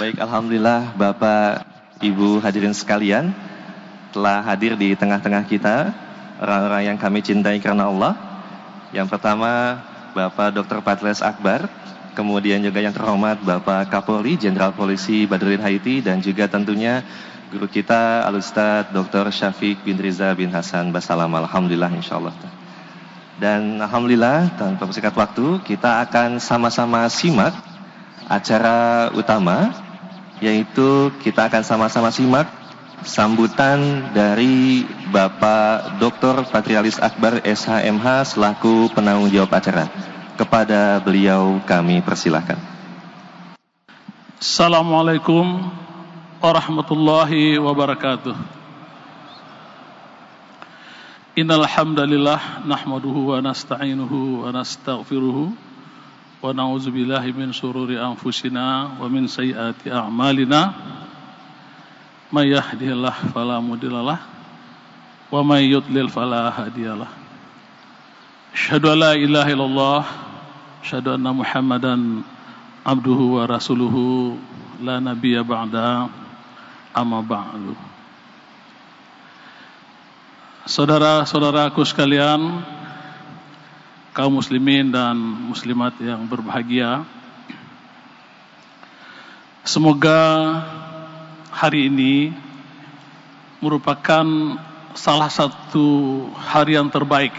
Baik, Alhamdulillah Bapak Ibu hadirin sekalian telah hadir di tengah-tengah kita orang-orang yang kami cintai karena Allah. Yang pertama Bapak Dr. Patles Akbar, kemudian juga yang terhormat Bapak Kapolri Jenderal Polisi Badrudin Haiti dan juga tentunya guru kita Al-Ustaz Dr. Syafiq bin Riza bin Hasan Basalam. Alhamdulillah insyaallah. Dan Alhamdulillah tanpa persingkat waktu kita akan sama-sama simak acara utama yaitu kita akan sama-sama simak sambutan dari Bapak Dr. Patrialis Akbar SHMH selaku penanggung jawab acara. Kepada beliau kami persilahkan. Assalamualaikum warahmatullahi wabarakatuh. Innal hamdalillah nahmaduhu wa nasta'inuhu wa wa na'udzubillahi min shururi anfusina wa min sayyiati a'malina. May yahdihillahu fala mudhillalah wa may yudlil fala hadiyalah. Asyhadu an la ilaha illallah Asyhadu anna Muhammadan abduhu wa rasuluhu la nabiyya ba'da amma ba'du. Saudara-saudaraku sekalian, kaum muslimin dan muslimat yang berbahagia. Semoga hari ini merupakan salah satu hari yang terbaik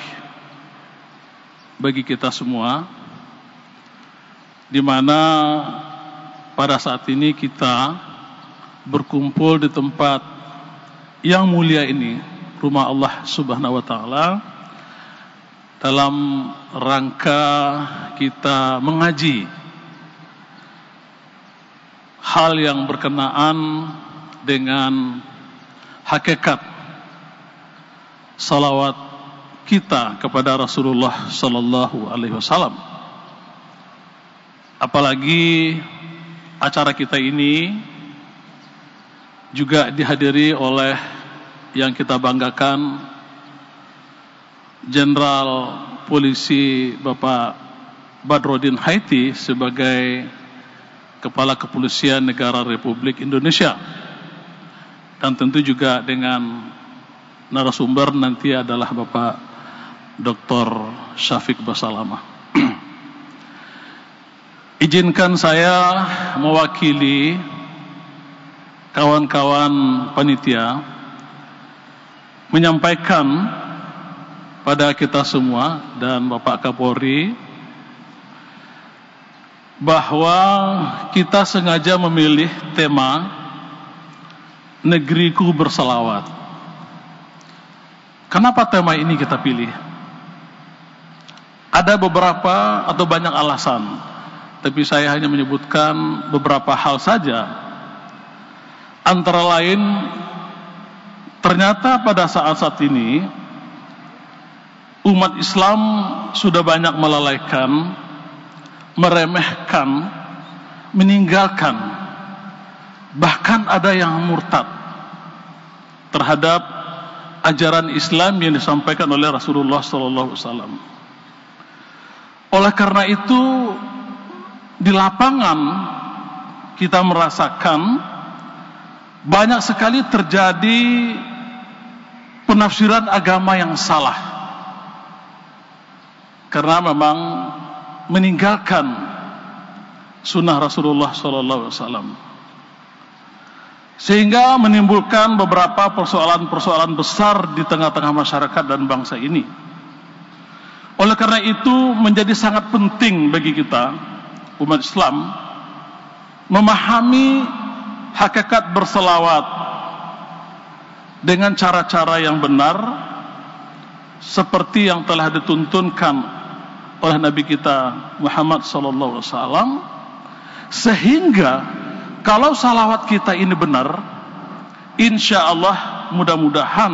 bagi kita semua di mana pada saat ini kita berkumpul di tempat yang mulia ini rumah Allah Subhanahu wa taala dalam rangka kita mengaji hal yang berkenaan dengan hakikat salawat kita kepada Rasulullah sallallahu alaihi wasallam. Apalagi acara kita ini juga dihadiri oleh yang kita banggakan Jenderal Polisi Bapak Badrodin Haiti sebagai Kepala Kepolisian Negara Republik Indonesia dan tentu juga dengan narasumber nanti adalah Bapak Dr. Syafiq Basalama. Izinkan saya mewakili kawan-kawan panitia menyampaikan pada kita semua dan Bapak Kapolri bahwa kita sengaja memilih tema negeriku berselawat. Kenapa tema ini kita pilih? Ada beberapa atau banyak alasan, tapi saya hanya menyebutkan beberapa hal saja. Antara lain Ternyata pada saat-saat ini umat Islam sudah banyak melalaikan, meremehkan, meninggalkan, bahkan ada yang murtad terhadap ajaran Islam yang disampaikan oleh Rasulullah wasallam. Oleh karena itu di lapangan kita merasakan banyak sekali terjadi penafsiran agama yang salah karena memang meninggalkan sunnah Rasulullah Wasallam sehingga menimbulkan beberapa persoalan-persoalan besar di tengah-tengah masyarakat dan bangsa ini. Oleh karena itu menjadi sangat penting bagi kita umat Islam memahami hakikat berselawat dengan cara-cara yang benar seperti yang telah dituntunkan oleh Nabi kita Muhammad wasallam sehingga kalau salawat kita ini benar insya Allah mudah-mudahan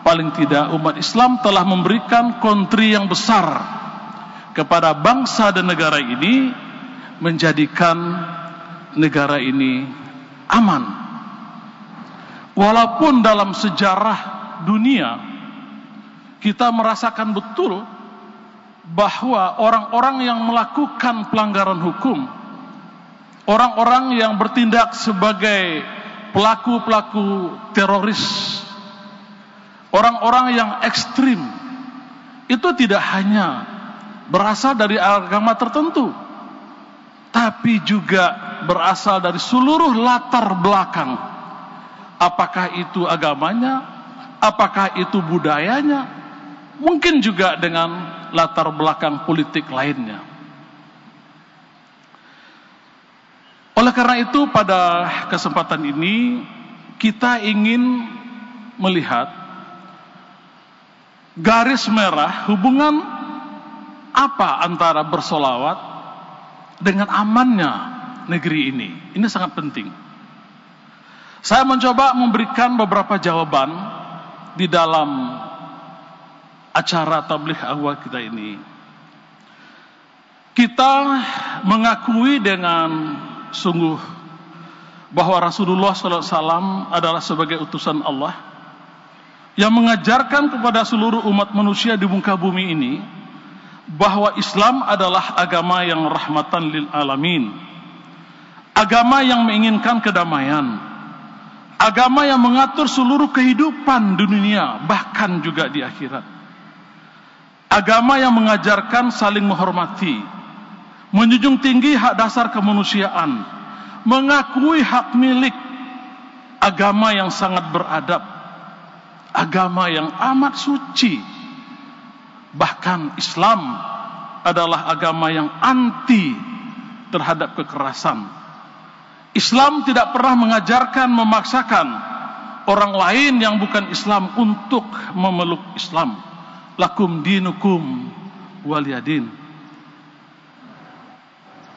paling tidak umat Islam telah memberikan kontri yang besar kepada bangsa dan negara ini menjadikan negara ini aman. Walaupun dalam sejarah dunia kita merasakan betul bahwa orang-orang yang melakukan pelanggaran hukum, orang-orang yang bertindak sebagai pelaku-pelaku teroris, orang-orang yang ekstrim, itu tidak hanya berasal dari agama tertentu, tapi juga berasal dari seluruh latar belakang. Apakah itu agamanya, apakah itu budayanya, mungkin juga dengan latar belakang politik lainnya. Oleh karena itu pada kesempatan ini kita ingin melihat garis merah hubungan apa antara bersolawat dengan amannya negeri ini. Ini sangat penting. Saya mencoba memberikan beberapa jawaban di dalam acara tabligh awal kita ini. Kita mengakui dengan sungguh bahwa Rasulullah SAW adalah sebagai utusan Allah yang mengajarkan kepada seluruh umat manusia di muka bumi ini bahwa Islam adalah agama yang rahmatan lil alamin. Agama yang menginginkan kedamaian. Agama yang mengatur seluruh kehidupan dunia bahkan juga di akhirat. Agama yang mengajarkan saling menghormati, menjunjung tinggi hak dasar kemanusiaan, mengakui hak milik, agama yang sangat beradab, agama yang amat suci. Bahkan Islam adalah agama yang anti terhadap kekerasan. Islam tidak pernah mengajarkan memaksakan orang lain yang bukan Islam untuk memeluk Islam. Lakum dinukum waliyadin.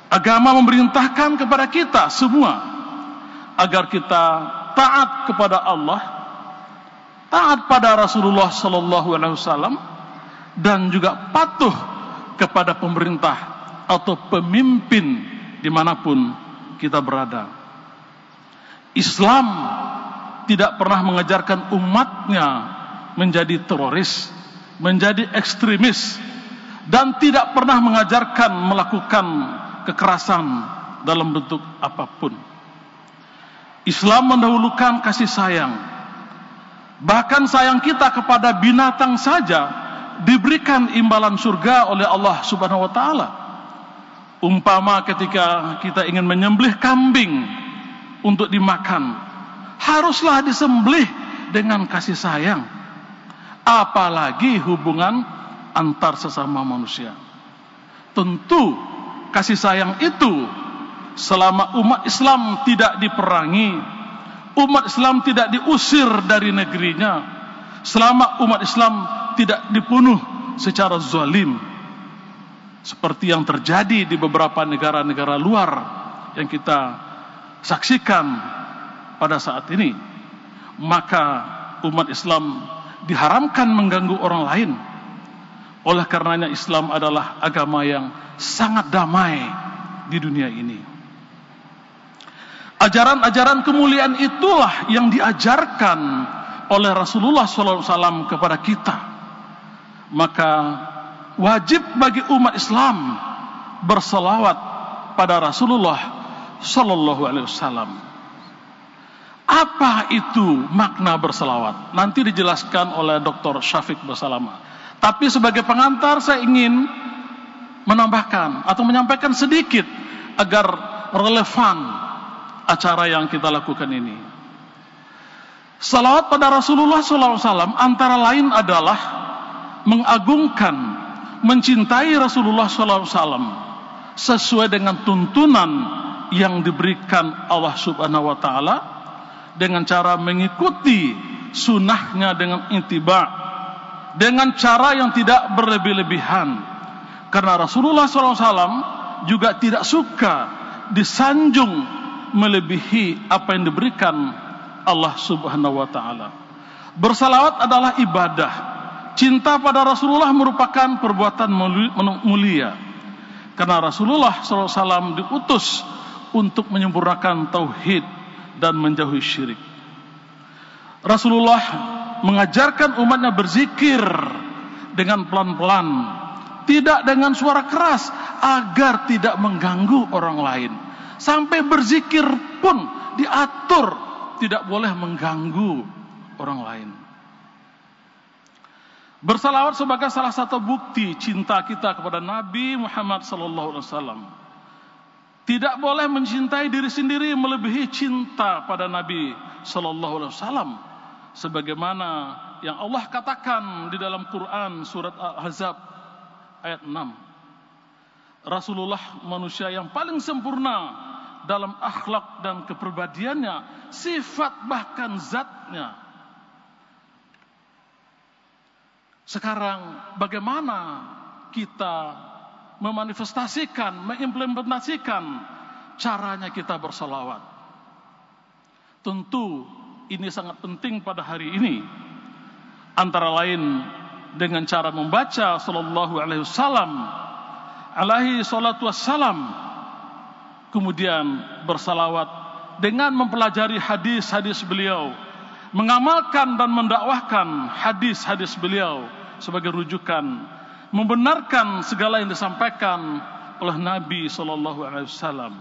Agama memerintahkan kepada kita semua agar kita taat kepada Allah, taat pada Rasulullah sallallahu alaihi wasallam dan juga patuh kepada pemerintah atau pemimpin dimanapun kita berada. Islam tidak pernah mengajarkan umatnya menjadi teroris, menjadi ekstremis, dan tidak pernah mengajarkan melakukan kekerasan dalam bentuk apa pun. Islam mendahulukan kasih sayang. Bahkan sayang kita kepada binatang saja diberikan imbalan surga oleh Allah Subhanahu wa taala. Umpama ketika kita ingin menyembelih kambing untuk dimakan, haruslah disembelih dengan kasih sayang. Apalagi hubungan antar sesama manusia. Tentu kasih sayang itu selama umat Islam tidak diperangi, umat Islam tidak diusir dari negerinya, selama umat Islam tidak dibunuh secara zalim seperti yang terjadi di beberapa negara-negara luar yang kita saksikan pada saat ini, maka umat Islam diharamkan mengganggu orang lain. Oleh karenanya Islam adalah agama yang sangat damai di dunia ini. Ajaran-ajaran kemuliaan itulah yang diajarkan oleh Rasulullah SAW kepada kita. Maka wajib bagi umat Islam bersalawat pada Rasulullah Wasallam. Apa itu makna bersalawat? Nanti dijelaskan oleh Dr. Syafiq Bersalama. Tapi sebagai pengantar saya ingin menambahkan atau menyampaikan sedikit agar relevan acara yang kita lakukan ini. Salawat pada Rasulullah SAW antara lain adalah mengagungkan, mencintai Rasulullah SAW sesuai dengan tuntunan yang diberikan Allah Subhanahu Wa Taala dengan cara mengikuti sunnahnya dengan intiba dengan cara yang tidak berlebih-lebihan karena Rasulullah SAW juga tidak suka disanjung melebihi apa yang diberikan Allah Subhanahu wa taala. Bersalawat adalah ibadah. Cinta pada Rasulullah merupakan perbuatan mulia. Karena Rasulullah SAW diutus untuk menyempurnakan tauhid dan menjauhi syirik. Rasulullah mengajarkan umatnya berzikir dengan pelan-pelan tidak dengan suara keras agar tidak mengganggu orang lain. Sampai berzikir pun diatur tidak boleh mengganggu orang lain. Bersalawat sebagai salah satu bukti cinta kita kepada Nabi Muhammad sallallahu alaihi wasallam. Tidak boleh mencintai diri sendiri melebihi cinta pada Nabi sallallahu alaihi wasallam sebagaimana yang Allah katakan di dalam Quran surat Al-Ahzab ayat 6. Rasulullah manusia yang paling sempurna dalam akhlak dan kepribadiannya, sifat bahkan zatnya. Sekarang bagaimana kita memanifestasikan, mengimplementasikan caranya kita bersolawat? Tentu ini sangat penting pada hari ini. Antara lain dengan cara membaca sallallahu alaihi wasallam alaihi salatu wassalam kemudian bersalawat dengan mempelajari hadis-hadis beliau mengamalkan dan mendakwahkan hadis-hadis beliau sebagai rujukan, membenarkan segala yang disampaikan oleh Nabi Shallallahu Alaihi Wasallam.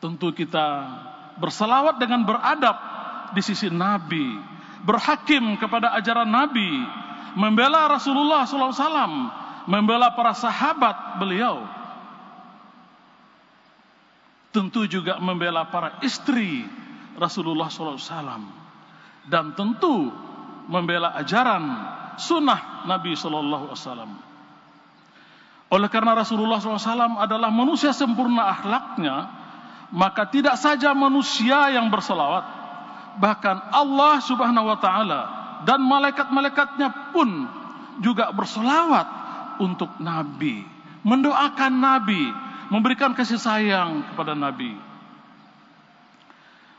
Tentu kita bersalawat dengan beradab di sisi Nabi, berhakim kepada ajaran Nabi, membela Rasulullah Alaihi Wasallam, membela para sahabat beliau. Tentu juga membela para istri Rasulullah SAW dan tentu membela ajaran sunnah Nabi SAW. Oleh karena Rasulullah SAW adalah manusia sempurna akhlaknya, maka tidak saja manusia yang berselawat, bahkan Allah Subhanahu Wa Taala dan malaikat-malaikatnya pun juga berselawat untuk Nabi, mendoakan Nabi, memberikan kasih sayang kepada Nabi.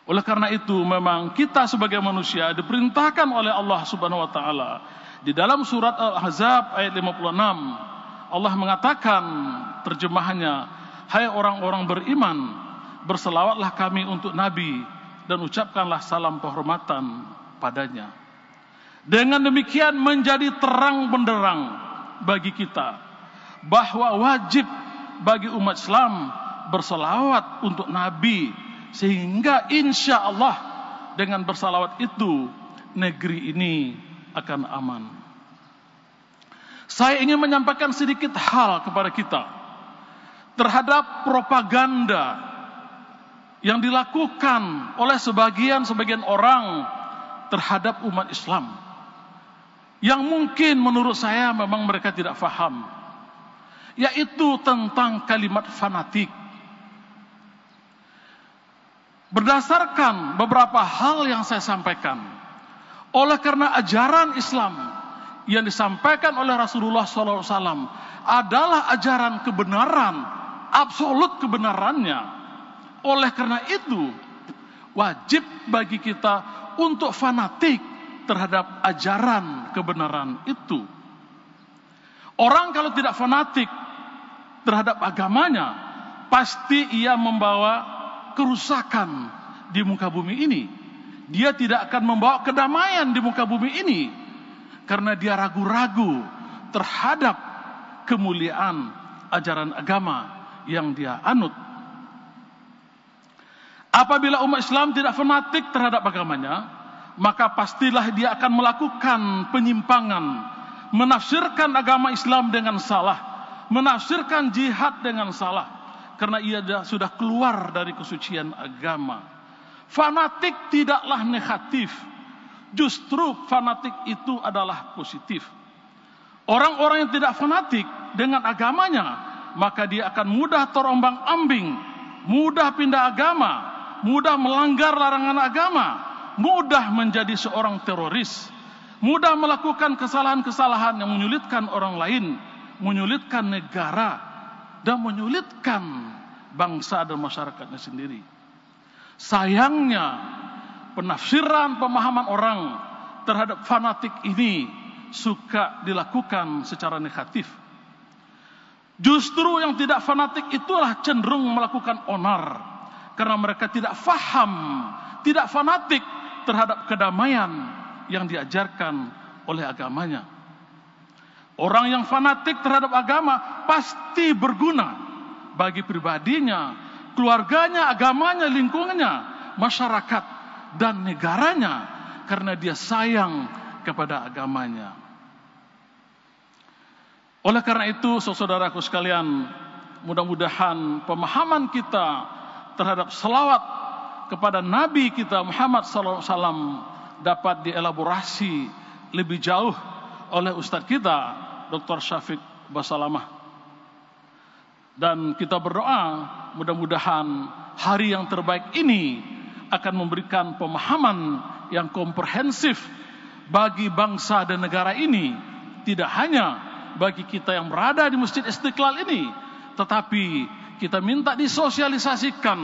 Oleh karena itu memang kita sebagai manusia diperintahkan oleh Allah Subhanahu wa taala di dalam surat Al-Ahzab ayat 56 Allah mengatakan terjemahannya hai orang-orang beriman berselawatlah kami untuk nabi dan ucapkanlah salam penghormatan padanya. Dengan demikian menjadi terang benderang bagi kita bahwa wajib bagi umat Islam berselawat untuk nabi sehingga insya Allah dengan bersalawat itu negeri ini akan aman. Saya ingin menyampaikan sedikit hal kepada kita terhadap propaganda yang dilakukan oleh sebagian-sebagian orang terhadap umat Islam. Yang mungkin menurut saya memang mereka tidak faham. Yaitu tentang kalimat fanatik Berdasarkan beberapa hal yang saya sampaikan, oleh karena ajaran Islam yang disampaikan oleh Rasulullah SAW adalah ajaran kebenaran, absolut kebenarannya. Oleh karena itu, wajib bagi kita untuk fanatik terhadap ajaran kebenaran itu. Orang kalau tidak fanatik terhadap agamanya, pasti ia membawa kerusakan di muka bumi ini. Dia tidak akan membawa kedamaian di muka bumi ini karena dia ragu-ragu terhadap kemuliaan ajaran agama yang dia anut. Apabila umat Islam tidak fanatik terhadap agamanya, maka pastilah dia akan melakukan penyimpangan, menafsirkan agama Islam dengan salah, menafsirkan jihad dengan salah, karena ia sudah keluar dari kesucian agama. Fanatik tidaklah negatif. Justru fanatik itu adalah positif. Orang-orang yang tidak fanatik dengan agamanya, maka dia akan mudah terombang-ambing, mudah pindah agama, mudah melanggar larangan agama, mudah menjadi seorang teroris, mudah melakukan kesalahan-kesalahan yang menyulitkan orang lain, menyulitkan negara, dan menyulitkan bangsa dan masyarakatnya sendiri. Sayangnya penafsiran pemahaman orang terhadap fanatik ini suka dilakukan secara negatif. Justru yang tidak fanatik itulah cenderung melakukan onar karena mereka tidak faham, tidak fanatik terhadap kedamaian yang diajarkan oleh agamanya. Orang yang fanatik terhadap agama pasti berguna bagi pribadinya, keluarganya, agamanya, lingkungannya, masyarakat dan negaranya karena dia sayang kepada agamanya. Oleh karena itu, saudaraku sekalian, mudah-mudahan pemahaman kita terhadap selawat kepada Nabi kita Muhammad SAW dapat dielaborasi lebih jauh oleh Ustadz kita Dr. Syafiq Basalamah. Dan kita berdoa mudah-mudahan hari yang terbaik ini akan memberikan pemahaman yang komprehensif bagi bangsa dan negara ini. Tidak hanya bagi kita yang berada di Masjid Istiqlal ini, tetapi kita minta disosialisasikan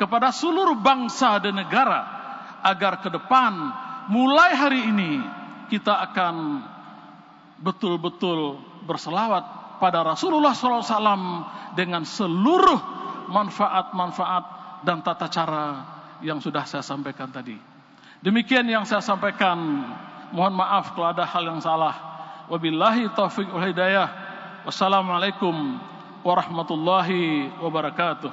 kepada seluruh bangsa dan negara agar ke depan mulai hari ini kita akan betul-betul berselawat pada Rasulullah SAW dengan seluruh manfaat-manfaat dan tata cara yang sudah saya sampaikan tadi. Demikian yang saya sampaikan. Mohon maaf kalau ada hal yang salah. Wabillahi taufiq wal hidayah. Wassalamualaikum warahmatullahi wabarakatuh.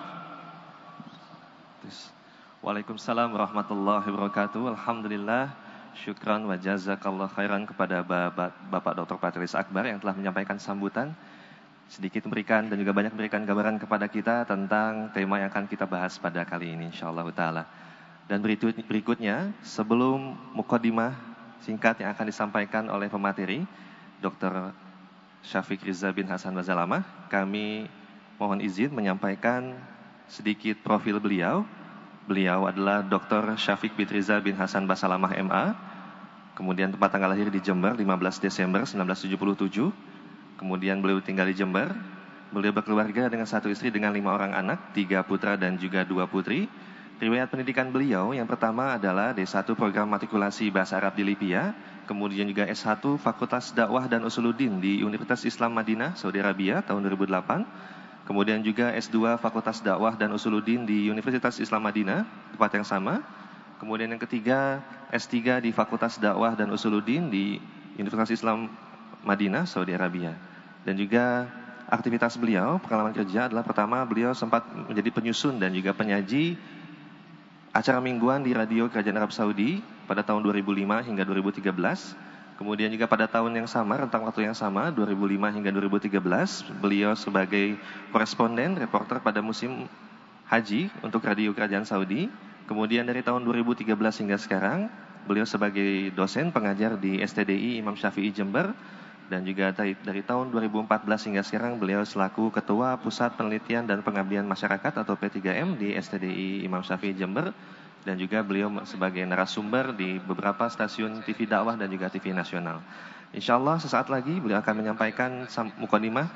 Waalaikumsalam warahmatullahi wabarakatuh. Alhamdulillah. Syukran wa jazakallah khairan kepada Bapak, Bapak Dr. Patrice Akbar yang telah menyampaikan sambutan sedikit memberikan dan juga banyak memberikan gambaran kepada kita tentang tema yang akan kita bahas pada kali ini insyaallah taala. Dan berikutnya sebelum mukadimah singkat yang akan disampaikan oleh pemateri Dr. Syafiq Riza bin Hasan Bazalama, kami mohon izin menyampaikan sedikit profil beliau. Beliau adalah Dr. Syafiq bin Riza bin Hasan Basalamah MA. Kemudian tempat tanggal lahir di Jember 15 Desember 1977. Kemudian beliau tinggal di Jember. Beliau berkeluarga dengan satu istri dengan lima orang anak, tiga putra dan juga dua putri. Riwayat pendidikan beliau yang pertama adalah D1 Program Matrikulasi Bahasa Arab di Libya, kemudian juga S1 Fakultas Dakwah dan Usuluddin di Universitas Islam Madinah, Saudi Arabia tahun 2008. Kemudian juga S2 Fakultas Dakwah dan Usuluddin di Universitas Islam Madinah, tempat yang sama. Kemudian yang ketiga S3 di Fakultas Dakwah dan Usuluddin di Universitas Islam Madinah, Saudi Arabia. Dan juga aktivitas beliau, pengalaman kerja adalah pertama beliau sempat menjadi penyusun dan juga penyaji acara mingguan di radio Kerajaan Arab Saudi pada tahun 2005 hingga 2013. Kemudian juga pada tahun yang sama, rentang waktu yang sama, 2005 hingga 2013, beliau sebagai koresponden, reporter pada musim haji untuk radio Kerajaan Saudi. Kemudian dari tahun 2013 hingga sekarang, beliau sebagai dosen pengajar di STDI Imam Syafi'i Jember. Dan juga dari, tahun 2014 hingga sekarang beliau selaku Ketua Pusat Penelitian dan Pengabdian Masyarakat atau P3M di STDI Imam Syafi'i Jember dan juga beliau sebagai narasumber di beberapa stasiun TV dakwah dan juga TV nasional. Insya Allah sesaat lagi beliau akan menyampaikan mukadimah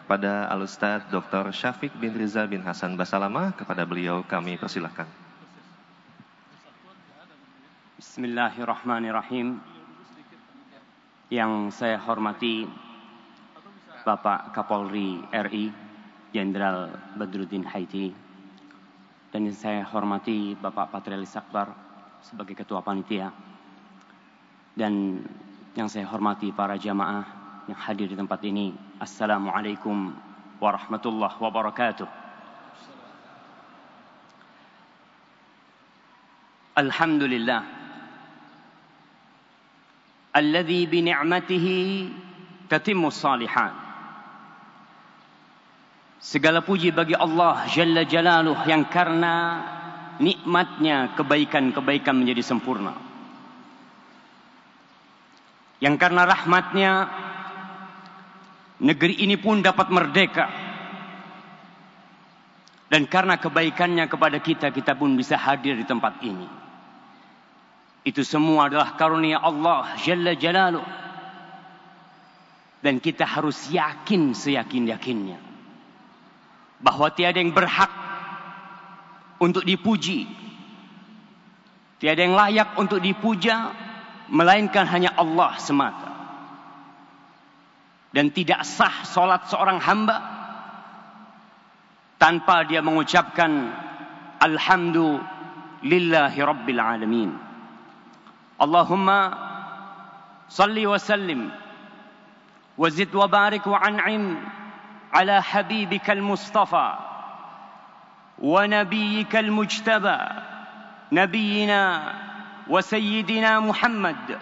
kepada Al Ustaz Dr. Syafiq bin Riza bin Hasan Basalama kepada beliau kami persilahkan. Bismillahirrahmanirrahim. Yang saya hormati Bapak Kapolri RI Jenderal Badruddin Haiti dan yang saya hormati Bapak Patrialis Akbar sebagai Ketua Panitia dan yang saya hormati para jamaah yang hadir di tempat ini. Assalamualaikum warahmatullahi wabarakatuh. Alhamdulillah. Alladhi bi ni'matihi tatimmu salihat. Segala puji bagi Allah Jalla Jalaluh yang karena nikmatnya kebaikan-kebaikan menjadi sempurna. Yang karena rahmatnya negeri ini pun dapat merdeka. Dan karena kebaikannya kepada kita, kita pun bisa hadir di tempat ini. Itu semua adalah karunia Allah Jalla Jalaluh. Dan kita harus yakin seyakin-yakinnya bahwa tiada yang berhak untuk dipuji. Tiada yang layak untuk dipuja melainkan hanya Allah semata. Dan tidak sah solat seorang hamba tanpa dia mengucapkan Alhamdulillahi Rabbil Alamin. اللهم صل وسلم وزد وبارك وأنعم على حبيبك المصطفى ونبيك المجتبى نبينا وسيدنا محمد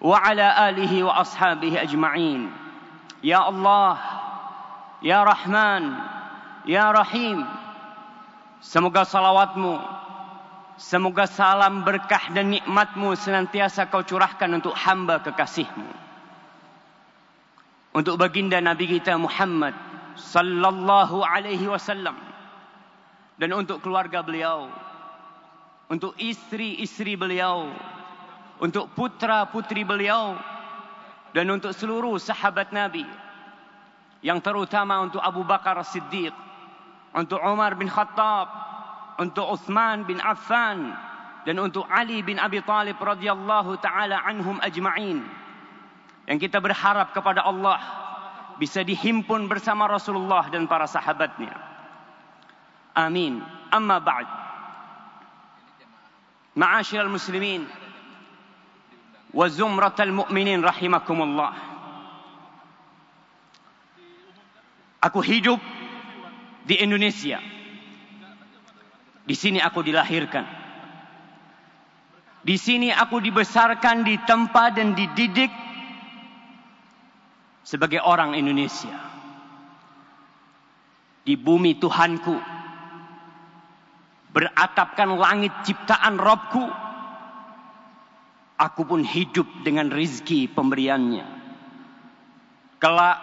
وعلى آله وأصحابه أجمعين. يا الله يا رحمن يا رحيم semoga salawatmu Semoga salam berkah dan nikmatmu senantiasa kau curahkan untuk hamba kekasihmu. Untuk baginda Nabi kita Muhammad sallallahu alaihi wasallam dan untuk keluarga beliau, untuk istri-istri beliau, untuk putra-putri beliau dan untuk seluruh sahabat Nabi yang terutama untuk Abu Bakar As-Siddiq, untuk Umar bin Khattab, untuk Uthman bin Affan dan untuk Ali bin Abi Talib radhiyallahu taala anhum ajma'in. Yang kita berharap kepada Allah bisa dihimpun bersama Rasulullah dan para sahabatnya. Amin. Amma ba'd. Ma'asyiral muslimin wa zumratal mu'minin rahimakumullah. Aku hidup di Indonesia. Di sini aku dilahirkan. Di sini aku dibesarkan di tempat dan dididik sebagai orang Indonesia. Di bumi Tuhanku beratapkan langit ciptaan Robku. Aku pun hidup dengan rizki pemberiannya. Kelak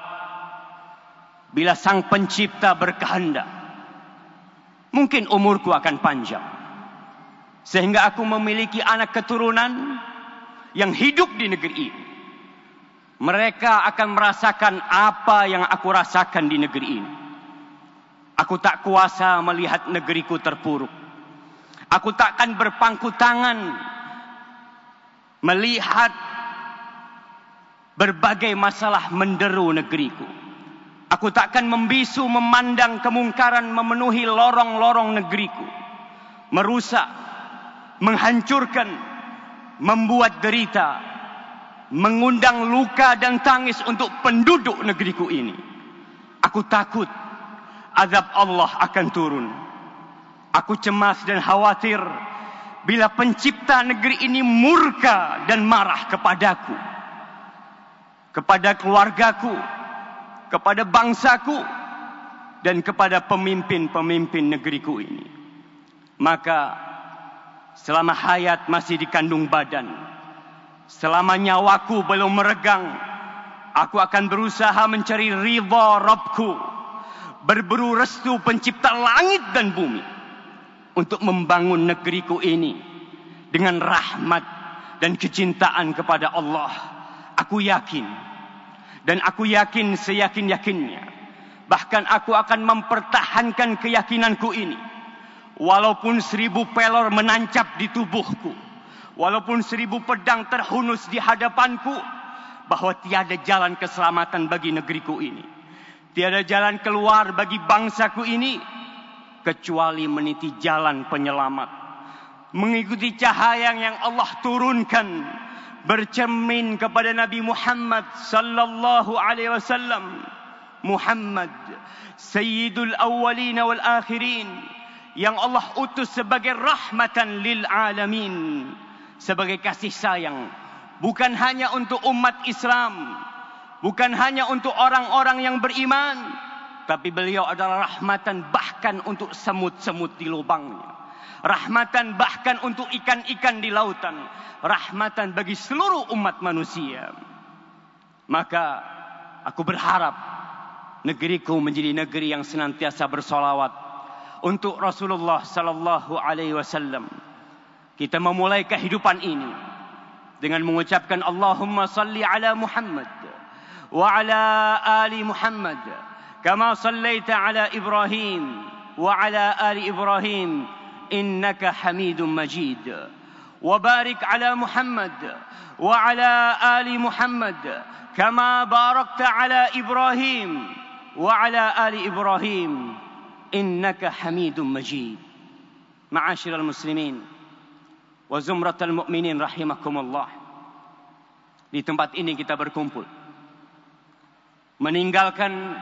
bila sang pencipta berkehendak. Mungkin umurku akan panjang. Sehingga aku memiliki anak keturunan yang hidup di negeri ini. Mereka akan merasakan apa yang aku rasakan di negeri ini. Aku tak kuasa melihat negeriku terpuruk. Aku takkan berpangku tangan melihat berbagai masalah menderu negeriku. Aku takkan membisu memandang kemungkaran memenuhi lorong-lorong negeriku. Merusak, menghancurkan, membuat derita, mengundang luka dan tangis untuk penduduk negeriku ini. Aku takut azab Allah akan turun. Aku cemas dan khawatir bila pencipta negeri ini murka dan marah kepadaku. Kepada keluargaku, kepada bangsaku dan kepada pemimpin-pemimpin negeriku ini. Maka selama hayat masih dikandung badan, selama nyawaku belum meregang, aku akan berusaha mencari ridha Rabbku, berburu restu pencipta langit dan bumi untuk membangun negeriku ini dengan rahmat dan kecintaan kepada Allah. Aku yakin dan aku yakin seyakin-yakinnya. Bahkan aku akan mempertahankan keyakinanku ini. Walaupun seribu pelor menancap di tubuhku. Walaupun seribu pedang terhunus di hadapanku. Bahwa tiada jalan keselamatan bagi negeriku ini. Tiada jalan keluar bagi bangsaku ini. Kecuali meniti jalan penyelamat. Mengikuti cahaya yang Allah turunkan bercermin kepada Nabi Muhammad sallallahu alaihi wasallam. Muhammad sayyidul awwalin wal akhirin yang Allah utus sebagai rahmatan lil alamin sebagai kasih sayang. Bukan hanya untuk umat Islam bukan hanya untuk orang-orang yang beriman tapi beliau adalah rahmatan bahkan untuk semut-semut di lubangnya rahmatan bahkan untuk ikan-ikan di lautan, rahmatan bagi seluruh umat manusia. Maka aku berharap negeriku menjadi negeri yang senantiasa bersolawat untuk Rasulullah sallallahu alaihi wasallam. Kita memulai kehidupan ini dengan mengucapkan Allahumma salli ala Muhammad wa ala ali Muhammad kama sallaita ala Ibrahim wa ala ali Ibrahim إنك حميد مجيد. وبارك على محمد وعلى آل محمد كما باركت على إبراهيم وعلى آل إبراهيم. إنك حميد مجيد. معاشر المسلمين وزمرة المؤمنين رحمكم الله Di tempat ini kita berkumpul. Meninggalkan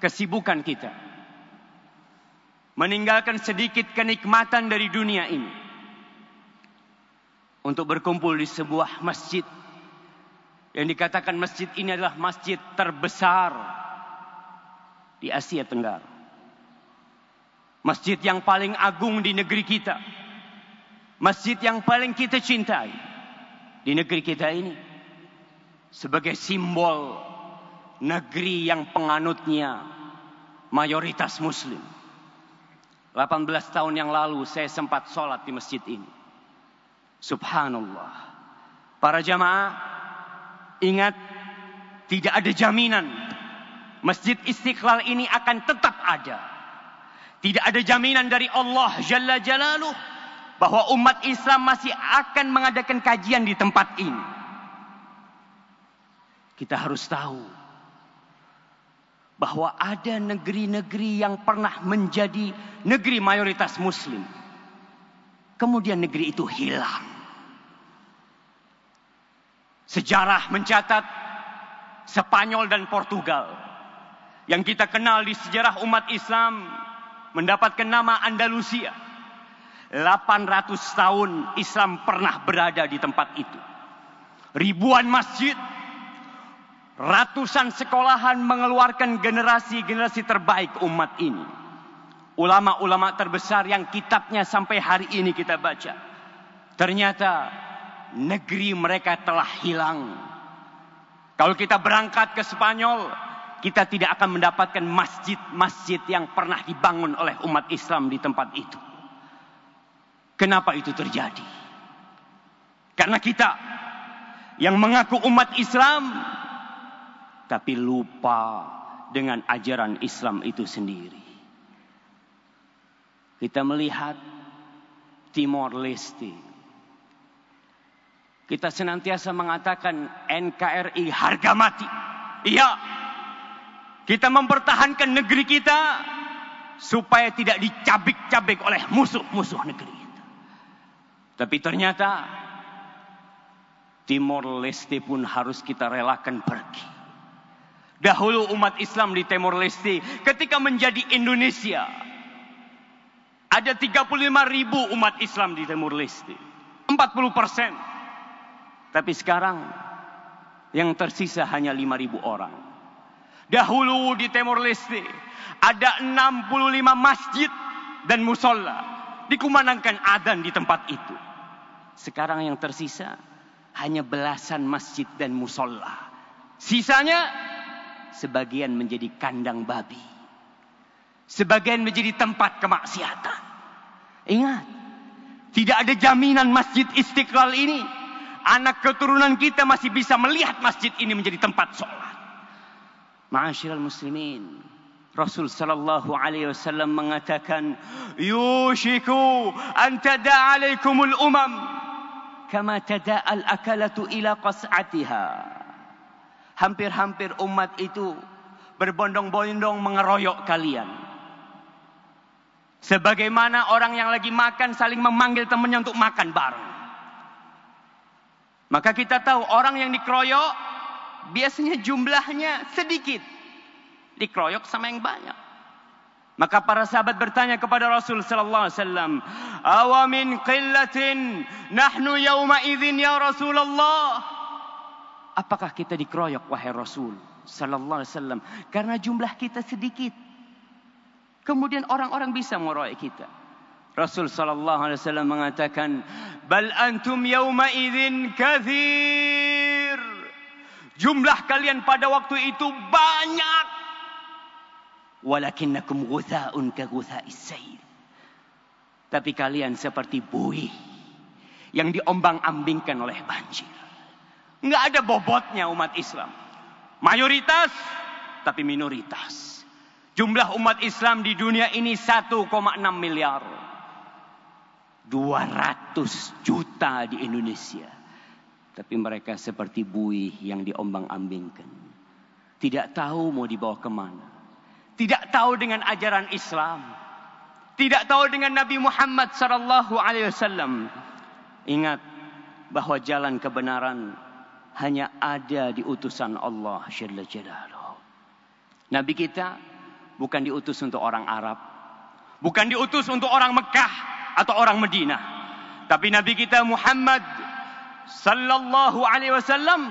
kesibukan kita. Meninggalkan sedikit kenikmatan dari dunia ini untuk berkumpul di sebuah masjid yang dikatakan masjid ini adalah masjid terbesar di Asia Tenggara. Masjid yang paling agung di negeri kita. Masjid yang paling kita cintai di negeri kita ini. Sebagai simbol negeri yang penganutnya mayoritas muslim. 18 tahun yang lalu saya sempat sholat di masjid ini. Subhanallah. Para jamaah, ingat tidak ada jaminan Masjid Istiqlal ini akan tetap ada. Tidak ada jaminan dari Allah Jalla Jalaluh bahwa umat Islam masih akan mengadakan kajian di tempat ini. Kita harus tahu bahwa ada negeri-negeri yang pernah menjadi negeri mayoritas muslim. Kemudian negeri itu hilang. Sejarah mencatat Spanyol dan Portugal yang kita kenal di sejarah umat Islam mendapatkan nama Andalusia. 800 tahun Islam pernah berada di tempat itu. Ribuan masjid, Ratusan sekolahan mengeluarkan generasi-generasi terbaik umat ini. Ulama-ulama terbesar yang kitabnya sampai hari ini kita baca. Ternyata negeri mereka telah hilang. Kalau kita berangkat ke Spanyol, kita tidak akan mendapatkan masjid-masjid yang pernah dibangun oleh umat Islam di tempat itu. Kenapa itu terjadi? Karena kita yang mengaku umat Islam tapi lupa dengan ajaran Islam itu sendiri. Kita melihat Timor Leste. Kita senantiasa mengatakan NKRI harga mati. Iya. Kita mempertahankan negeri kita supaya tidak dicabik-cabik oleh musuh-musuh negeri kita. Tapi ternyata Timor Leste pun harus kita relakan pergi. Dahulu umat Islam di Timor Leste ketika menjadi Indonesia. Ada 35 ribu umat Islam di Timor Leste. 40 persen. Tapi sekarang yang tersisa hanya 5 ribu orang. Dahulu di Timor Leste ada 65 masjid dan musola. Dikumandangkan adan di tempat itu. Sekarang yang tersisa hanya belasan masjid dan musola. Sisanya sebagian menjadi kandang babi. Sebagian menjadi tempat kemaksiatan. Ingat, tidak ada jaminan masjid istiqlal ini. Anak keturunan kita masih bisa melihat masjid ini menjadi tempat sholat. Ma'asyiral muslimin. Rasul sallallahu alaihi wasallam mengatakan, "Yushiku an tada' alaikumul umam kama tada'al akalatu ila qas'atiha." Hampir-hampir umat itu berbondong-bondong mengeroyok kalian. Sebagaimana orang yang lagi makan saling memanggil temannya untuk makan bareng. Maka kita tahu orang yang dikeroyok biasanya jumlahnya sedikit. Dikeroyok sama yang banyak. Maka para sahabat bertanya kepada Rasul sallallahu alaihi wasallam, "Awamin qillatin nahnu yawma idzin ya Rasulullah?" Apakah kita dikeroyok wahai Rasul sallallahu alaihi wasallam karena jumlah kita sedikit. Kemudian orang-orang bisa mengeroyok kita. Rasul sallallahu alaihi wasallam mengatakan, "Bal antum yauma idzin katsir." Jumlah kalian pada waktu itu banyak. Walakinnakum ghutha'un ka ghutha'is sayl. Tapi kalian seperti buih yang diombang-ambingkan oleh banjir. Nggak ada bobotnya umat Islam. Mayoritas tapi minoritas. Jumlah umat Islam di dunia ini 1,6 miliar. 200 juta di Indonesia. Tapi mereka seperti buih yang diombang-ambingkan. Tidak tahu mau dibawa ke mana. Tidak tahu dengan ajaran Islam. Tidak tahu dengan Nabi Muhammad sallallahu alaihi wasallam. Ingat bahwa jalan kebenaran hanya ada di utusan Allah Jalla Jalaluh. Nabi kita bukan diutus untuk orang Arab, Bukan diutus untuk orang Mekah atau orang Madinah. Tapi Nabi kita Muhammad sallallahu alaihi wasallam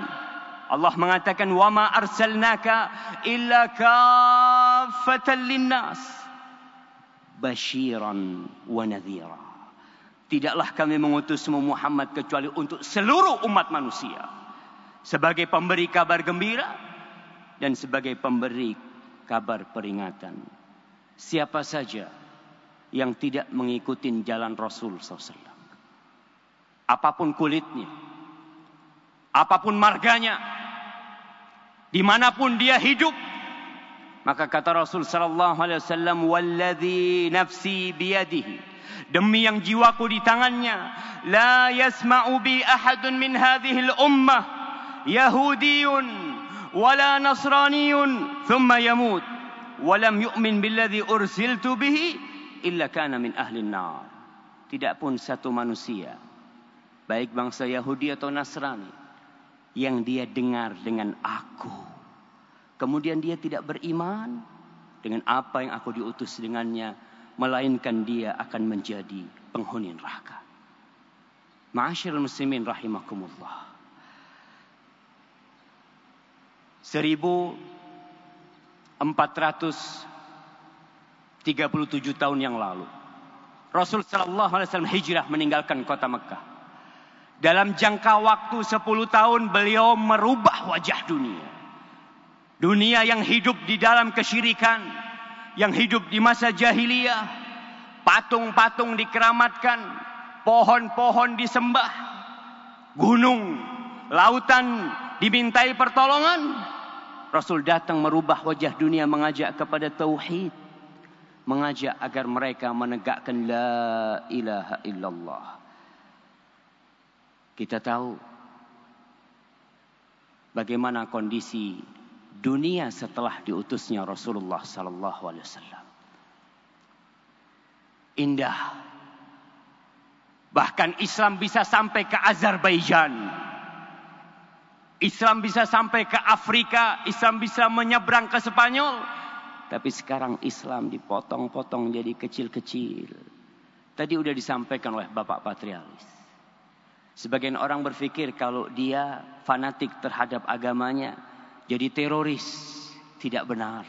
Allah mengatakan wa ma arsalnaka illa kaffatan linnas basyiran wa nadhira. Tidaklah kami mengutusmu Muhammad kecuali untuk seluruh umat manusia sebagai pemberi kabar gembira dan sebagai pemberi kabar peringatan. Siapa saja yang tidak mengikuti jalan Rasul SAW. Apapun kulitnya, apapun marganya, dimanapun dia hidup, maka kata Rasul Sallallahu Alaihi Wasallam, "Walladhi nafsi biyadihi." Demi yang jiwaku di tangannya, la yasma'u bi ahadun min hadhihi al-ummah wala Nasraniyun thumma yamut wa lam yu'min billadhi ursiltu bihi illa kana min ahli nar. Tidak pun satu manusia, baik bangsa Yahudi atau Nasrani, yang dia dengar dengan aku. Kemudian dia tidak beriman dengan apa yang aku diutus dengannya, melainkan dia akan menjadi penghuni neraka. Ma'asyiral muslimin rahimakumullah. 1437 tahun yang lalu. Rasul sallallahu alaihi wasallam hijrah meninggalkan kota Mekah. Dalam jangka waktu 10 tahun beliau merubah wajah dunia. Dunia yang hidup di dalam kesyirikan, yang hidup di masa jahiliyah, patung-patung dikeramatkan, pohon-pohon disembah, gunung, lautan dimintai pertolongan. Rasul datang merubah wajah dunia mengajak kepada tauhid mengajak agar mereka menegakkan la ilaha illallah. Kita tahu bagaimana kondisi dunia setelah diutusnya Rasulullah sallallahu alaihi wasallam. Indah. Bahkan Islam bisa sampai ke Azerbaijan. Islam bisa sampai ke Afrika, Islam bisa menyeberang ke Spanyol, tapi sekarang Islam dipotong-potong jadi kecil-kecil. Tadi udah disampaikan oleh Bapak Patrialis. Sebagian orang berpikir kalau dia fanatik terhadap agamanya, jadi teroris. Tidak benar.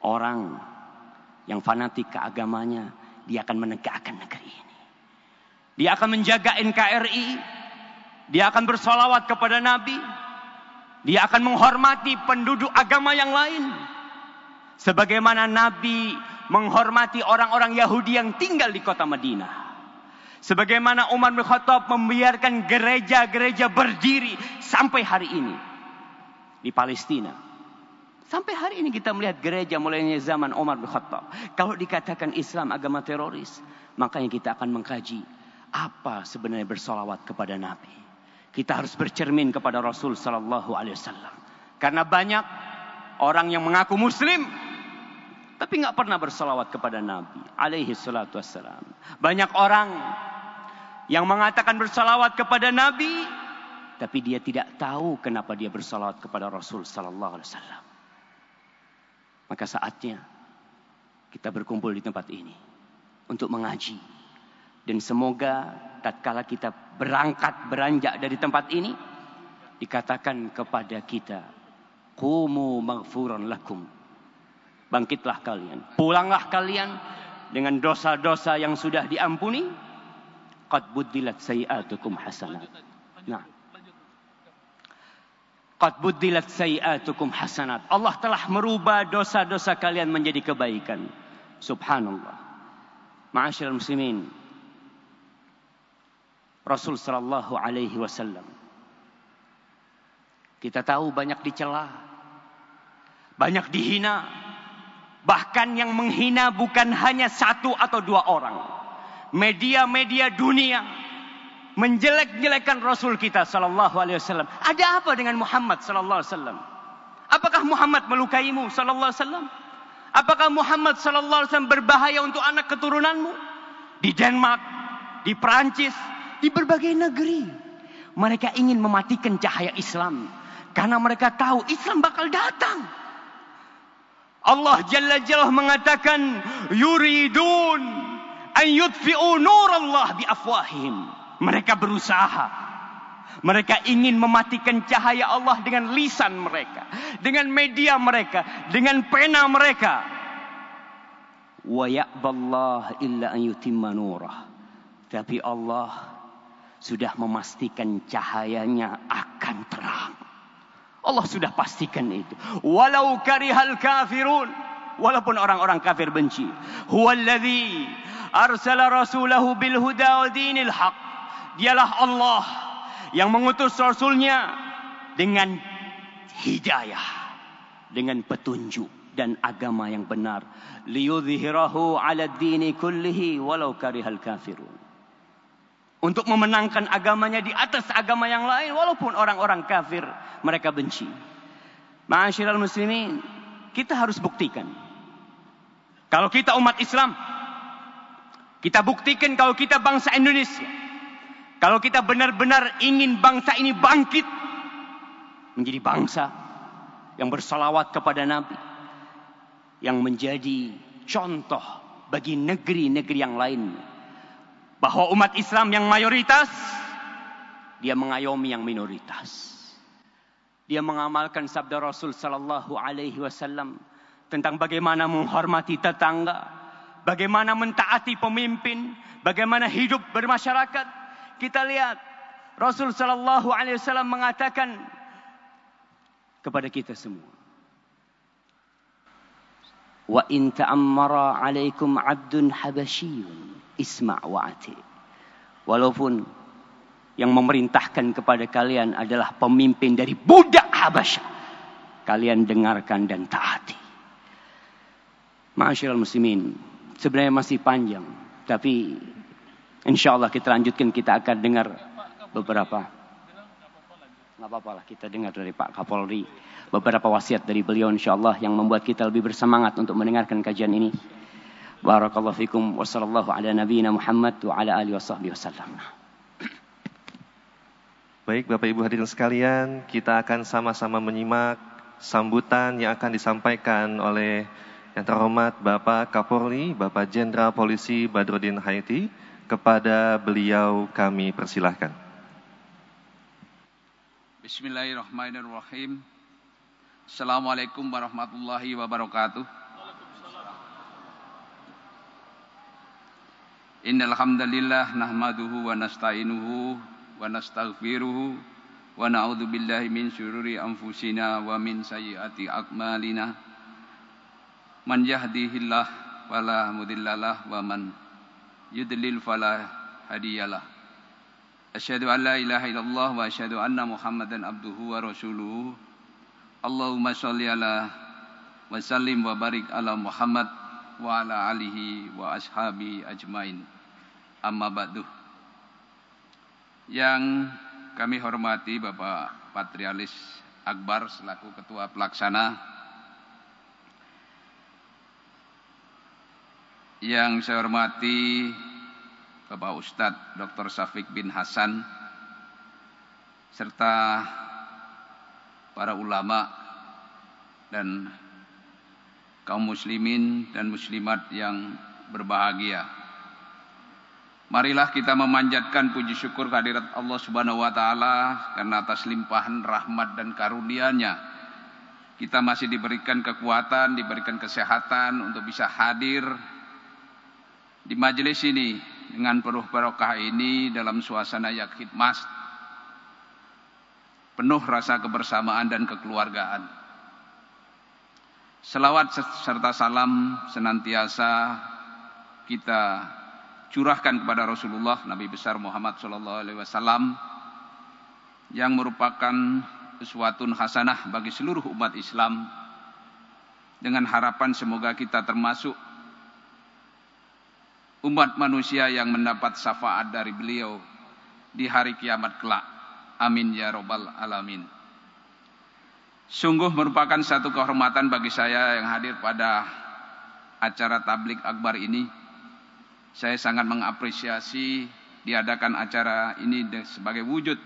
Orang yang fanatik ke agamanya, dia akan menegakkan negeri ini. Dia akan menjaga NKRI, dia akan bersolawat kepada Nabi, dia akan menghormati penduduk agama yang lain. Sebagaimana Nabi menghormati orang-orang Yahudi yang tinggal di kota Madinah. Sebagaimana Umar bin Khattab membiarkan gereja-gereja berdiri sampai hari ini di Palestina. Sampai hari ini kita melihat gereja mulainya zaman Umar bin Khattab. Kalau dikatakan Islam agama teroris, makanya kita akan mengkaji apa sebenarnya bersolawat kepada Nabi. Kita harus bercermin kepada Rasul sallallahu alaihi wasallam. Karena banyak orang yang mengaku muslim tapi nggak pernah bersalawat kepada Nabi alaihi salatu. Banyak orang yang mengatakan bersalawat kepada Nabi tapi dia tidak tahu kenapa dia bersalawat kepada Rasul sallallahu alaihi wasallam. Maka saatnya kita berkumpul di tempat ini untuk mengaji dan semoga tatkala kita berangkat beranjak dari tempat ini dikatakan kepada kita qumu maghfuran lakum. Bangkitlah kalian. Pulanglah kalian dengan dosa-dosa yang sudah diampuni. Qad buddilat sayiatukum hasanat nah. Qad buddilat sayiatukum hasanat Allah telah merubah dosa-dosa kalian menjadi kebaikan. Subhanallah. Ma'asyiral muslimin Rasul sallallahu alaihi wasallam. Kita tahu banyak dicela, banyak dihina, bahkan yang menghina bukan hanya satu atau dua orang. Media-media dunia menjelek-jelekan Rasul kita sallallahu alaihi wasallam. Ada apa dengan Muhammad sallallahu alaihi wasallam? Apakah Muhammad melukaimu sallallahu alaihi wasallam? Apakah Muhammad sallallahu alaihi wasallam berbahaya untuk anak keturunanmu? Di Denmark, di Perancis, di berbagai negeri. Mereka ingin mematikan cahaya Islam. Karena mereka tahu Islam bakal datang. Allah Jalla Jalla mengatakan yuridun an yutfi'u nur Allah bi afwahihim. Mereka berusaha mereka ingin mematikan cahaya Allah dengan lisan mereka, dengan media mereka, dengan pena mereka. Wa ya'ballah illa an yutimma nurah. Tapi Allah sudah memastikan cahayanya akan terang. Allah sudah pastikan itu. Walau karihal kafirun. Walaupun orang-orang kafir benci. Huwallazi arsala rasulahu bil huda wa dinil haq. Dialah Allah yang mengutus Rasulnya dengan hidayah, dengan petunjuk dan agama yang benar. Liyudhhirahu ala dini kullihi walau karihal kafirun. Untuk memenangkan agamanya di atas agama yang lain walaupun orang-orang kafir mereka benci. Ma'asyiral muslimin, kita harus buktikan. Kalau kita umat Islam, kita buktikan kalau kita bangsa Indonesia kalau kita benar-benar ingin bangsa ini bangkit menjadi bangsa yang bersalawat kepada Nabi, yang menjadi contoh bagi negeri-negeri yang lain, bahwa umat Islam yang mayoritas dia mengayomi yang minoritas. Dia mengamalkan sabda Rasul sallallahu alaihi wasallam tentang bagaimana menghormati tetangga, bagaimana mentaati pemimpin, bagaimana hidup bermasyarakat. Kita lihat Rasul sallallahu alaihi wasallam mengatakan kepada kita semua. Wa in ta'ammara 'alaikum 'abdun habasyiyun isma' wa ati. Walaupun yang memerintahkan kepada kalian adalah pemimpin dari budak Habasyah. Kalian dengarkan dan taati. Ma'asyiral muslimin, sebenarnya masih panjang, tapi Insya Allah kita lanjutkan, kita akan dengar beberapa. Nggak apa-apa lah, kita dengar dari Pak Kapolri. Beberapa wasiat dari beliau insya Allah yang membuat kita lebih bersemangat untuk mendengarkan kajian ini. Barakallahu fikum wa sallallahu ala nabiyina Muhammad wa ala alihi wa sahbihi wasallam. Baik Bapak Ibu hadirin sekalian, kita akan sama-sama menyimak sambutan yang akan disampaikan oleh yang terhormat Bapak Kapolri, Bapak Jenderal Polisi Badrodin Haiti kepada beliau kami persilahkan. Bismillahirrahmanirrahim. Assalamualaikum warahmatullahi wabarakatuh. Innal hamdalillah nahmaduhu wa nasta'inuhu wa nastaghfiruhu wa na'udzu billahi min syururi anfusina wa min sayyiati a'malina. Man yahdihillah fala mudhillalah wa man yudlil fala hadiyalah Asyhadu an la ilaha illallah wa asyhadu anna Muhammadan abduhu wa rasuluhu. Allahumma sholli ala wa sallim wa barik ala Muhammad wa ala alihi wa ashabi ajmain. Amma ba'du. Yang kami hormati Bapak Patrialis Akbar selaku Ketua Pelaksana Yang saya hormati Bapak Ustadz Dr. Safik bin Hasan serta para ulama dan kaum muslimin dan muslimat yang berbahagia. Marilah kita memanjatkan puji syukur kehadirat Allah Subhanahu wa taala karena atas limpahan rahmat dan karunia-Nya kita masih diberikan kekuatan, diberikan kesehatan untuk bisa hadir di majelis ini dengan penuh barokah ini dalam suasana yang khidmat penuh rasa kebersamaan dan kekeluargaan. Selawat serta salam senantiasa kita curahkan kepada Rasulullah Nabi besar Muhammad sallallahu alaihi wasallam yang merupakan sesuatu hasanah bagi seluruh umat Islam dengan harapan semoga kita termasuk umat manusia yang mendapat syafaat dari beliau di hari kiamat kelak. Amin ya robbal alamin. Sungguh merupakan satu kehormatan bagi saya yang hadir pada acara tablik akbar ini. Saya sangat mengapresiasi diadakan acara ini sebagai wujud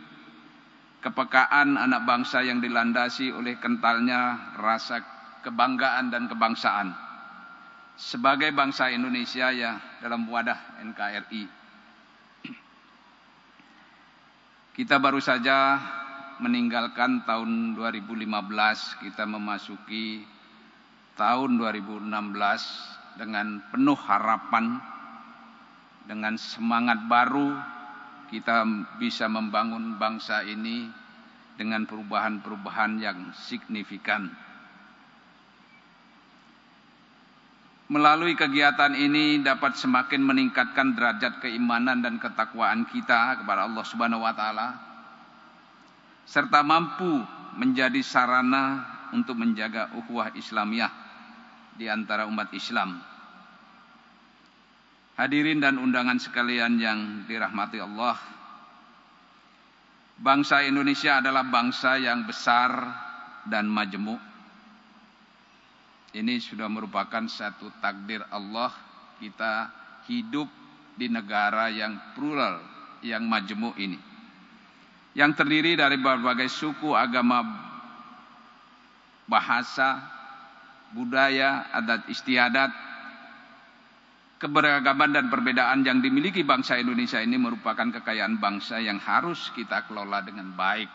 kepekaan anak bangsa yang dilandasi oleh kentalnya rasa kebanggaan dan kebangsaan sebagai bangsa Indonesia ya dalam wadah NKRI. Kita baru saja meninggalkan tahun 2015, kita memasuki tahun 2016 dengan penuh harapan, dengan semangat baru kita bisa membangun bangsa ini dengan perubahan-perubahan yang signifikan. Melalui kegiatan ini dapat semakin meningkatkan derajat keimanan dan ketakwaan kita kepada Allah Subhanahu wa taala serta mampu menjadi sarana untuk menjaga ukhuwah Islamiyah di antara umat Islam. Hadirin dan undangan sekalian yang dirahmati Allah, bangsa Indonesia adalah bangsa yang besar dan majemuk ini sudah merupakan satu takdir Allah kita hidup di negara yang plural, yang majemuk ini. Yang terdiri dari berbagai suku, agama, bahasa, budaya, adat istiadat, keberagaman dan perbedaan yang dimiliki bangsa Indonesia ini merupakan kekayaan bangsa yang harus kita kelola dengan baik.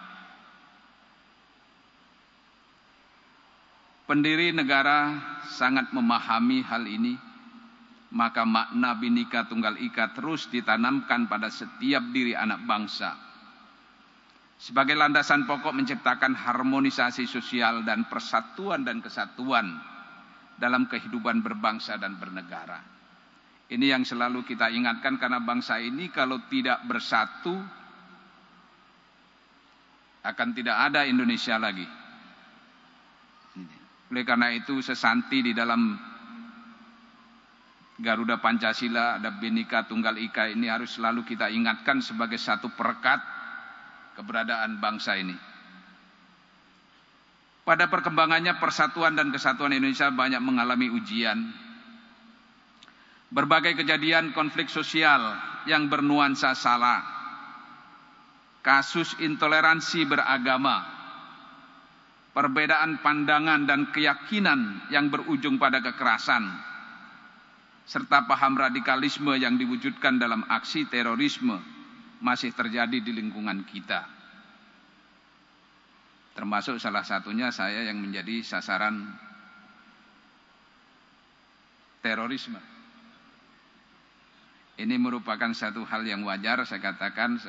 Pendiri negara sangat memahami hal ini, maka makna binika tunggal ika terus ditanamkan pada setiap diri anak bangsa. Sebagai landasan pokok menciptakan harmonisasi sosial dan persatuan dan kesatuan dalam kehidupan berbangsa dan bernegara. Ini yang selalu kita ingatkan karena bangsa ini kalau tidak bersatu akan tidak ada Indonesia lagi. Oleh karena itu sesanti di dalam Garuda Pancasila ada Bhinneka Tunggal Ika ini harus selalu kita ingatkan sebagai satu perekat keberadaan bangsa ini. Pada perkembangannya persatuan dan kesatuan Indonesia banyak mengalami ujian. Berbagai kejadian konflik sosial yang bernuansa salah. Kasus intoleransi beragama perbedaan pandangan dan keyakinan yang berujung pada kekerasan, serta paham radikalisme yang diwujudkan dalam aksi terorisme masih terjadi di lingkungan kita. Termasuk salah satunya saya yang menjadi sasaran terorisme. Ini merupakan satu hal yang wajar saya katakan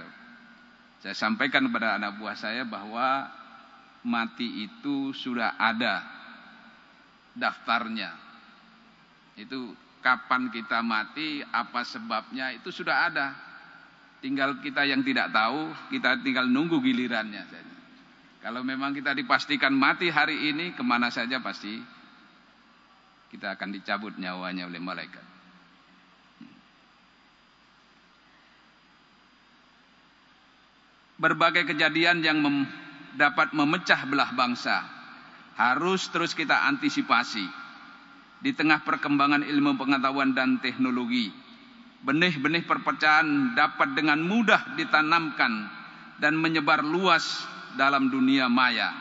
saya sampaikan kepada anak buah saya bahwa mati itu sudah ada daftarnya. Itu kapan kita mati, apa sebabnya itu sudah ada. Tinggal kita yang tidak tahu, kita tinggal nunggu gilirannya. Kalau memang kita dipastikan mati hari ini, ke mana saja pasti kita akan dicabut nyawanya oleh malaikat. Berbagai kejadian yang mem dapat memecah belah bangsa harus terus kita antisipasi. Di tengah perkembangan ilmu pengetahuan dan teknologi benih-benih perpecahan dapat dengan mudah ditanamkan dan menyebar luas dalam dunia maya.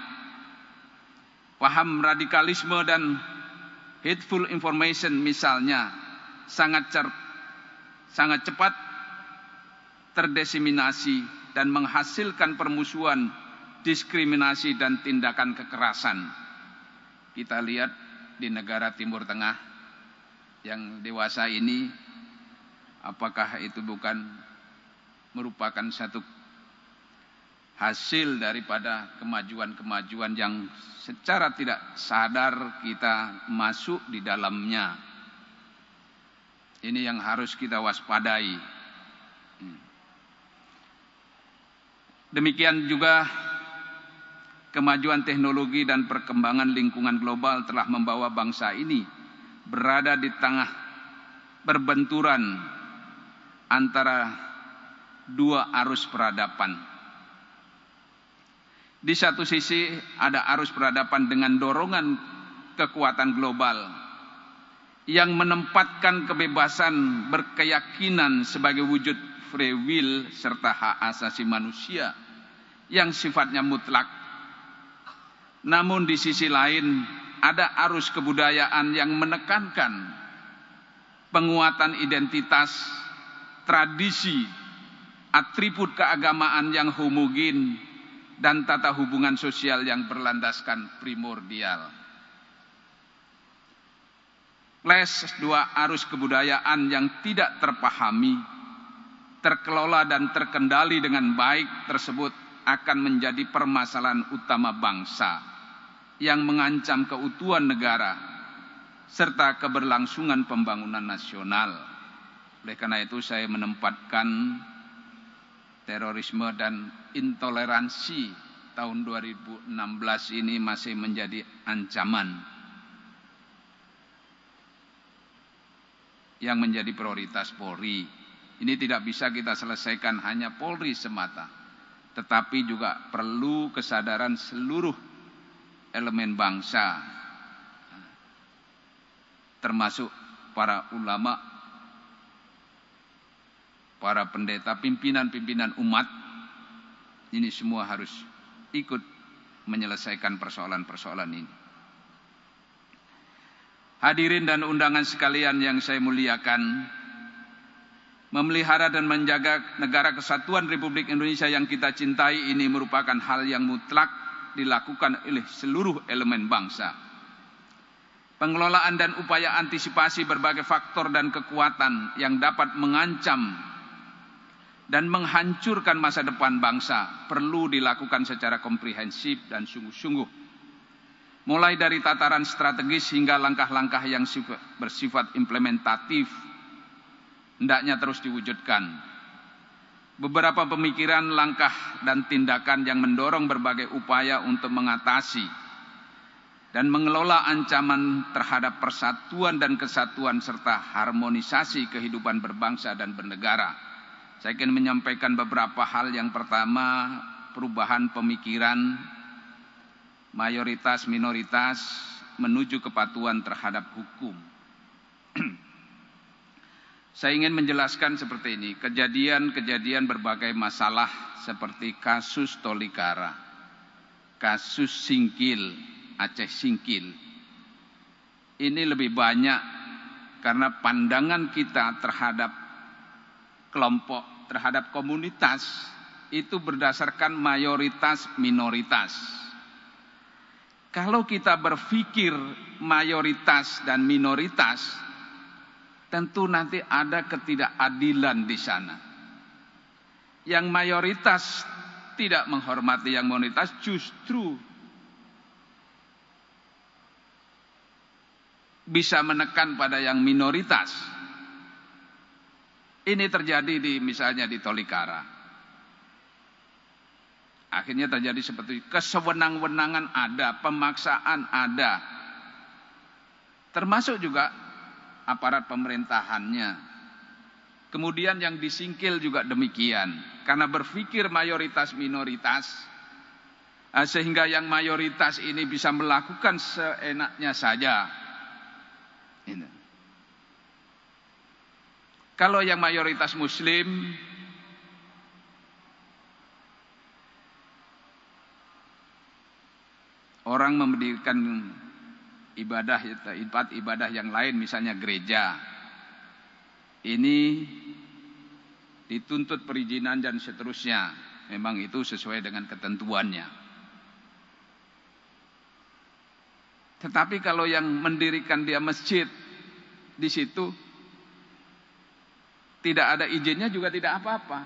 Paham radikalisme dan hateful information misalnya sangat sangat cepat terdeseminasi dan menghasilkan permusuhan diskriminasi dan tindakan kekerasan. Kita lihat di negara Timur Tengah yang dewasa ini apakah itu bukan merupakan satu hasil daripada kemajuan-kemajuan yang secara tidak sadar kita masuk di dalamnya. Ini yang harus kita waspadai. Demikian juga Kemajuan teknologi dan perkembangan lingkungan global telah membawa bangsa ini berada di tengah berbenturan antara dua arus peradaban. Di satu sisi ada arus peradaban dengan dorongan kekuatan global yang menempatkan kebebasan berkeyakinan sebagai wujud free will serta hak asasi manusia yang sifatnya mutlak namun di sisi lain ada arus kebudayaan yang menekankan penguatan identitas, tradisi, atribut keagamaan yang homogen, dan tata hubungan sosial yang berlandaskan primordial. Les dua arus kebudayaan yang tidak terpahami, terkelola dan terkendali dengan baik tersebut akan menjadi permasalahan utama bangsa yang mengancam keutuhan negara serta keberlangsungan pembangunan nasional. Oleh karena itu saya menempatkan terorisme dan intoleransi tahun 2016 ini masih menjadi ancaman yang menjadi prioritas Polri. Ini tidak bisa kita selesaikan hanya Polri semata tetapi juga perlu kesadaran seluruh elemen bangsa termasuk para ulama para pendeta pimpinan-pimpinan umat. Ini semua harus ikut menyelesaikan persoalan-persoalan ini. Hadirin dan undangan sekalian yang saya muliakan Memelihara dan menjaga negara kesatuan Republik Indonesia yang kita cintai ini merupakan hal yang mutlak dilakukan oleh seluruh elemen bangsa. Pengelolaan dan upaya antisipasi berbagai faktor dan kekuatan yang dapat mengancam dan menghancurkan masa depan bangsa perlu dilakukan secara komprehensif dan sungguh-sungguh. Mulai dari tataran strategis hingga langkah-langkah yang bersifat implementatif hendaknya terus diwujudkan. Beberapa pemikiran, langkah, dan tindakan yang mendorong berbagai upaya untuk mengatasi dan mengelola ancaman terhadap persatuan dan kesatuan serta harmonisasi kehidupan berbangsa dan bernegara. Saya ingin menyampaikan beberapa hal yang pertama, perubahan pemikiran mayoritas minoritas menuju kepatuhan terhadap hukum. Saya ingin menjelaskan seperti ini, kejadian-kejadian berbagai masalah seperti kasus Tolikara, kasus Singkil, Aceh Singkil. Ini lebih banyak karena pandangan kita terhadap kelompok, terhadap komunitas itu berdasarkan mayoritas minoritas. Kalau kita berpikir mayoritas dan minoritas, tentu nanti ada ketidakadilan di sana. Yang mayoritas tidak menghormati yang minoritas justru bisa menekan pada yang minoritas. Ini terjadi di misalnya di Tolikara. Akhirnya terjadi seperti kesewenang-wenangan ada, pemaksaan ada. Termasuk juga aparat pemerintahannya. Kemudian yang disingkil juga demikian. Karena berpikir mayoritas minoritas. Eh, sehingga yang mayoritas ini bisa melakukan seenaknya saja. Ini. Kalau yang mayoritas muslim. Orang mendirikan ibadah tempat ibadah yang lain misalnya gereja. Ini dituntut perizinan dan seterusnya. Memang itu sesuai dengan ketentuannya. Tetapi kalau yang mendirikan dia masjid di situ tidak ada izinnya juga tidak apa-apa.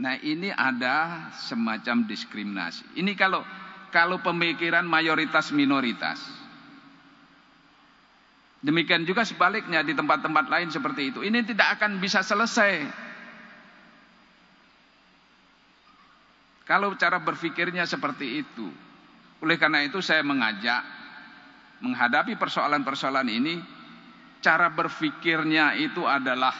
Nah ini ada semacam diskriminasi. Ini kalau kalau pemikiran mayoritas minoritas. Demikian juga sebaliknya di tempat-tempat lain seperti itu. Ini tidak akan bisa selesai. Kalau cara berpikirnya seperti itu. Oleh karena itu saya mengajak menghadapi persoalan-persoalan ini cara berpikirnya itu adalah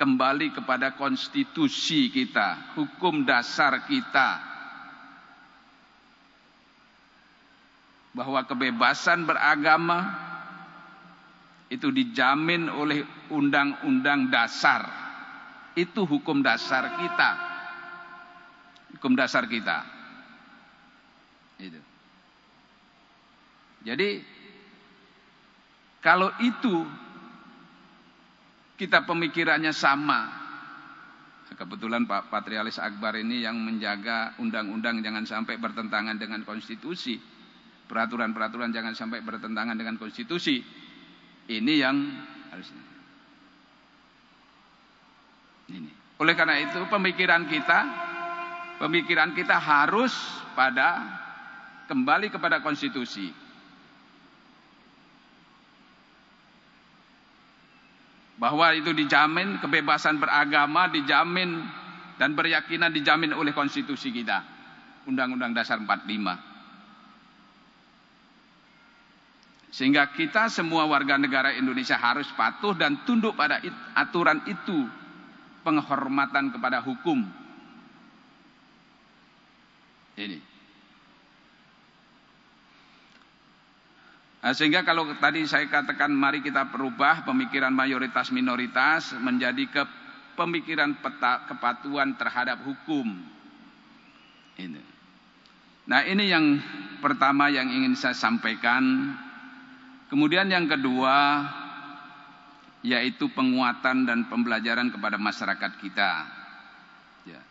kembali kepada konstitusi kita, hukum dasar kita, bahwa kebebasan beragama itu dijamin oleh undang-undang dasar. Itu hukum dasar kita. Hukum dasar kita. Itu. Jadi kalau itu kita pemikirannya sama. Kebetulan Pak Patrialis Akbar ini yang menjaga undang-undang jangan sampai bertentangan dengan konstitusi. Peraturan-peraturan jangan sampai bertentangan dengan konstitusi. Ini yang harus ini. Oleh karena itu pemikiran kita pemikiran kita harus pada kembali kepada konstitusi. bahwa itu dijamin kebebasan beragama dijamin dan beryakinan dijamin oleh konstitusi kita Undang-Undang Dasar 45 sehingga kita semua warga negara Indonesia harus patuh dan tunduk pada aturan itu penghormatan kepada hukum ini Nah, sehingga kalau tadi saya katakan mari kita perubah pemikiran mayoritas minoritas menjadi ke pemikiran peta, kepatuhan terhadap hukum. Ini. Nah ini yang pertama yang ingin saya sampaikan. Kemudian yang kedua yaitu penguatan dan pembelajaran kepada masyarakat kita. Ya.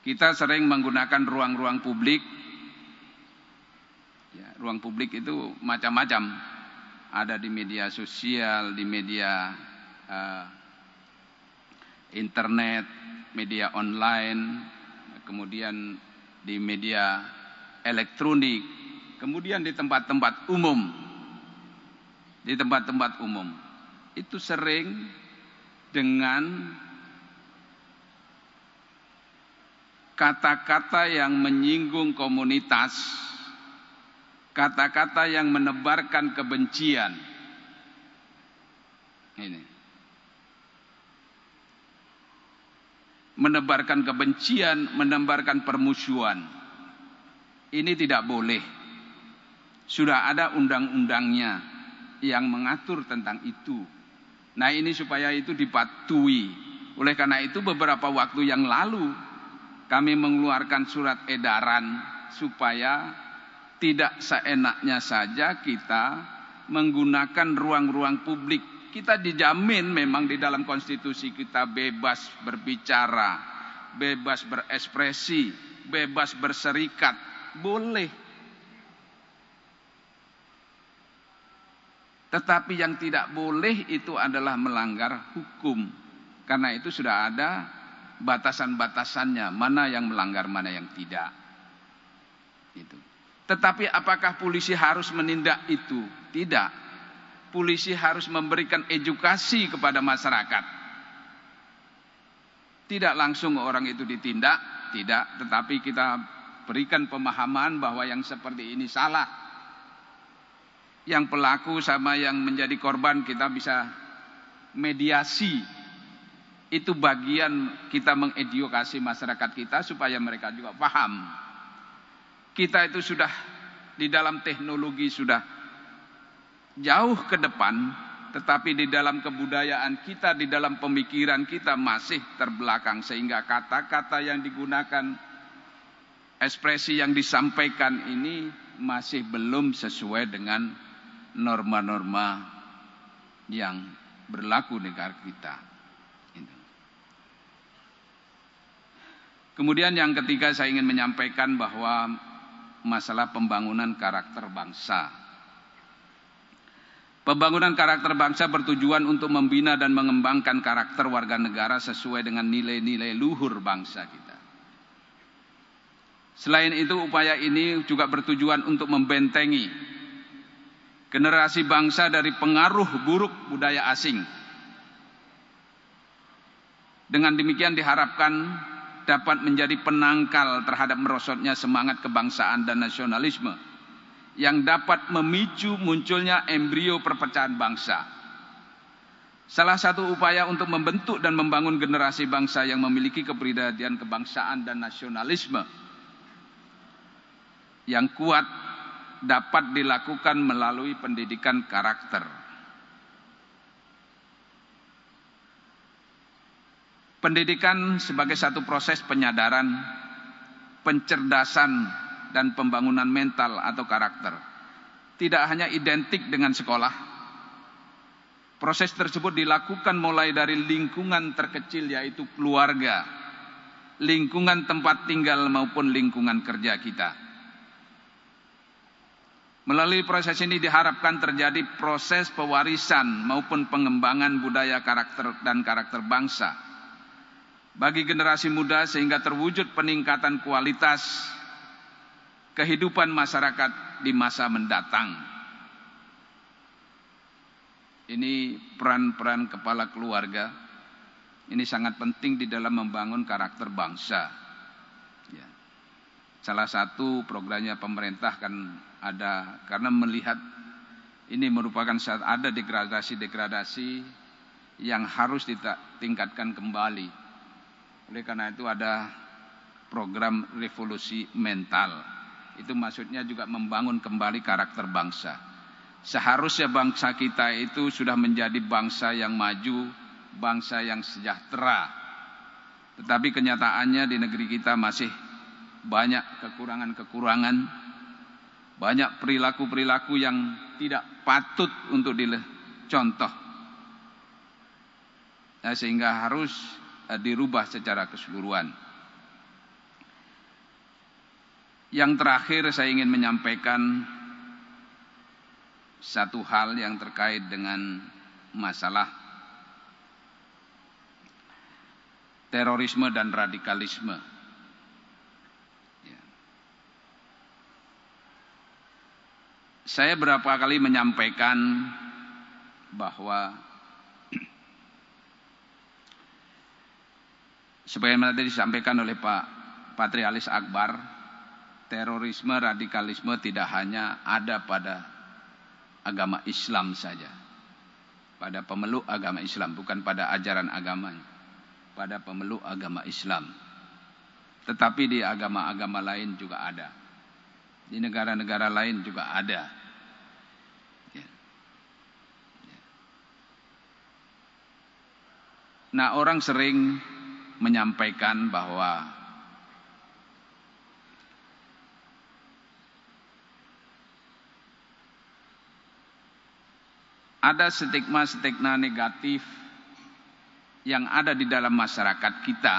Kita sering menggunakan ruang-ruang publik Ya, ruang publik itu macam-macam. Ada di media sosial, di media uh, internet, media online, kemudian di media elektronik, kemudian di tempat-tempat umum. Di tempat-tempat umum. Itu sering dengan kata-kata yang menyinggung komunitas kata-kata yang menebarkan kebencian. Ini. Menebarkan kebencian, menebarkan permusuhan. Ini tidak boleh. Sudah ada undang-undangnya yang mengatur tentang itu. Nah ini supaya itu dipatuhi. Oleh karena itu beberapa waktu yang lalu kami mengeluarkan surat edaran supaya tidak seenaknya saja kita menggunakan ruang-ruang publik. Kita dijamin memang di dalam konstitusi kita bebas berbicara, bebas berekspresi, bebas berserikat, boleh. Tetapi yang tidak boleh itu adalah melanggar hukum. Karena itu sudah ada batasan-batasannya, mana yang melanggar, mana yang tidak. Itu. Tetapi apakah polisi harus menindak itu? Tidak. Polisi harus memberikan edukasi kepada masyarakat. Tidak langsung orang itu ditindak, tidak. Tetapi kita berikan pemahaman bahwa yang seperti ini salah. Yang pelaku sama yang menjadi korban kita bisa mediasi. Itu bagian kita mengedukasi masyarakat kita supaya mereka juga paham kita itu sudah di dalam teknologi sudah jauh ke depan, tetapi di dalam kebudayaan kita, di dalam pemikiran kita masih terbelakang sehingga kata-kata yang digunakan, ekspresi yang disampaikan ini masih belum sesuai dengan norma-norma yang berlaku negara kita. Kemudian yang ketiga saya ingin menyampaikan bahwa masalah pembangunan karakter bangsa. Pembangunan karakter bangsa bertujuan untuk membina dan mengembangkan karakter warga negara sesuai dengan nilai-nilai luhur bangsa kita. Selain itu upaya ini juga bertujuan untuk membentengi generasi bangsa dari pengaruh buruk budaya asing. Dengan demikian diharapkan dapat menjadi penangkal terhadap merosotnya semangat kebangsaan dan nasionalisme yang dapat memicu munculnya embrio perpecahan bangsa. Salah satu upaya untuk membentuk dan membangun generasi bangsa yang memiliki kepribadian kebangsaan dan nasionalisme yang kuat dapat dilakukan melalui pendidikan karakter. Pendidikan sebagai satu proses penyadaran, pencerdasan, dan pembangunan mental atau karakter. tidak hanya identik dengan sekolah. Proses tersebut dilakukan mulai dari lingkungan terkecil yaitu keluarga, lingkungan tempat tinggal maupun lingkungan kerja kita. Melalui proses ini diharapkan terjadi proses pewarisan maupun pengembangan budaya karakter dan karakter bangsa bagi generasi muda sehingga terwujud peningkatan kualitas kehidupan masyarakat di masa mendatang. Ini peran-peran kepala keluarga. Ini sangat penting di dalam membangun karakter bangsa. Ya. Salah satu programnya pemerintah kan ada karena melihat ini merupakan saat ada degradasi-degradasi yang harus ditingkatkan kembali. Oleh karena itu ada program revolusi mental itu maksudnya juga membangun kembali karakter bangsa. Seharusnya bangsa kita itu sudah menjadi bangsa yang maju, bangsa yang sejahtera. Tetapi kenyataannya di negeri kita masih banyak kekurangan-kekurangan, banyak perilaku-perilaku yang tidak patut untuk dicontoh. Nah, sehingga harus eh, dirubah secara keseluruhan. Yang terakhir saya ingin menyampaikan satu hal yang terkait dengan masalah terorisme dan radikalisme. Saya berapa kali menyampaikan bahwa sebagaimana tadi disampaikan oleh Pak Patrialis Akbar terorisme, radikalisme tidak hanya ada pada agama Islam saja. Pada pemeluk agama Islam, bukan pada ajaran agamanya. Pada pemeluk agama Islam. Tetapi di agama-agama lain juga ada. Di negara-negara lain juga ada. Ya. Ya. Nah orang sering menyampaikan bahwa ada stigma-stigma negatif yang ada di dalam masyarakat kita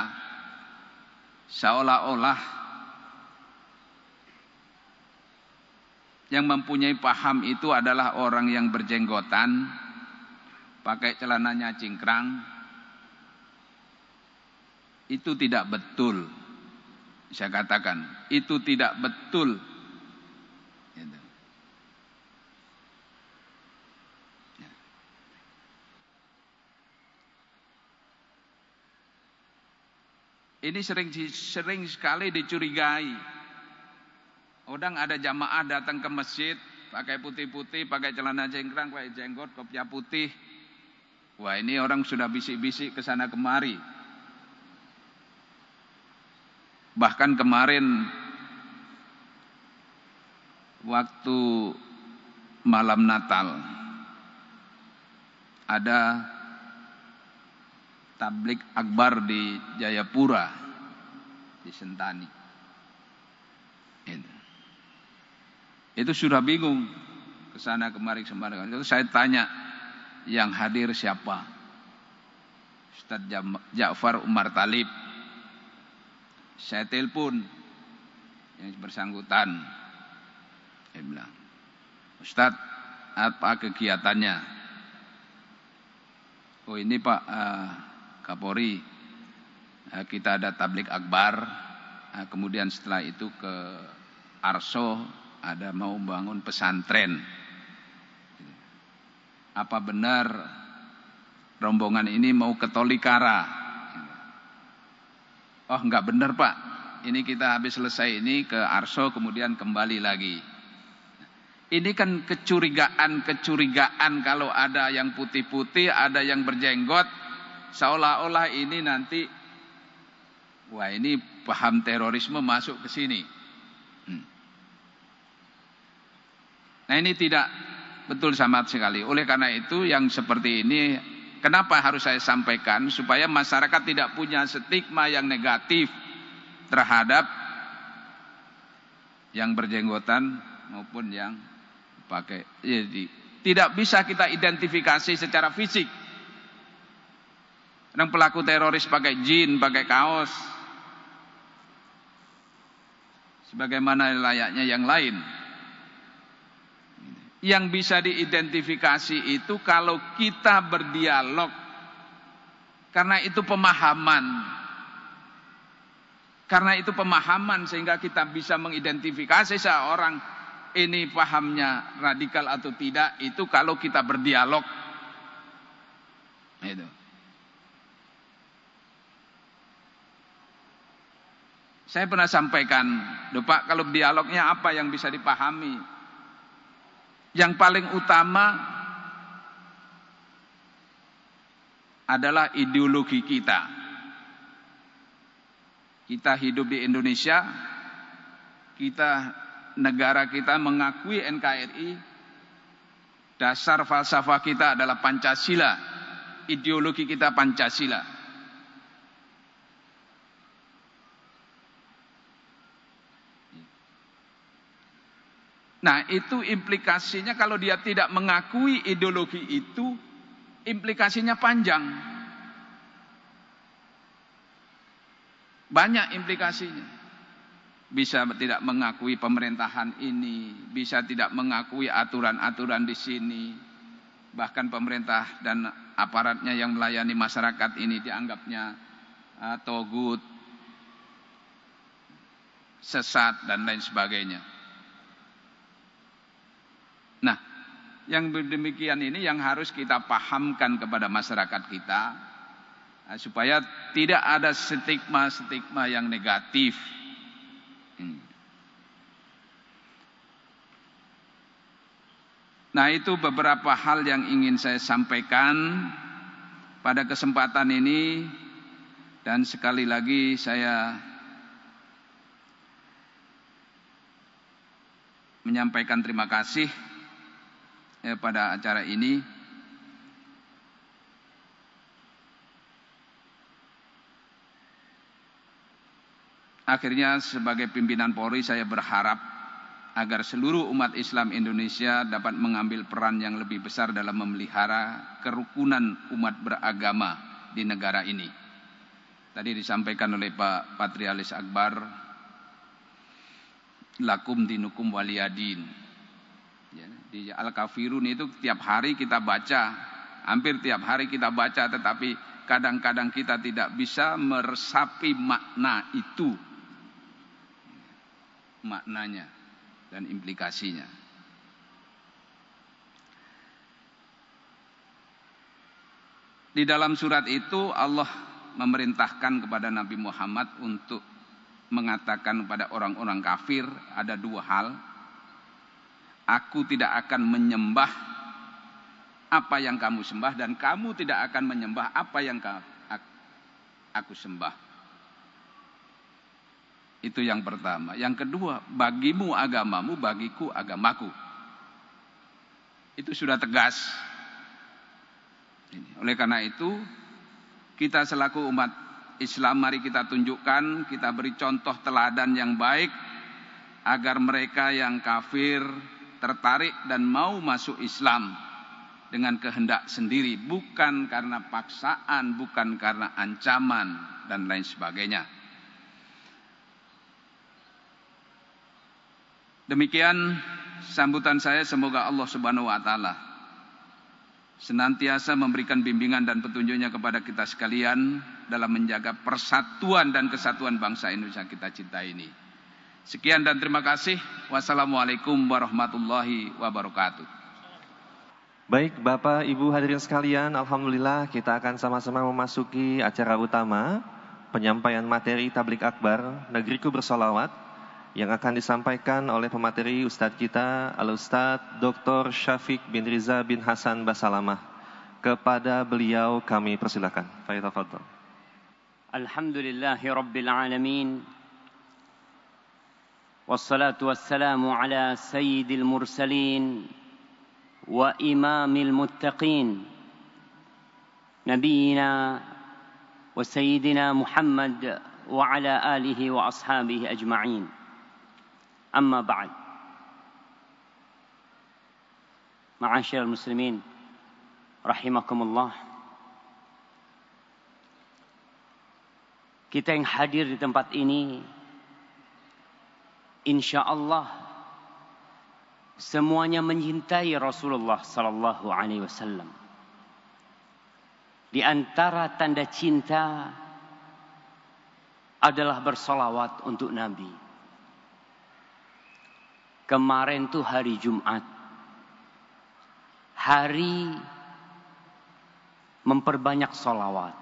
seolah-olah yang mempunyai paham itu adalah orang yang berjenggotan pakai celananya cingkrang itu tidak betul saya katakan itu tidak betul Ini sering sering sekali dicurigai. Orang ada jamaah datang ke masjid pakai putih-putih, pakai celana jengkrang, pakai jenggot, kopiah putih. Wah, ini orang sudah bisik-bisik ke sana kemari. Bahkan kemarin waktu malam Natal ada tablik akbar di Jayapura di Sentani. Itu, sudah bingung ke sana kemari kemari itu saya tanya yang hadir siapa? Ustaz Ja'far Umar Talib saya telepon yang bersangkutan. Dia bilang Ustaz apa kegiatannya? Oh ini pak uh, Kapolri. Eh, kita ada tablik akbar. Eh, kemudian setelah itu ke Arso ada mau bangun pesantren. Apa benar rombongan ini mau ke Tolikara oh enggak benar pak ini kita habis selesai ini ke Arso kemudian kembali lagi ini kan kecurigaan-kecurigaan kalau ada yang putih-putih, ada yang berjenggot, seolah-olah ini nanti wah ini paham terorisme masuk ke sini. Hmm. Nah ini tidak betul sama sekali. Oleh karena itu yang seperti ini kenapa harus saya sampaikan supaya masyarakat tidak punya stigma yang negatif terhadap yang berjenggotan maupun yang pakai jadi tidak bisa kita identifikasi secara fisik. Yang pelaku teroris pakai jin, pakai kaos. Sebagaimana layaknya yang lain. Yang bisa diidentifikasi itu kalau kita berdialog. Karena itu pemahaman. Karena itu pemahaman sehingga kita bisa mengidentifikasi seorang ini pahamnya radikal atau tidak itu kalau kita berdialog. Itu. Saya pernah sampaikan, Pak, kalau dialognya apa yang bisa dipahami? Yang paling utama adalah ideologi kita. Kita hidup di Indonesia, kita negara kita mengakui NKRI, dasar falsafah kita adalah Pancasila, ideologi kita Pancasila. Nah itu implikasinya kalau dia tidak mengakui ideologi itu, implikasinya panjang. Banyak implikasinya bisa tidak mengakui pemerintahan ini, bisa tidak mengakui aturan-aturan di sini. Bahkan pemerintah dan aparatnya yang melayani masyarakat ini dianggapnya uh, togut, sesat dan lain sebagainya. Nah, yang demikian ini yang harus kita pahamkan kepada masyarakat kita uh, supaya tidak ada stigma-stigma yang negatif Hmm. Nah itu beberapa hal yang ingin saya sampaikan pada kesempatan ini dan sekali lagi saya menyampaikan terima kasih ya, pada acara ini. Akhirnya sebagai pimpinan Polri saya berharap agar seluruh umat Islam Indonesia dapat mengambil peran yang lebih besar dalam memelihara kerukunan umat beragama di negara ini. Tadi disampaikan oleh Pak Patrialis Akbar, lakum dinukum waliyadin. Ya, di Al-Kafirun itu tiap hari kita baca, hampir tiap hari kita baca, tetapi kadang-kadang kita tidak bisa meresapi makna itu maknanya dan implikasinya. Di dalam surat itu Allah memerintahkan kepada Nabi Muhammad untuk mengatakan kepada orang-orang kafir ada dua hal. Aku tidak akan menyembah apa yang kamu sembah dan kamu tidak akan menyembah apa yang aku sembah. Itu yang pertama. Yang kedua, bagimu agamamu, bagiku agamaku. Itu sudah tegas. Oleh karena itu, kita selaku umat Islam mari kita tunjukkan, kita beri contoh teladan yang baik agar mereka yang kafir tertarik dan mau masuk Islam dengan kehendak sendiri, bukan karena paksaan, bukan karena ancaman dan lain sebagainya. Demikian sambutan saya semoga Allah Subhanahu wa taala senantiasa memberikan bimbingan dan petunjuknya kepada kita sekalian dalam menjaga persatuan dan kesatuan bangsa Indonesia kita cinta ini. Sekian dan terima kasih. Wassalamualaikum warahmatullahi wabarakatuh. Baik Bapak Ibu hadirin sekalian, Alhamdulillah kita akan sama-sama memasuki acara utama penyampaian materi tablik akbar Negeriku Bersolawat yang akan disampaikan oleh pemateri Ustadz kita, Al-Ustadz Dr. Syafiq bin Riza bin Hasan Basalamah. Kepada beliau kami persilakan. Fayyatafadol. Alhamdulillahi Rabbil Alamin. والصلاة والسلام على سيد المرسلين وإمام المتقين نبينا وسيدنا محمد وعلى آله وأصحابه أجمعين. أما بعد معاشر المسلمين رحمكم الله kita yang hadir di tempat ini insya Allah semuanya mencintai Rasulullah sallallahu alaihi wasallam. Di antara tanda cinta adalah bersolawat untuk Nabi. Kemarin tuh hari Jumat. Hari memperbanyak solawat.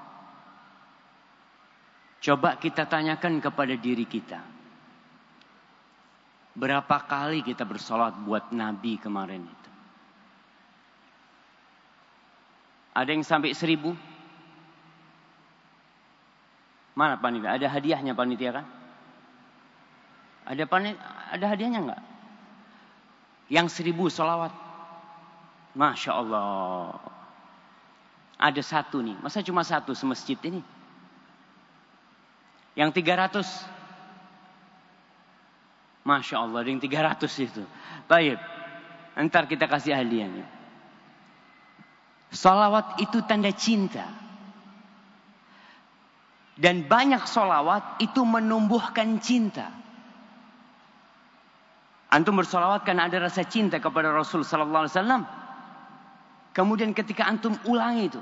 Coba kita tanyakan kepada diri kita. Berapa kali kita bersolat buat Nabi kemarin itu? Ada yang sampai seribu? Mana panitia? Ada hadiahnya panitia kan? Ada panitia, ada hadiahnya enggak? Yang seribu solawat. Masya Allah. Ada satu nih. Masa cuma satu semasjid ini? Yang tiga ratus. Masya Allah. Tiga ratus itu. Baik. Ntar kita kasih hadiahnya. Solawat itu tanda cinta. Dan banyak solawat itu menumbuhkan cinta. Antum bersolawat karena ada rasa cinta kepada Rasul Sallallahu Alaihi Wasallam. Kemudian ketika antum ulangi itu,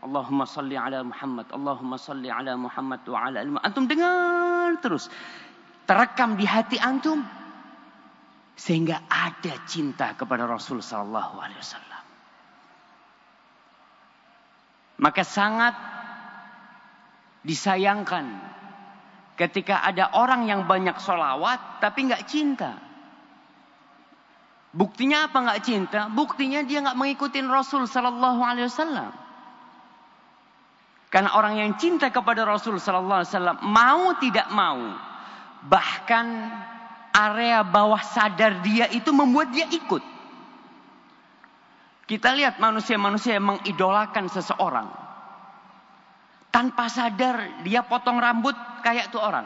Allahumma salli ala Muhammad, Allahumma salli ala Muhammad wa ala al Antum dengar terus, terekam di hati antum, sehingga ada cinta kepada Rasul Sallallahu Alaihi Wasallam. Maka sangat disayangkan ketika ada orang yang banyak solawat tapi nggak cinta. Buktinya apa nggak cinta? Buktinya dia nggak mengikuti Rasul Sallallahu Alaihi Wasallam. Karena orang yang cinta kepada Rasul Sallallahu Alaihi Wasallam mau tidak mau, bahkan area bawah sadar dia itu membuat dia ikut. Kita lihat manusia-manusia yang mengidolakan seseorang. Tanpa sadar dia potong rambut kayak tuh orang.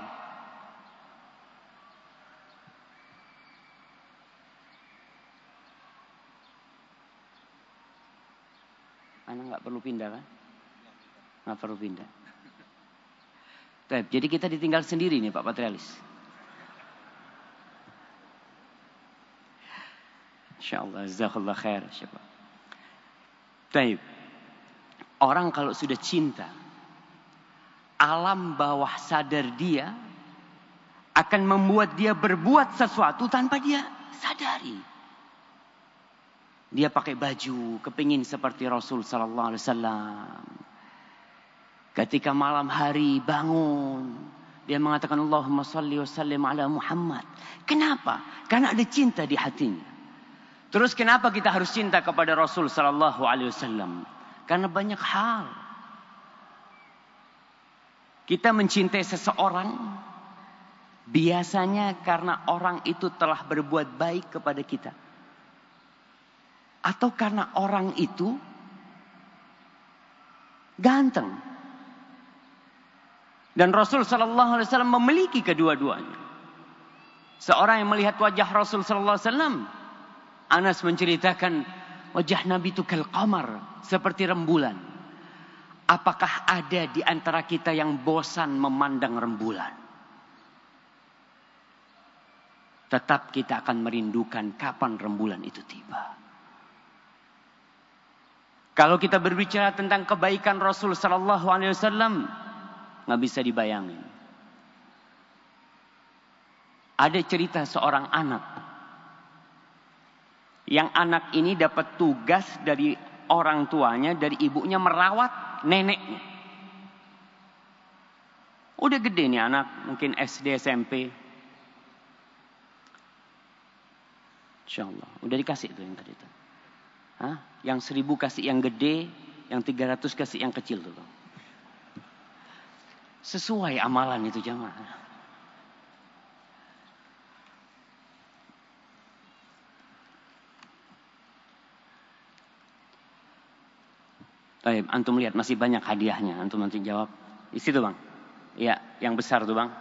Anak nggak perlu pindah kan? Nggak perlu pindah. Jadi kita ditinggal sendiri nih Pak Patrialis. Insyaallah, jazakallah khair. Taib. Orang kalau sudah cinta, alam bawah sadar dia akan membuat dia berbuat sesuatu tanpa dia sadari. Dia pakai baju, kepingin seperti Rasul Sallallahu Alaihi Wasallam. Ketika malam hari bangun, dia mengatakan Allahumma salli wa sallim ala Muhammad. Kenapa? Karena ada cinta di hatinya. Terus kenapa kita harus cinta kepada Rasul Sallallahu Alaihi Wasallam? Karena banyak hal. Kita mencintai seseorang biasanya karena orang itu telah berbuat baik kepada kita atau karena orang itu ganteng. Dan Rasul Sallallahu Alaihi Wasallam memiliki kedua-duanya. Seorang yang melihat wajah Rasul Sallallahu Alaihi Wasallam, Anas menceritakan wajah Nabi itu kal seperti rembulan. Apakah ada di antara kita yang bosan memandang rembulan? Tetap kita akan merindukan kapan rembulan itu tiba. Kalau kita berbicara tentang kebaikan Rasul Sallallahu Alaihi Wasallam, nggak bisa dibayangin. Ada cerita seorang anak, yang anak ini dapat tugas dari orang tuanya, dari ibunya merawat neneknya. Udah gede nih anak, mungkin SD, SMP. Insya Allah, udah dikasih tuh yang tadi tuh. Hah? Yang seribu kasih yang gede, yang tiga ratus kasih yang kecil tuh. Sesuai amalan itu jamaah. Baik, antum lihat masih banyak hadiahnya. Antum nanti jawab. Di situ bang. Iya, yang besar tuh bang.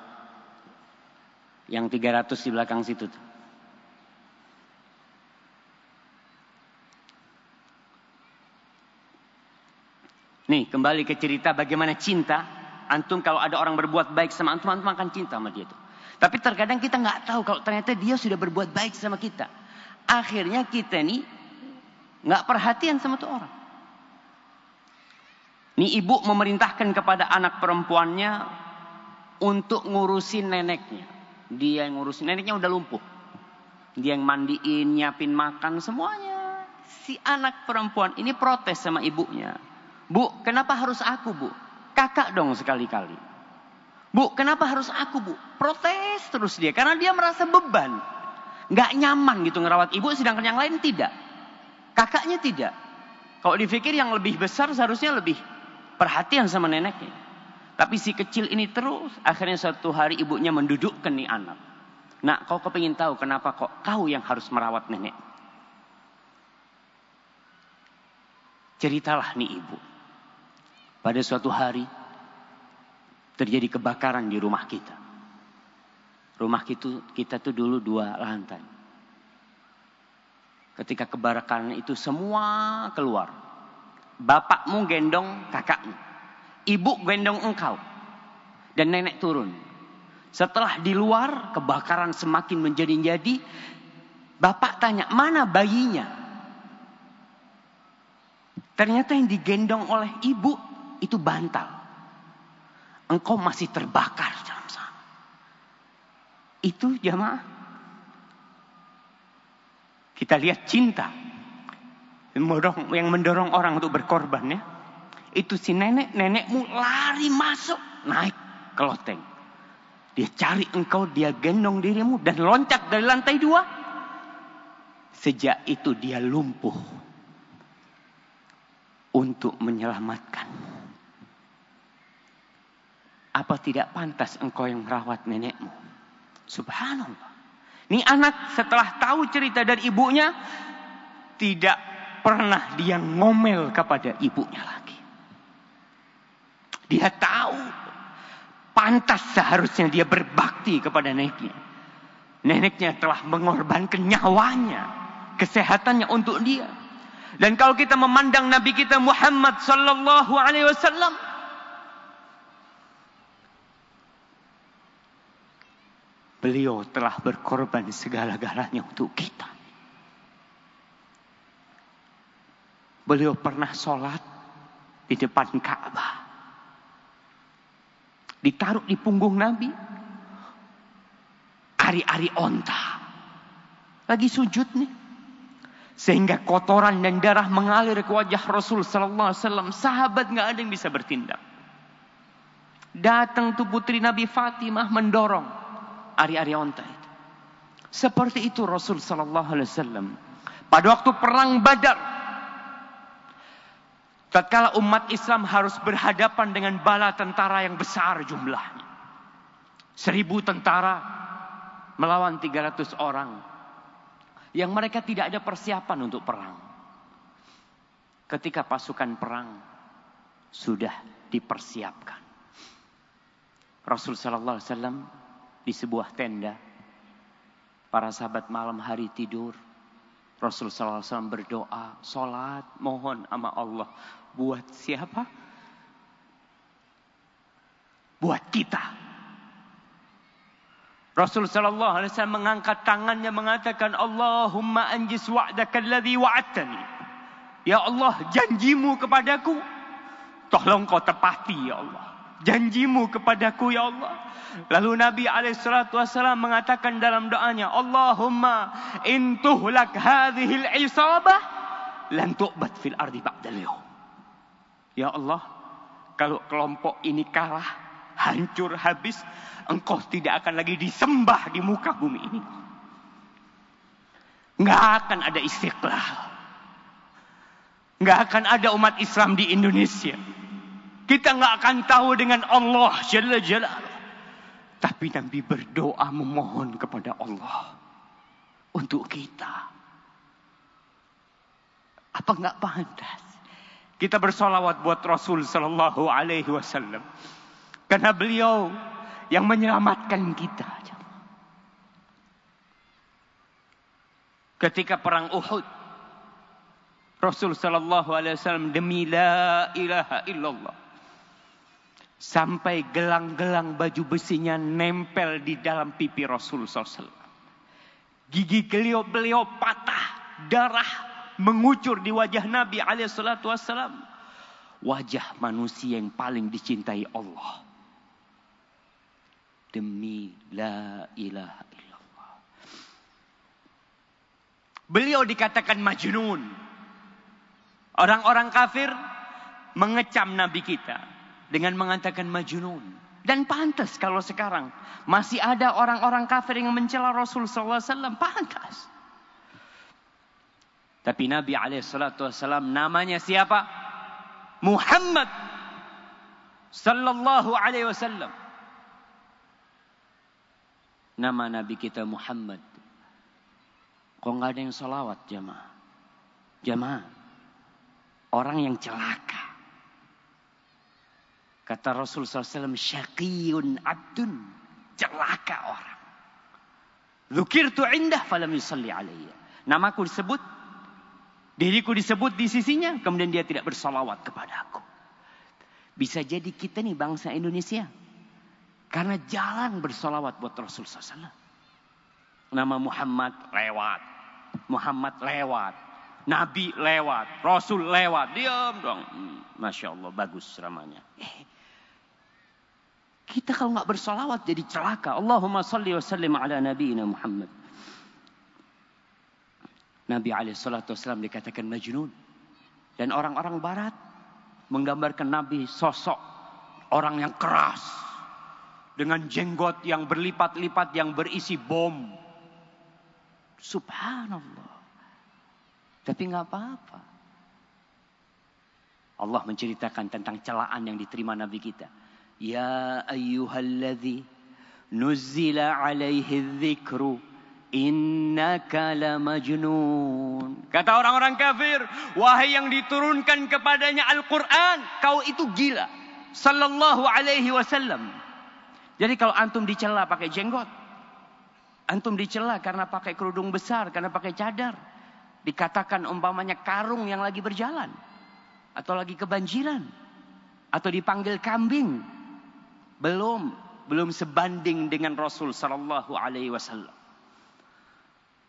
Yang 300 di belakang situ tuh. Nih, kembali ke cerita bagaimana cinta. Antum kalau ada orang berbuat baik sama antum, antum akan cinta sama dia tuh. Tapi terkadang kita nggak tahu kalau ternyata dia sudah berbuat baik sama kita. Akhirnya kita nih nggak perhatian sama tuh orang. Nih ibu memerintahkan kepada anak perempuannya untuk ngurusin neneknya. Dia yang ngurusin neneknya udah lumpuh. Dia yang mandiin, nyiapin makan semuanya. Si anak perempuan ini protes sama ibunya. Bu, kenapa harus aku, Bu? Kakak dong sekali-kali. Bu, kenapa harus aku, Bu? Protes terus dia. Karena dia merasa beban. Gak nyaman gitu ngerawat ibu, sedangkan yang lain tidak. Kakaknya tidak. Kalau dipikir yang lebih besar seharusnya lebih perhatian sama neneknya. Tapi si kecil ini terus, akhirnya suatu hari ibunya mendudukkan nih anak. Nah, kau kepingin tahu kenapa kok kau yang harus merawat nenek? Ceritalah nih ibu. Pada suatu hari terjadi kebakaran di rumah kita. Rumah itu kita tuh dulu dua lantai. Ketika kebakaran itu semua keluar. Bapakmu gendong kakakmu. Ibu gendong engkau. Dan nenek turun. Setelah di luar kebakaran semakin menjadi-jadi. Bapak tanya mana bayinya? Ternyata yang digendong oleh ibu itu bantal. Engkau masih terbakar dalam sana. Itu jamaah. Kita lihat cinta. Yang mendorong orang untuk berkorban ya. Itu si nenek, nenekmu lari masuk. Naik ke loteng. Dia cari engkau, dia gendong dirimu dan loncat dari lantai dua. Sejak itu dia lumpuh. Untuk menyelamatkan apa tidak pantas engkau yang merawat nenekmu? Subhanallah. Ini anak setelah tahu cerita dari ibunya, tidak pernah dia ngomel kepada ibunya lagi. Dia tahu pantas seharusnya dia berbakti kepada neneknya. Neneknya telah mengorbankan nyawanya, kesehatannya untuk dia. Dan kalau kita memandang Nabi kita Muhammad sallallahu alaihi wasallam, Beliau telah berkorban segala-galanya untuk kita. Beliau pernah sholat di depan Ka'bah. Ditaruh di punggung Nabi. Ari-ari onta. Lagi sujud nih. Sehingga kotoran dan darah mengalir ke wajah Rasul Sallallahu Alaihi Wasallam. Sahabat nggak ada yang bisa bertindak. Datang tuh putri Nabi Fatimah mendorong ari-ari onta itu. Seperti itu Rasul sallallahu alaihi wasallam. Pada waktu perang Badar tatkala umat Islam harus berhadapan dengan bala tentara yang besar jumlahnya. Seribu tentara melawan 300 orang. Yang mereka tidak ada persiapan untuk perang. Ketika pasukan perang sudah dipersiapkan. Rasul sallallahu alaihi wasallam di sebuah tenda. Para sahabat malam hari tidur. Rasulullah SAW berdoa, sholat, mohon sama Allah. Buat siapa? Buat kita. Rasul sallallahu alaihi wasallam mengangkat tangannya mengatakan Allahumma anjis wa'daka alladhi wa'adtani. Ya Allah, janjimu kepadaku tolong kau tepati ya Allah. Janjimu kepadaku ya Allah. Lalu Nabi wassalam mengatakan dalam doanya, Allahumma intuhlak hadhil isabah lan tu'bad fil ardi ba'dal yawm. Ya Allah, kalau kelompok ini kalah, hancur habis, engkau tidak akan lagi disembah di muka bumi ini. Nggak akan ada istiqlal. Nggak akan ada umat Islam di Indonesia. Kita nggak akan tahu dengan Allah Jalla Jalla. Tapi Nabi berdoa memohon kepada Allah untuk kita. Apa nggak pantas? Kita bersolawat buat Rasul Sallallahu Alaihi Wasallam karena beliau yang menyelamatkan kita. Ketika perang Uhud, Rasul sallallahu alaihi wasallam demi la ilaha illallah. Sampai gelang-gelang baju besinya nempel di dalam pipi Rasul sallallahu Gigi beliau beliau patah, darah mengucur di wajah Nabi alaihi salatu wasallam. Wajah manusia yang paling dicintai Allah. Demi la ilaha illallah. Beliau dikatakan majnun. Orang-orang kafir mengecam Nabi kita dengan mengatakan majnun. Dan pantas kalau sekarang masih ada orang-orang kafir yang mencela Rasul SAW. Pantas. Tapi Nabi SAW namanya siapa? Muhammad sallallahu alaihi wasallam. Nama Nabi kita Muhammad. Kok nggak ada yang salawat jamaah? Jamaah. Orang yang celaka. Kata Rasul SAW, syaqiyun abdun. Celaka orang. Zukirtu indah falam yusalli alaiya. Namaku disebut. Diriku disebut di sisinya. Kemudian dia tidak bersalawat kepada aku. Bisa jadi kita nih bangsa Indonesia. Karena jalan bersalawat buat Rasul SAW. Nama Muhammad lewat. Muhammad lewat. Nabi lewat, Rasul lewat, diam dong. Hmm, Masya Allah, bagus ramanya. Eh, kita kalau nggak bersolawat jadi celaka. Allahumma salli wa sallim ala nabiina Muhammad. Nabi SAW dikatakan majnun. Dan orang-orang barat menggambarkan Nabi sosok orang yang keras. Dengan jenggot yang berlipat-lipat yang berisi bom. Subhanallah. Tapi nggak apa-apa. Allah menceritakan tentang celaan yang diterima Nabi kita. Ya ayyuhalladzi nuzzila alaihi dzikru innaka lamajnun. Kata orang-orang kafir, wahai yang diturunkan kepadanya Al-Qur'an, kau itu gila. Sallallahu alaihi wasallam. Jadi kalau antum dicela pakai jenggot, antum dicela karena pakai kerudung besar, karena pakai cadar, Dikatakan umpamanya karung yang lagi berjalan. Atau lagi kebanjiran. Atau dipanggil kambing. Belum. Belum sebanding dengan Rasul Sallallahu Alaihi Wasallam.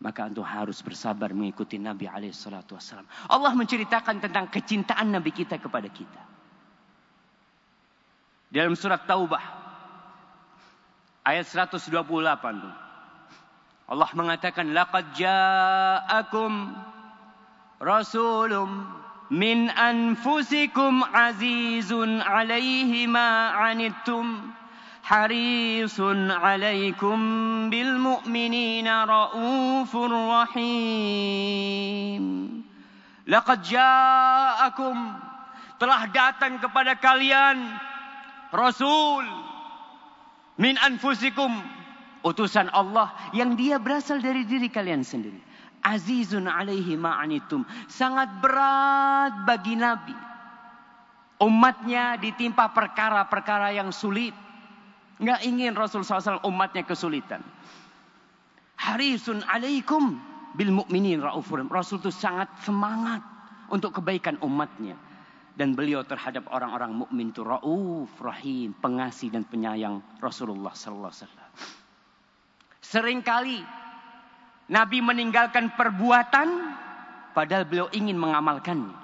Maka antum harus bersabar mengikuti Nabi alaihi salatu wasallam. Allah menceritakan tentang kecintaan Nabi kita kepada kita. Dalam surat Taubah ayat 128 tuh. Allah mengatakan laqad ja'akum rasulun min anfusikum azizun alaihi ma anittum alaikum bil mu'minina raufur rahim laqad ja'akum telah datang kepada kalian rasul min anfusikum utusan Allah yang dia berasal dari diri kalian sendiri. Azizun alaihi ma'anitum. Sangat berat bagi Nabi. Umatnya ditimpa perkara-perkara yang sulit. Nggak ingin Rasul SAW umatnya kesulitan. Harisun alaikum bil mu'minin ra'ufur. Rasul itu sangat semangat untuk kebaikan umatnya. Dan beliau terhadap orang-orang mukmin itu rauf, rahim, pengasih dan penyayang Rasulullah sallallahu alaihi wasallam. Seringkali Nabi meninggalkan perbuatan padahal beliau ingin mengamalkannya.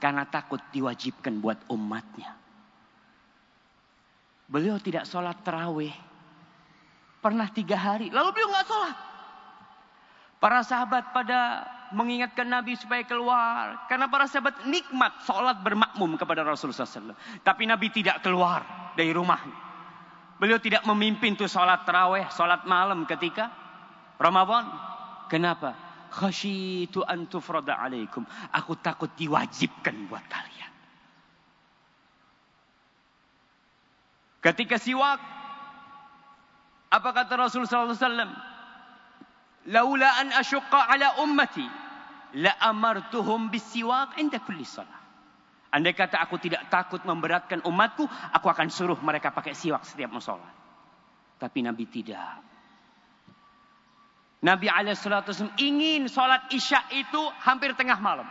Karena takut diwajibkan buat umatnya. Beliau tidak sholat terawih. Pernah tiga hari. Lalu beliau nggak sholat. Para sahabat pada mengingatkan Nabi supaya keluar. Karena para sahabat nikmat sholat bermakmum kepada Rasulullah SAW. Tapi Nabi tidak keluar dari rumahnya. Beliau tidak memimpin tuh sholat terawih, sholat malam ketika Ramadan. Kenapa? Khasyitu an tufrada alaikum. Aku takut diwajibkan buat kalian. Ketika siwak, apa kata Rasulullah SAW? Laula an asyukka ala ummati, la amartuhum bisiwak inda kulli salat. Andai kata aku tidak takut memberatkan umatku, aku akan suruh mereka pakai siwak setiap mau sholat. Tapi Nabi tidak. Nabi SAW ingin sholat isya itu hampir tengah malam.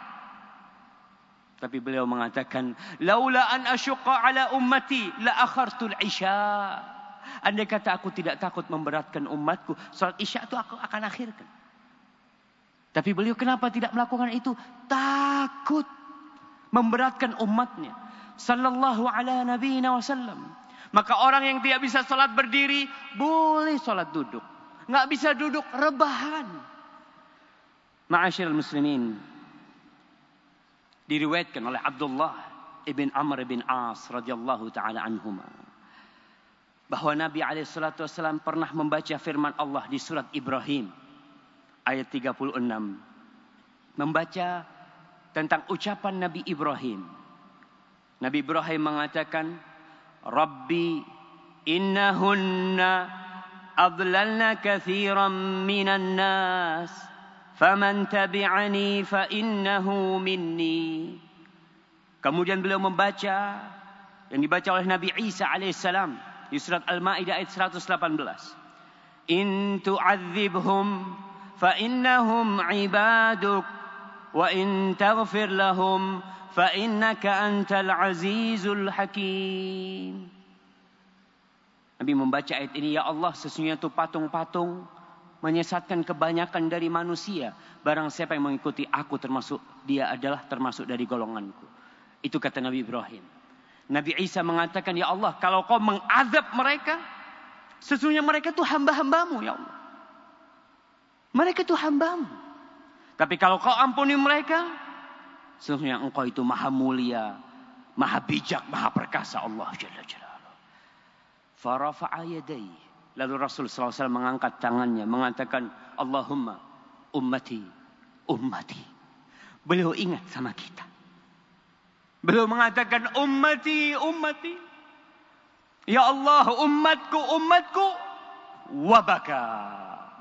Tapi beliau mengatakan, "Laula an asyqa ala ummati la akhartul isya." Andai kata aku tidak takut memberatkan umatku, salat isya itu aku akan akhirkan. Tapi beliau kenapa tidak melakukan itu? Takut memberatkan umatnya. Sallallahu ala nabiyina wasallam. Maka orang yang tidak bisa sholat berdiri, boleh sholat duduk. Nggak bisa duduk, rebahan. Ma'asyil muslimin. Diriwayatkan oleh Abdullah ibn Amr ibn As radhiyallahu taala anhuma. Bahwa Nabi alaihi pernah membaca firman Allah di surat Ibrahim ayat 36 membaca tentang ucapan Nabi Ibrahim. Nabi Ibrahim mengatakan, "Rabbi innahunna adlalna kathiran minan nas, Fman tabi'ani fa فإنه minni. Kemudian beliau membaca yang dibaca oleh Nabi Isa alaihissalam di surat Al-Maidah ayat 118. In tu'adzibhum fa innahum ibaduk wa in taghfir lahum fa innaka antal azizul hakim. Nabi membaca ayat ini ya Allah sesungguhnya itu patung-patung menyesatkan kebanyakan dari manusia. Barang siapa yang mengikuti aku termasuk, dia adalah termasuk dari golonganku. Itu kata Nabi Ibrahim. Nabi Isa mengatakan, Ya Allah kalau kau mengadab mereka, sesungguhnya mereka itu hamba-hambamu ya Allah. Mereka itu hambamu. Tapi kalau kau ampuni mereka, sesungguhnya engkau itu maha mulia, maha bijak, maha perkasa Allah Jalla Jalla. Farafa'a. Lalu Rasul SAW mengangkat tangannya, mengatakan, Allahumma ummati, ummati. Beliau ingat sama kita. Beliau mengatakan, ummati, ummati. Ya Allah, umatku, umatku. Wabaka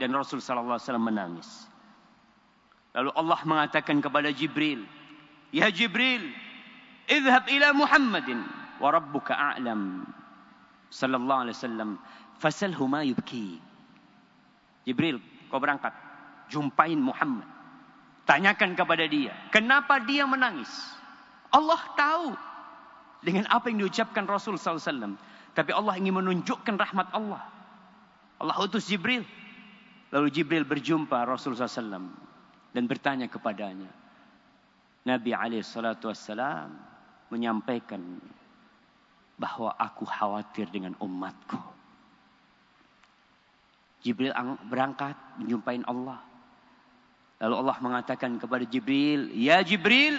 dan Rasul wasallam menangis. Lalu Allah mengatakan kepada Jibril, "Ya Jibril, idhhab ila Muhammadin wa rabbuka a'lam." Sallallahu alaihi wasallam, "Fasalhu ma yubki." Jibril, kau berangkat, jumpain Muhammad. Tanyakan kepada dia, kenapa dia menangis? Allah tahu dengan apa yang diucapkan Rasul wasallam. Tapi Allah ingin menunjukkan rahmat Allah. Allah utus Jibril Lalu Jibril berjumpa Rasulullah SAW dan bertanya kepadanya. Nabi SAW menyampaikan bahwa aku khawatir dengan umatku. Jibril berangkat menjumpai Allah. Lalu Allah mengatakan kepada Jibril, "Ya Jibril,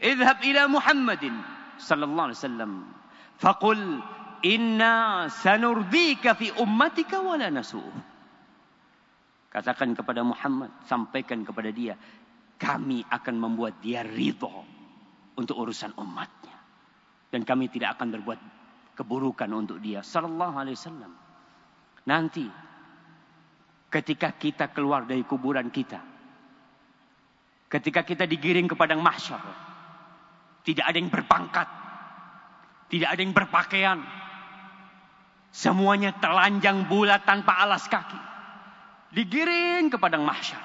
idhab ila Muhammadin sallallahu alaihi wasallam. Faqul inna sanurdika fi ummatika wa la nasu'uh." Katakan kepada Muhammad, sampaikan kepada dia, kami akan membuat dia ridho untuk urusan umatnya. Dan kami tidak akan berbuat keburukan untuk dia. Sallallahu alaihi wasallam. Nanti ketika kita keluar dari kuburan kita, ketika kita digiring ke padang mahsyar, tidak ada yang berpangkat, tidak ada yang berpakaian, semuanya telanjang bulat tanpa alas kaki digiring ke padang mahsyar.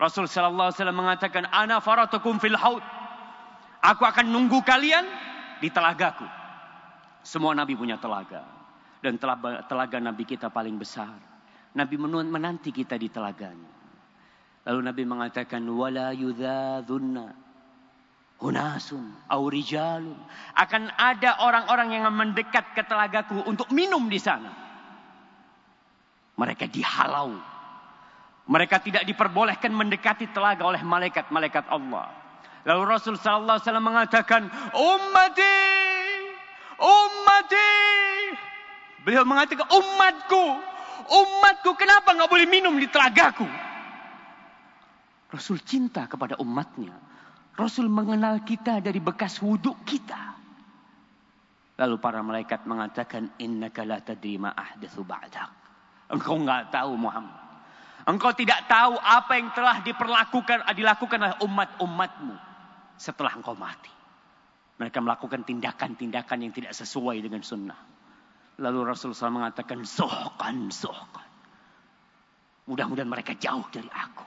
Rasul sallallahu alaihi wasallam mengatakan, "Ana faratukum fil haud." Aku akan nunggu kalian di telagaku. Semua nabi punya telaga dan telaga, telaga nabi kita paling besar. Nabi menanti kita di telaganya. Lalu Nabi mengatakan, "Wala yudhadhunna hunasun au rijalun." Akan ada orang-orang yang mendekat ke telagaku untuk minum di sana. Mereka dihalau. Mereka tidak diperbolehkan mendekati telaga oleh malaikat-malaikat Allah. Lalu Rasul sallallahu alaihi wasallam mengatakan, "Ummati, ummati." Beliau mengatakan, "Umatku, umatku kenapa nggak boleh minum di telagaku?" Rasul cinta kepada umatnya. Rasul mengenal kita dari bekas wudhu kita. Lalu para malaikat mengatakan, Innaka la tadri ma ahdathu. Engkau nggak tahu Muhammad. Engkau tidak tahu apa yang telah diperlakukan, dilakukan oleh umat-umatmu setelah engkau mati. Mereka melakukan tindakan-tindakan yang tidak sesuai dengan sunnah. Lalu Rasulullah SAW mengatakan, sohkan, sohkan. Mudah-mudahan mereka jauh dari aku.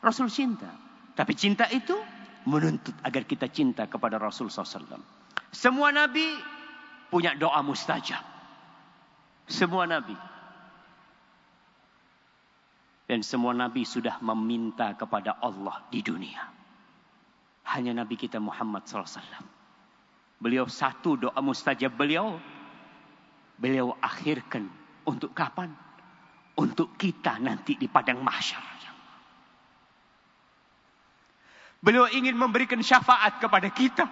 Rasul cinta. Tapi cinta itu menuntut agar kita cinta kepada Rasul SAW. Semua nabi punya doa mustajab. Semua nabi. Dan semua nabi sudah meminta kepada Allah di dunia. Hanya nabi kita Muhammad SAW. Beliau satu doa mustajab beliau. Beliau akhirkan untuk kapan? Untuk kita nanti di padang mahsyar. Beliau ingin memberikan syafaat kepada kita.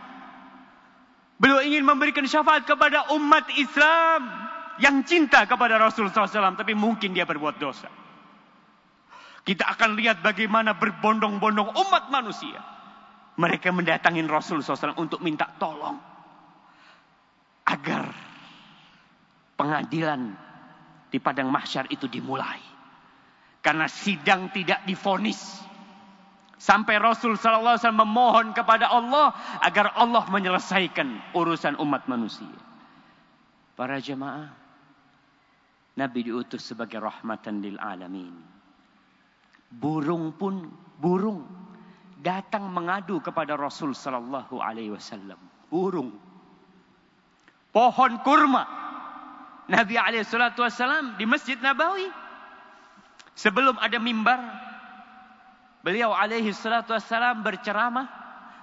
Beliau ingin memberikan syafaat kepada umat Islam yang cinta kepada Rasulullah SAW, tapi mungkin dia berbuat dosa. Kita akan lihat bagaimana berbondong-bondong umat manusia. Mereka mendatangin Rasulullah SAW untuk minta tolong. Agar pengadilan di padang mahsyar itu dimulai. Karena sidang tidak difonis. Sampai Rasul wasallam memohon kepada Allah agar Allah menyelesaikan urusan umat manusia. Para jemaah, Nabi diutus sebagai rahmatan lil alamin. Burung pun burung datang mengadu kepada Rasul sallallahu alaihi wasallam. Burung. Pohon kurma. Nabi alaihi salatu wasallam di Masjid Nabawi sebelum ada mimbar Beliau alaihi salatu berceramah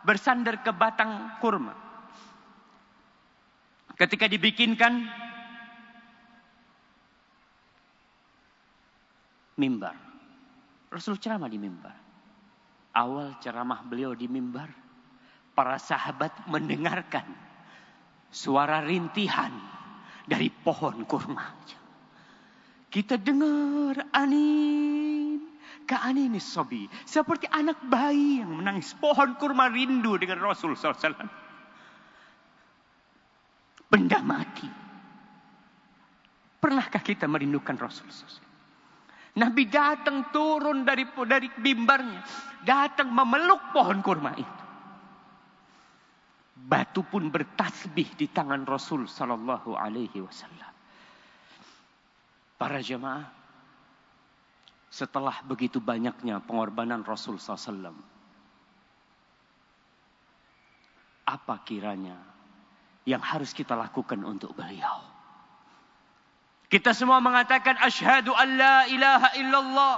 bersandar ke batang kurma. Ketika dibikinkan mimbar. Rasul ceramah di mimbar. Awal ceramah beliau di mimbar, para sahabat mendengarkan suara rintihan dari pohon kurma. Kita dengar anin Ka'anini sobi. Seperti anak bayi yang menangis. Pohon kurma rindu dengan Rasul SAW. Benda mati. Pernahkah kita merindukan Rasul SAW? Nabi datang turun dari dari bimbarnya. Datang memeluk pohon kurma itu. Batu pun bertasbih di tangan Rasul Sallallahu Alaihi Wasallam. Para jemaah, setelah begitu banyaknya pengorbanan Rasul SAW. Apa kiranya yang harus kita lakukan untuk beliau? Kita semua mengatakan asyhadu an la ilaha illallah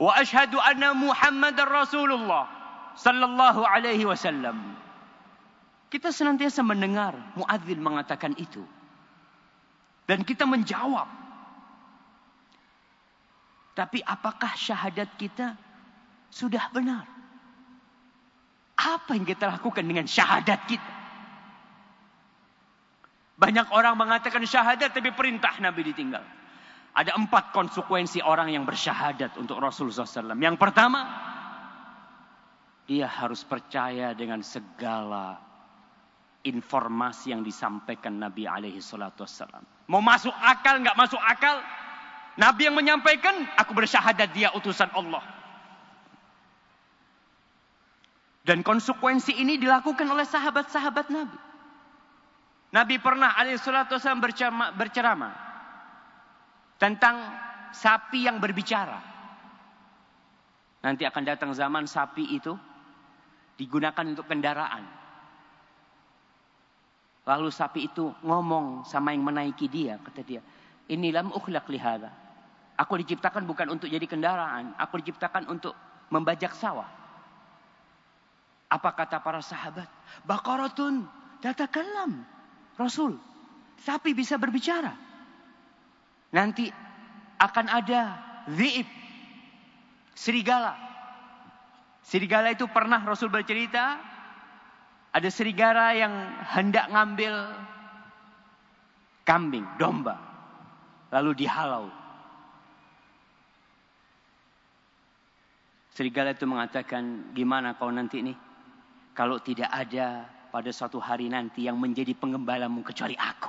wa asyhadu anna Muhammadar Rasulullah sallallahu alaihi wasallam. Kita senantiasa mendengar muadzin mengatakan itu. Dan kita menjawab tapi apakah syahadat kita sudah benar? Apa yang kita lakukan dengan syahadat kita? Banyak orang mengatakan syahadat tapi perintah Nabi ditinggal. Ada empat konsekuensi orang yang bersyahadat untuk Rasulullah SAW. Yang pertama, dia harus percaya dengan segala informasi yang disampaikan Nabi alaihi salatu Mau masuk akal, nggak masuk akal, Nabi yang menyampaikan, aku bersyahadat dia utusan Allah. Dan konsekuensi ini dilakukan oleh sahabat-sahabat Nabi. Nabi pernah alaihissalatu berceramah, berceramah tentang sapi yang berbicara. Nanti akan datang zaman sapi itu digunakan untuk kendaraan. Lalu sapi itu ngomong sama yang menaiki dia, kata dia, inilah ukhlaq lihada. Aku diciptakan bukan untuk jadi kendaraan. Aku diciptakan untuk membajak sawah. Apa kata para sahabat? Bakaratun datakalam. Rasul, sapi bisa berbicara. Nanti akan ada zi'ib. Serigala. Serigala itu pernah Rasul bercerita. Ada serigala yang hendak ngambil kambing, domba. Lalu dihalau Serigala itu mengatakan, gimana kau nanti nih? Kalau tidak ada pada suatu hari nanti yang menjadi pengembalamu kecuali aku.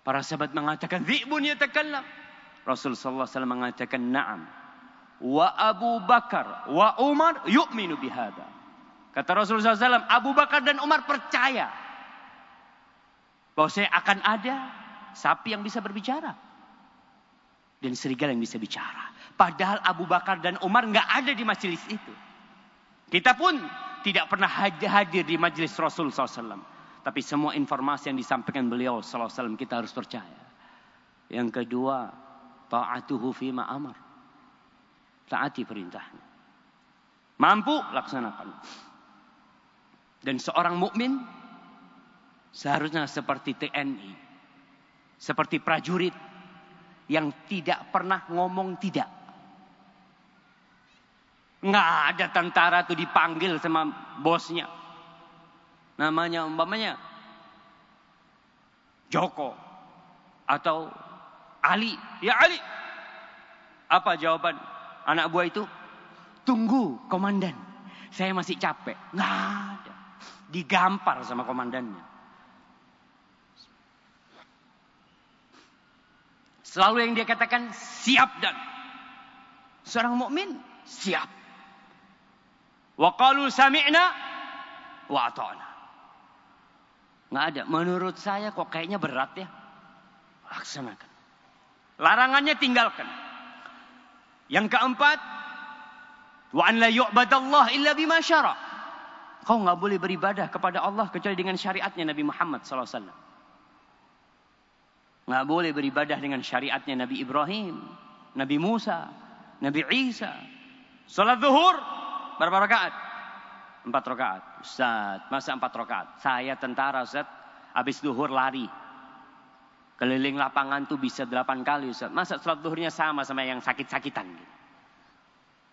Para sahabat mengatakan, Zi'bun yatakallam. Rasul alaihi wasallam mengatakan, "Na'am." Wa Abu Bakar wa Umar yu'minu bihada. Kata Rasulullah SAW, Abu Bakar dan Umar percaya bahwa saya akan ada sapi yang bisa berbicara dan serigala yang bisa bicara. Padahal Abu Bakar dan Umar nggak ada di majelis itu. Kita pun tidak pernah hadir di majelis Rasul SAW. Tapi semua informasi yang disampaikan beliau SAW kita harus percaya. Yang kedua, ta'atuhu fima amar. Taati perintahnya. Mampu laksanakan. Dan seorang mukmin seharusnya seperti TNI, seperti prajurit yang tidak pernah ngomong tidak. Nggak ada tentara tuh dipanggil sama bosnya. Namanya umpamanya Joko atau Ali. Ya Ali. Apa jawaban anak buah itu? Tunggu komandan. Saya masih capek. Nggak ada. Digampar sama komandannya. Selalu yang dia katakan siap dan seorang mukmin siap. Wa qalu sami'na wa ata'na. Nggak ada. Menurut saya kok kayaknya berat ya. Laksanakan. Larangannya tinggalkan. Yang keempat, wa an la yu'badallah illa bima syara. Kau nggak boleh beribadah kepada Allah kecuali dengan syariatnya Nabi Muhammad SAW. Nggak boleh beribadah dengan syariatnya Nabi Ibrahim, Nabi Musa, Nabi Isa. Salat zuhur berapa rakaat? Empat rakaat. Ustaz, masa empat rakaat? Saya tentara Ustaz, habis zuhur lari. Keliling lapangan tuh bisa delapan kali Ustaz. Masa salat zuhurnya sama sama yang sakit-sakitan gitu.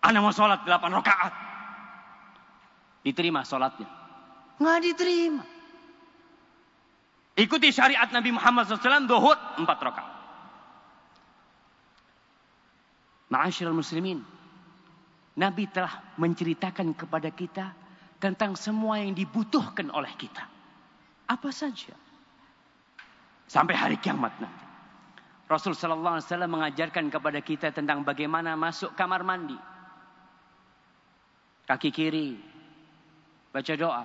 Anda mau sholat delapan rakaat. Diterima sholatnya. Nggak diterima. Ikuti syariat Nabi Muhammad SAW, duhur empat rakaat. Ma'asyiral muslimin, Nabi telah menceritakan kepada kita tentang semua yang dibutuhkan oleh kita. Apa saja. Sampai hari kiamat nanti. Rasul sallallahu alaihi wasallam mengajarkan kepada kita tentang bagaimana masuk kamar mandi. Kaki kiri baca doa.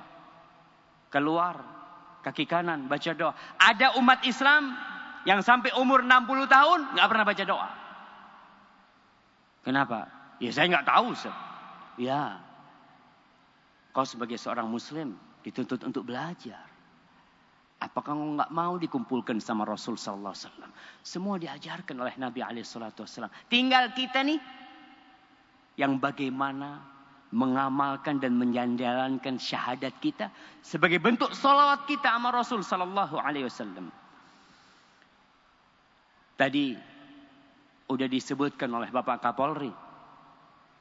Keluar kaki kanan baca doa. Ada umat Islam yang sampai umur 60 tahun nggak pernah baca doa. Kenapa? Ya saya nggak tahu. Sir. Ya, kau sebagai seorang Muslim dituntut untuk belajar. Apakah kau nggak mau dikumpulkan sama Rasul Sallallahu Alaihi Wasallam? Semua diajarkan oleh Nabi Alaihi Wasallam. Tinggal kita nih yang bagaimana mengamalkan dan menjalankan syahadat kita sebagai bentuk salawat kita sama Rasul sallallahu alaihi wasallam. Tadi udah disebutkan oleh Bapak Kapolri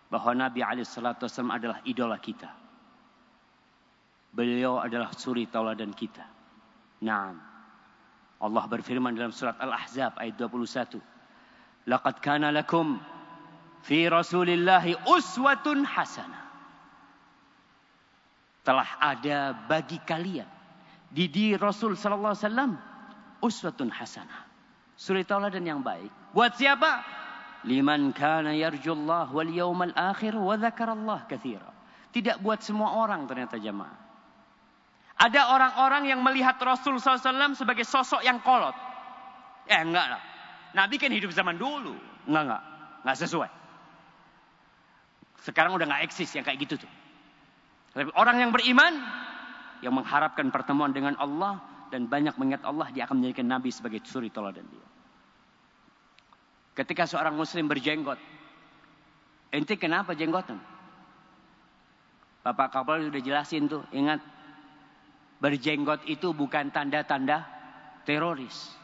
bahwa Nabi alaihi wasallam adalah idola kita. Beliau adalah suri tauladan kita. Naam. Allah berfirman dalam surat Al-Ahzab ayat 21. Laqad kana lakum fi Rasulillahi uswatun hasanah. Telah ada bagi kalian di di Rasul sallallahu alaihi wasallam uswatun hasanah. Suri tauladan yang baik. Buat siapa? Liman kana yarjullah wal yawmal akhir wa dzakarallah katsira. Tidak buat semua orang ternyata jemaah. Ada orang-orang yang melihat Rasul SAW sebagai sosok yang kolot. Eh enggak lah. Nabi kan hidup zaman dulu. Enggak, enggak. Enggak sesuai. Sekarang udah nggak eksis yang kayak gitu tuh. Tapi orang yang beriman, yang mengharapkan pertemuan dengan Allah dan banyak mengingat Allah, dia akan menjadikan Nabi sebagai suri toladan dia. Ketika seorang Muslim berjenggot, ente kenapa jenggotan? Bapak Kapal sudah jelasin tuh, ingat berjenggot itu bukan tanda-tanda teroris.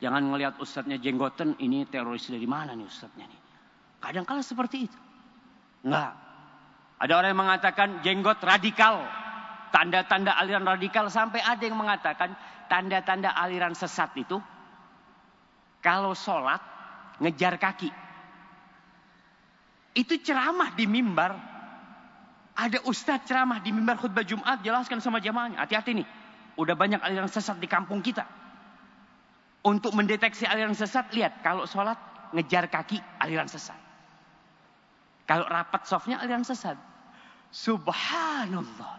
Jangan ngelihat ustadznya jenggotan, ini teroris dari mana nih ustadznya nih. Kadang kala seperti itu. Enggak. Ada orang yang mengatakan jenggot radikal. Tanda-tanda aliran radikal sampai ada yang mengatakan tanda-tanda aliran sesat itu kalau sholat ngejar kaki. Itu ceramah di mimbar. Ada ustadz ceramah di mimbar khutbah Jumat jelaskan sama jamaahnya. Hati-hati nih. Udah banyak aliran sesat di kampung kita. Untuk mendeteksi aliran sesat, lihat kalau sholat ngejar kaki aliran sesat. Kalau rapat softnya aliran sesat. Subhanallah.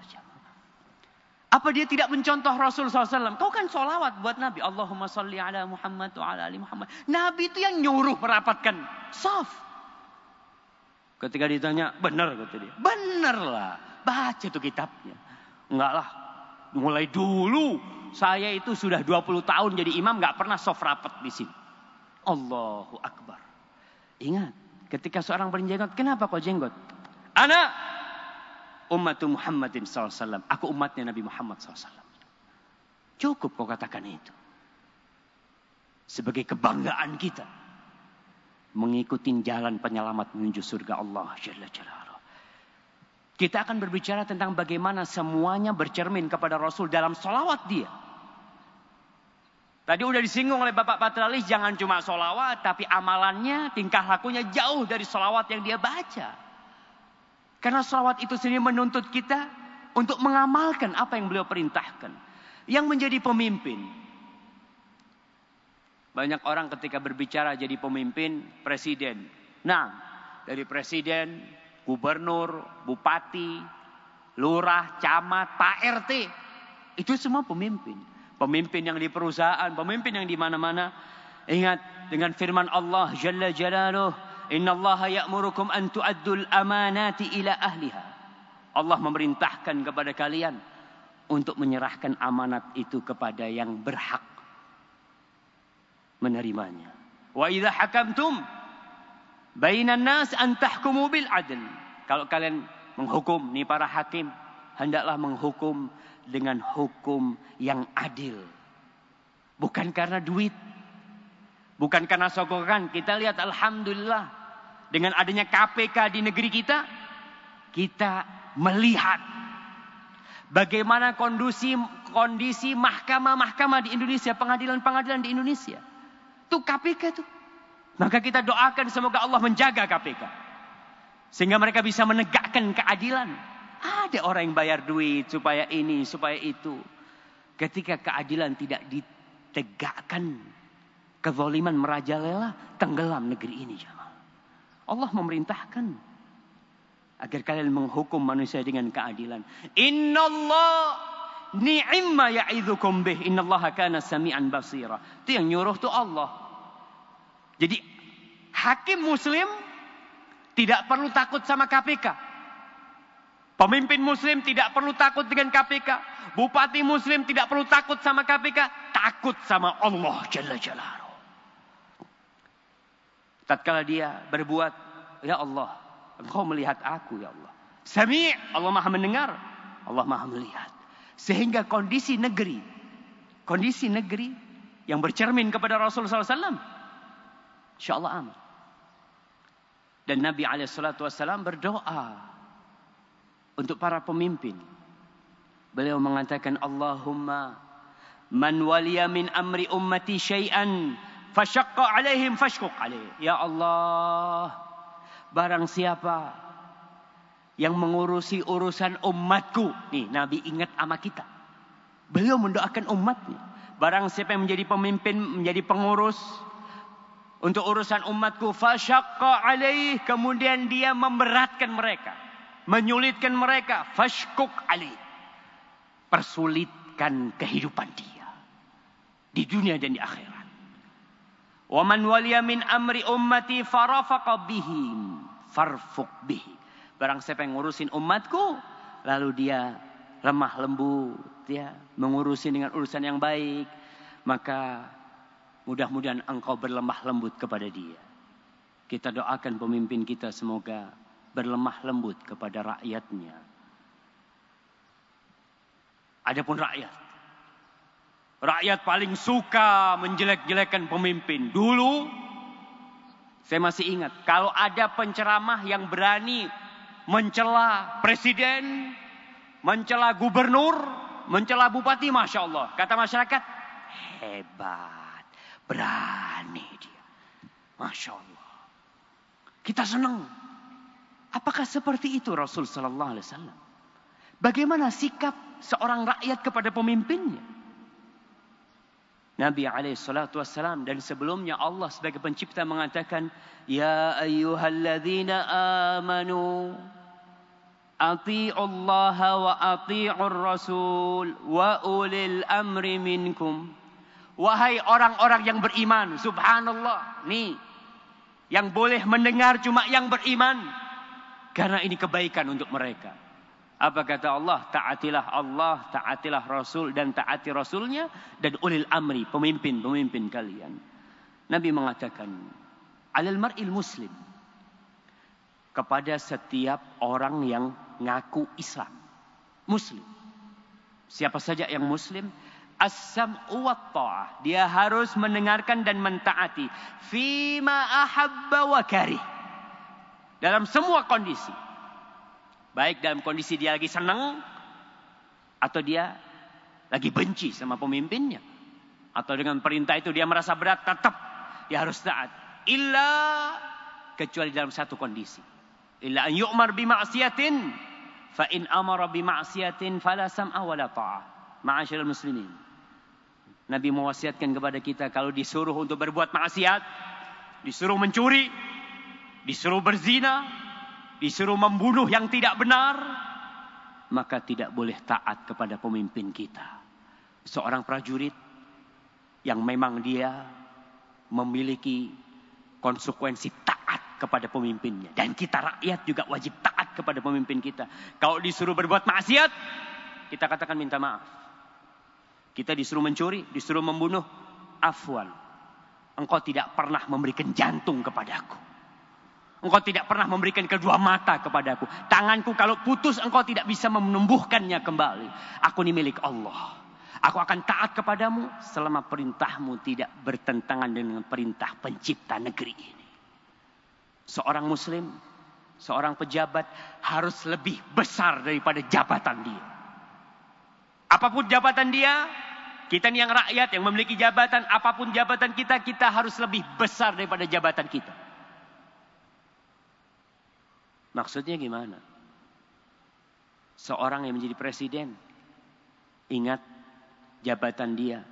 Apa dia tidak mencontoh Rasul SAW? Kau kan sholawat buat Nabi. Allahumma salli ala Muhammad wa ala ali Muhammad. Nabi itu yang nyuruh merapatkan soft. Ketika ditanya, benar kata dia. Benar lah, baca tuh kitabnya. Enggak lah, mulai dulu saya itu sudah 20 tahun jadi imam nggak pernah soft rapat di sini. Allahu Akbar. Ingat, ketika seorang berjenggot, kenapa kau jenggot? Anak umat Muhammadin SAW. Aku umatnya Nabi Muhammad SAW. Cukup kau katakan itu. Sebagai kebanggaan kita. Mengikuti jalan penyelamat menuju surga Allah. Kita akan berbicara tentang bagaimana semuanya bercermin kepada Rasul dalam solawat dia. Tadi udah disinggung oleh Bapak Patralis, jangan cuma solawat, tapi amalannya, tingkah lakunya jauh dari solawat yang dia baca. Karena solawat itu sendiri menuntut kita untuk mengamalkan apa yang beliau perintahkan. Yang menjadi pemimpin. Banyak orang ketika berbicara jadi pemimpin, presiden. Nah, dari presiden gubernur, bupati, lurah, camat, pak RT. Itu semua pemimpin. Pemimpin yang di perusahaan, pemimpin yang di mana-mana. Ingat dengan firman Allah Jalla Jalaluh, "Inna Allah ya'murukum an tu'addul amanati ila ahliha." Allah memerintahkan kepada kalian untuk menyerahkan amanat itu kepada yang berhak menerimanya. Wa idza hakamtum Bainan nas an tahkumu bil adl. Kalau kalian menghukum nih para hakim, hendaklah menghukum dengan hukum yang adil. Bukan karena duit. Bukan karena sokongan. Kita lihat alhamdulillah dengan adanya KPK di negeri kita, kita melihat bagaimana kondisi kondisi mahkamah-mahkamah di Indonesia, pengadilan-pengadilan di Indonesia. Itu KPK tuh. Maka kita doakan semoga Allah menjaga KPK. Sehingga mereka bisa menegakkan keadilan. Ada orang yang bayar duit supaya ini, supaya itu. Ketika keadilan tidak ditegakkan, kezaliman merajalela, tenggelam negeri ini. Allah memerintahkan agar kalian menghukum manusia dengan keadilan. Inna Allah ni'imma ya'idhukum bih. Inna Allah kana sami'an basira. Itu yang nyuruh tuh Allah. Jadi hakim muslim tidak perlu takut sama KPK. Pemimpin muslim tidak perlu takut dengan KPK. Bupati muslim tidak perlu takut sama KPK. Takut sama Allah Jalla Jalaluhu. Tatkala dia berbuat, Ya Allah, engkau melihat aku ya Allah. Sami' Allah maha mendengar. Allah maha melihat. Sehingga kondisi negeri, kondisi negeri yang bercermin kepada Rasulullah SAW InsyaAllah aman. Dan Nabi SAW berdoa untuk para pemimpin. Beliau mengatakan Allahumma man waliya min amri ummati syai'an fashaqqa alaihim fashquq alaih. Ya Allah, barang siapa yang mengurusi urusan umatku. Nih, Nabi ingat sama kita. Beliau mendoakan umatnya. Barang siapa yang menjadi pemimpin, menjadi pengurus, untuk urusan umatku fasyaqqa alaih kemudian dia memberatkan mereka menyulitkan mereka fashkuk alaih persulitkan kehidupan dia di dunia dan di akhirat. Wa man waliya min amri ummati farafaqa bihim farfuq bihi. Barang siapa yang ngurusin umatku lalu dia lemah lembut ya mengurusi dengan urusan yang baik maka Mudah-mudahan engkau berlemah lembut kepada dia. Kita doakan pemimpin kita semoga berlemah lembut kepada rakyatnya. Adapun rakyat. Rakyat paling suka menjelek-jelekan pemimpin. Dulu saya masih ingat kalau ada penceramah yang berani mencela presiden, mencela gubernur, mencela bupati, masya Allah. Kata masyarakat, hebat. Berani dia. Masya Allah. Kita senang. Apakah seperti itu Rasul Sallallahu Alaihi Wasallam? Bagaimana sikap seorang rakyat kepada pemimpinnya? Nabi alaihi salatu wassalam dan sebelumnya Allah sebagai pencipta mengatakan ya ayyuhalladzina amanu atii'u Allah wa atii'ur rasul wa ulil amri Wahai orang-orang yang beriman, subhanallah. Nih, yang boleh mendengar cuma yang beriman. Karena ini kebaikan untuk mereka. Apa kata Allah? Taatilah Allah, taatilah Rasul dan taati Rasulnya dan ulil amri, pemimpin-pemimpin kalian. Nabi mengatakan, alal mar'il muslim kepada setiap orang yang ngaku Islam. Muslim. Siapa saja yang muslim, as-sam'u ta'ah. Dia harus mendengarkan dan mentaati fima ahabba wa karih. Dalam semua kondisi. Baik dalam kondisi dia lagi senang atau dia lagi benci sama pemimpinnya. Atau dengan perintah itu dia merasa berat, tetap dia harus taat. Illa kecuali dalam satu kondisi. Illa an yu'mar bima'siyatin fa in amara bima'siyatin fala sam'a wala ta'ah. Ma'asyiral muslimin. Nabi mewasiatkan kepada kita kalau disuruh untuk berbuat maksiat, disuruh mencuri, disuruh berzina, disuruh membunuh yang tidak benar, maka tidak boleh taat kepada pemimpin kita. Seorang prajurit yang memang dia memiliki konsekuensi taat kepada pemimpinnya. Dan kita rakyat juga wajib taat kepada pemimpin kita. Kalau disuruh berbuat maksiat, kita katakan minta maaf. Kita disuruh mencuri, disuruh membunuh, afwan. Engkau tidak pernah memberikan jantung kepadaku. Engkau tidak pernah memberikan kedua mata kepadaku. Tanganku kalau putus engkau tidak bisa menumbuhkannya kembali. Aku ini milik Allah. Aku akan taat kepadamu selama perintahmu tidak bertentangan dengan perintah pencipta negeri ini. Seorang muslim, seorang pejabat harus lebih besar daripada jabatan dia. Apa pun jabatan dia, kita ini yang rakyat yang memiliki jabatan, apa pun jabatan kita, kita harus lebih besar daripada jabatan kita. Maksudnya gimana? Seorang yang menjadi presiden, ingat jabatan dia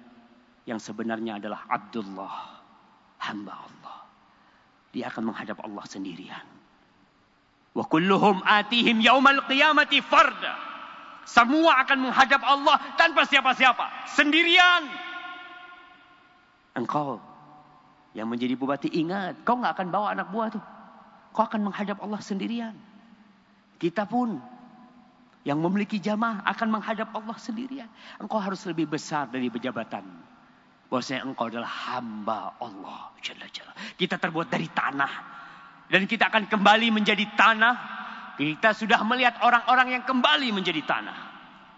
yang sebenarnya adalah Abdullah, hamba Allah. Dia akan menghadap Allah sendirian. Wa kulluhum atihim yaumal qiyamati farda. Semua akan menghadap Allah tanpa siapa-siapa, sendirian. Engkau yang menjadi bupati ingat, kau nggak akan bawa anak buah tuh. Kau akan menghadap Allah sendirian. Kita pun yang memiliki jamaah akan menghadap Allah sendirian. Engkau harus lebih besar dari pejabatan. Bahwasanya engkau adalah hamba Allah. Kita terbuat dari tanah. Dan kita akan kembali menjadi tanah. Kita sudah melihat orang-orang yang kembali menjadi tanah.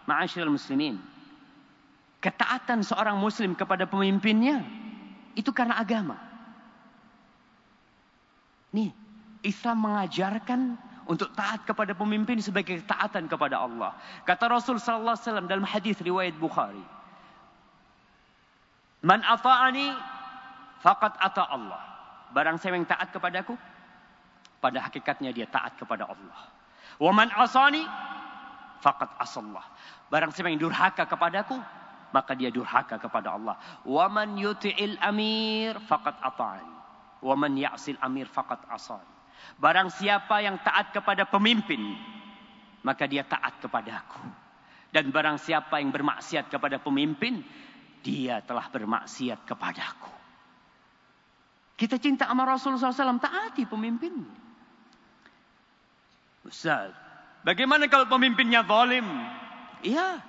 Ma'asyiral muslimin. Ketaatan seorang muslim kepada pemimpinnya. Itu karena agama. Nih, Islam mengajarkan untuk taat kepada pemimpin sebagai ketaatan kepada Allah. Kata Rasul sallallahu alaihi wasallam dalam hadis riwayat Bukhari. Man ata'ani faqad ata Allah. Barang siapa yang taat kepadaku, pada hakikatnya dia taat kepada Allah. Wa man asani faqad asallah. Barang siapa yang durhaka kepadaku, maka dia durhaka kepada Allah. Wa man yuti'il amir faqad ata'ani. Wa man ya'sil amir faqad asani. Barang siapa yang taat kepada pemimpin, maka dia taat kepada aku. Dan barang siapa yang bermaksiat kepada pemimpin, dia telah bermaksiat kepadaku. Kita cinta sama Rasulullah SAW, taati pemimpin. Ustaz, bagaimana kalau pemimpinnya zalim? Iya,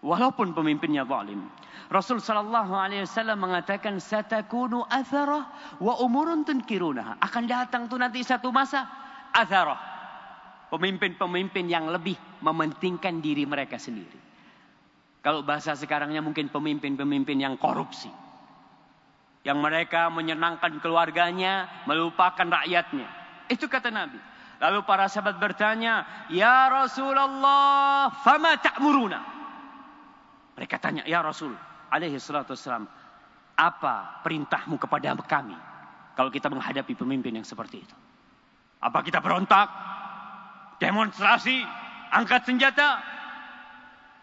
walaupun pemimpinnya zalim. Rasul sallallahu alaihi wasallam mengatakan satakunu atharah wa umurun tunkirunah. Akan datang tuh nanti satu masa atharah. Pemimpin-pemimpin yang lebih mementingkan diri mereka sendiri. Kalau bahasa sekarangnya mungkin pemimpin-pemimpin yang korupsi. Yang mereka menyenangkan keluarganya, melupakan rakyatnya. Itu kata Nabi. Lalu para sahabat bertanya, Ya Rasulullah, fama ta'muruna? Mereka tanya, Ya Rasul, alaihi salatu wassalam, apa perintahmu kepada kami kalau kita menghadapi pemimpin yang seperti itu? Apa kita berontak? Demonstrasi? Angkat senjata?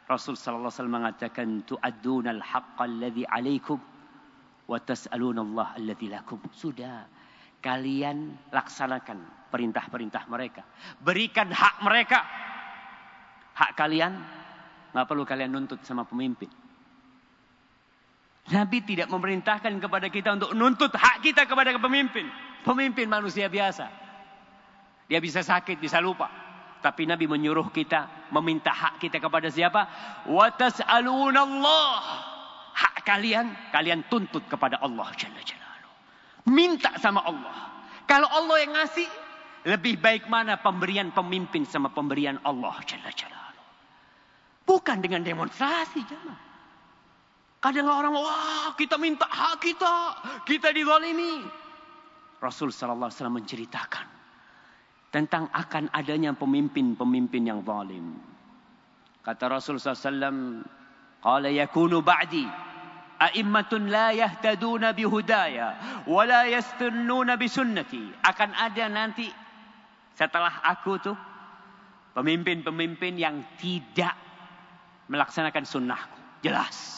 Rasul sallallahu alaihi wasallam mengatakan tu'adduna al-haqqa alladhi 'alaikum wa tas'aluna Allah alladhi lakum. Sudah. Kalian laksanakan perintah-perintah mereka. Berikan hak mereka. Hak kalian nggak perlu kalian nuntut sama pemimpin. Nabi tidak memerintahkan kepada kita untuk nuntut hak kita kepada pemimpin. Pemimpin manusia biasa. Dia bisa sakit, bisa lupa. Tapi Nabi menyuruh kita meminta hak kita kepada siapa? Tas'alunallah. Hak kalian, kalian tuntut kepada Allah Jalla Jalaluhu. Minta sama Allah. Kalau Allah yang ngasih, lebih baik mana pemberian pemimpin sama pemberian Allah Jalla Jalaluhu. Bukan dengan demonstrasi, jemaah. Kadang orang, wah kita minta hak kita, kita dizalimi. Rasul Sallallahu Alaihi Wasallam menceritakan tentang akan adanya pemimpin-pemimpin yang zalim. Kata Rasul SAW, Qala yakunu ba'di a'immatun la yahtaduna bihudaya wa la yastunnuna bisunnati. Akan ada nanti setelah aku tuh pemimpin-pemimpin yang tidak melaksanakan sunnahku. Jelas.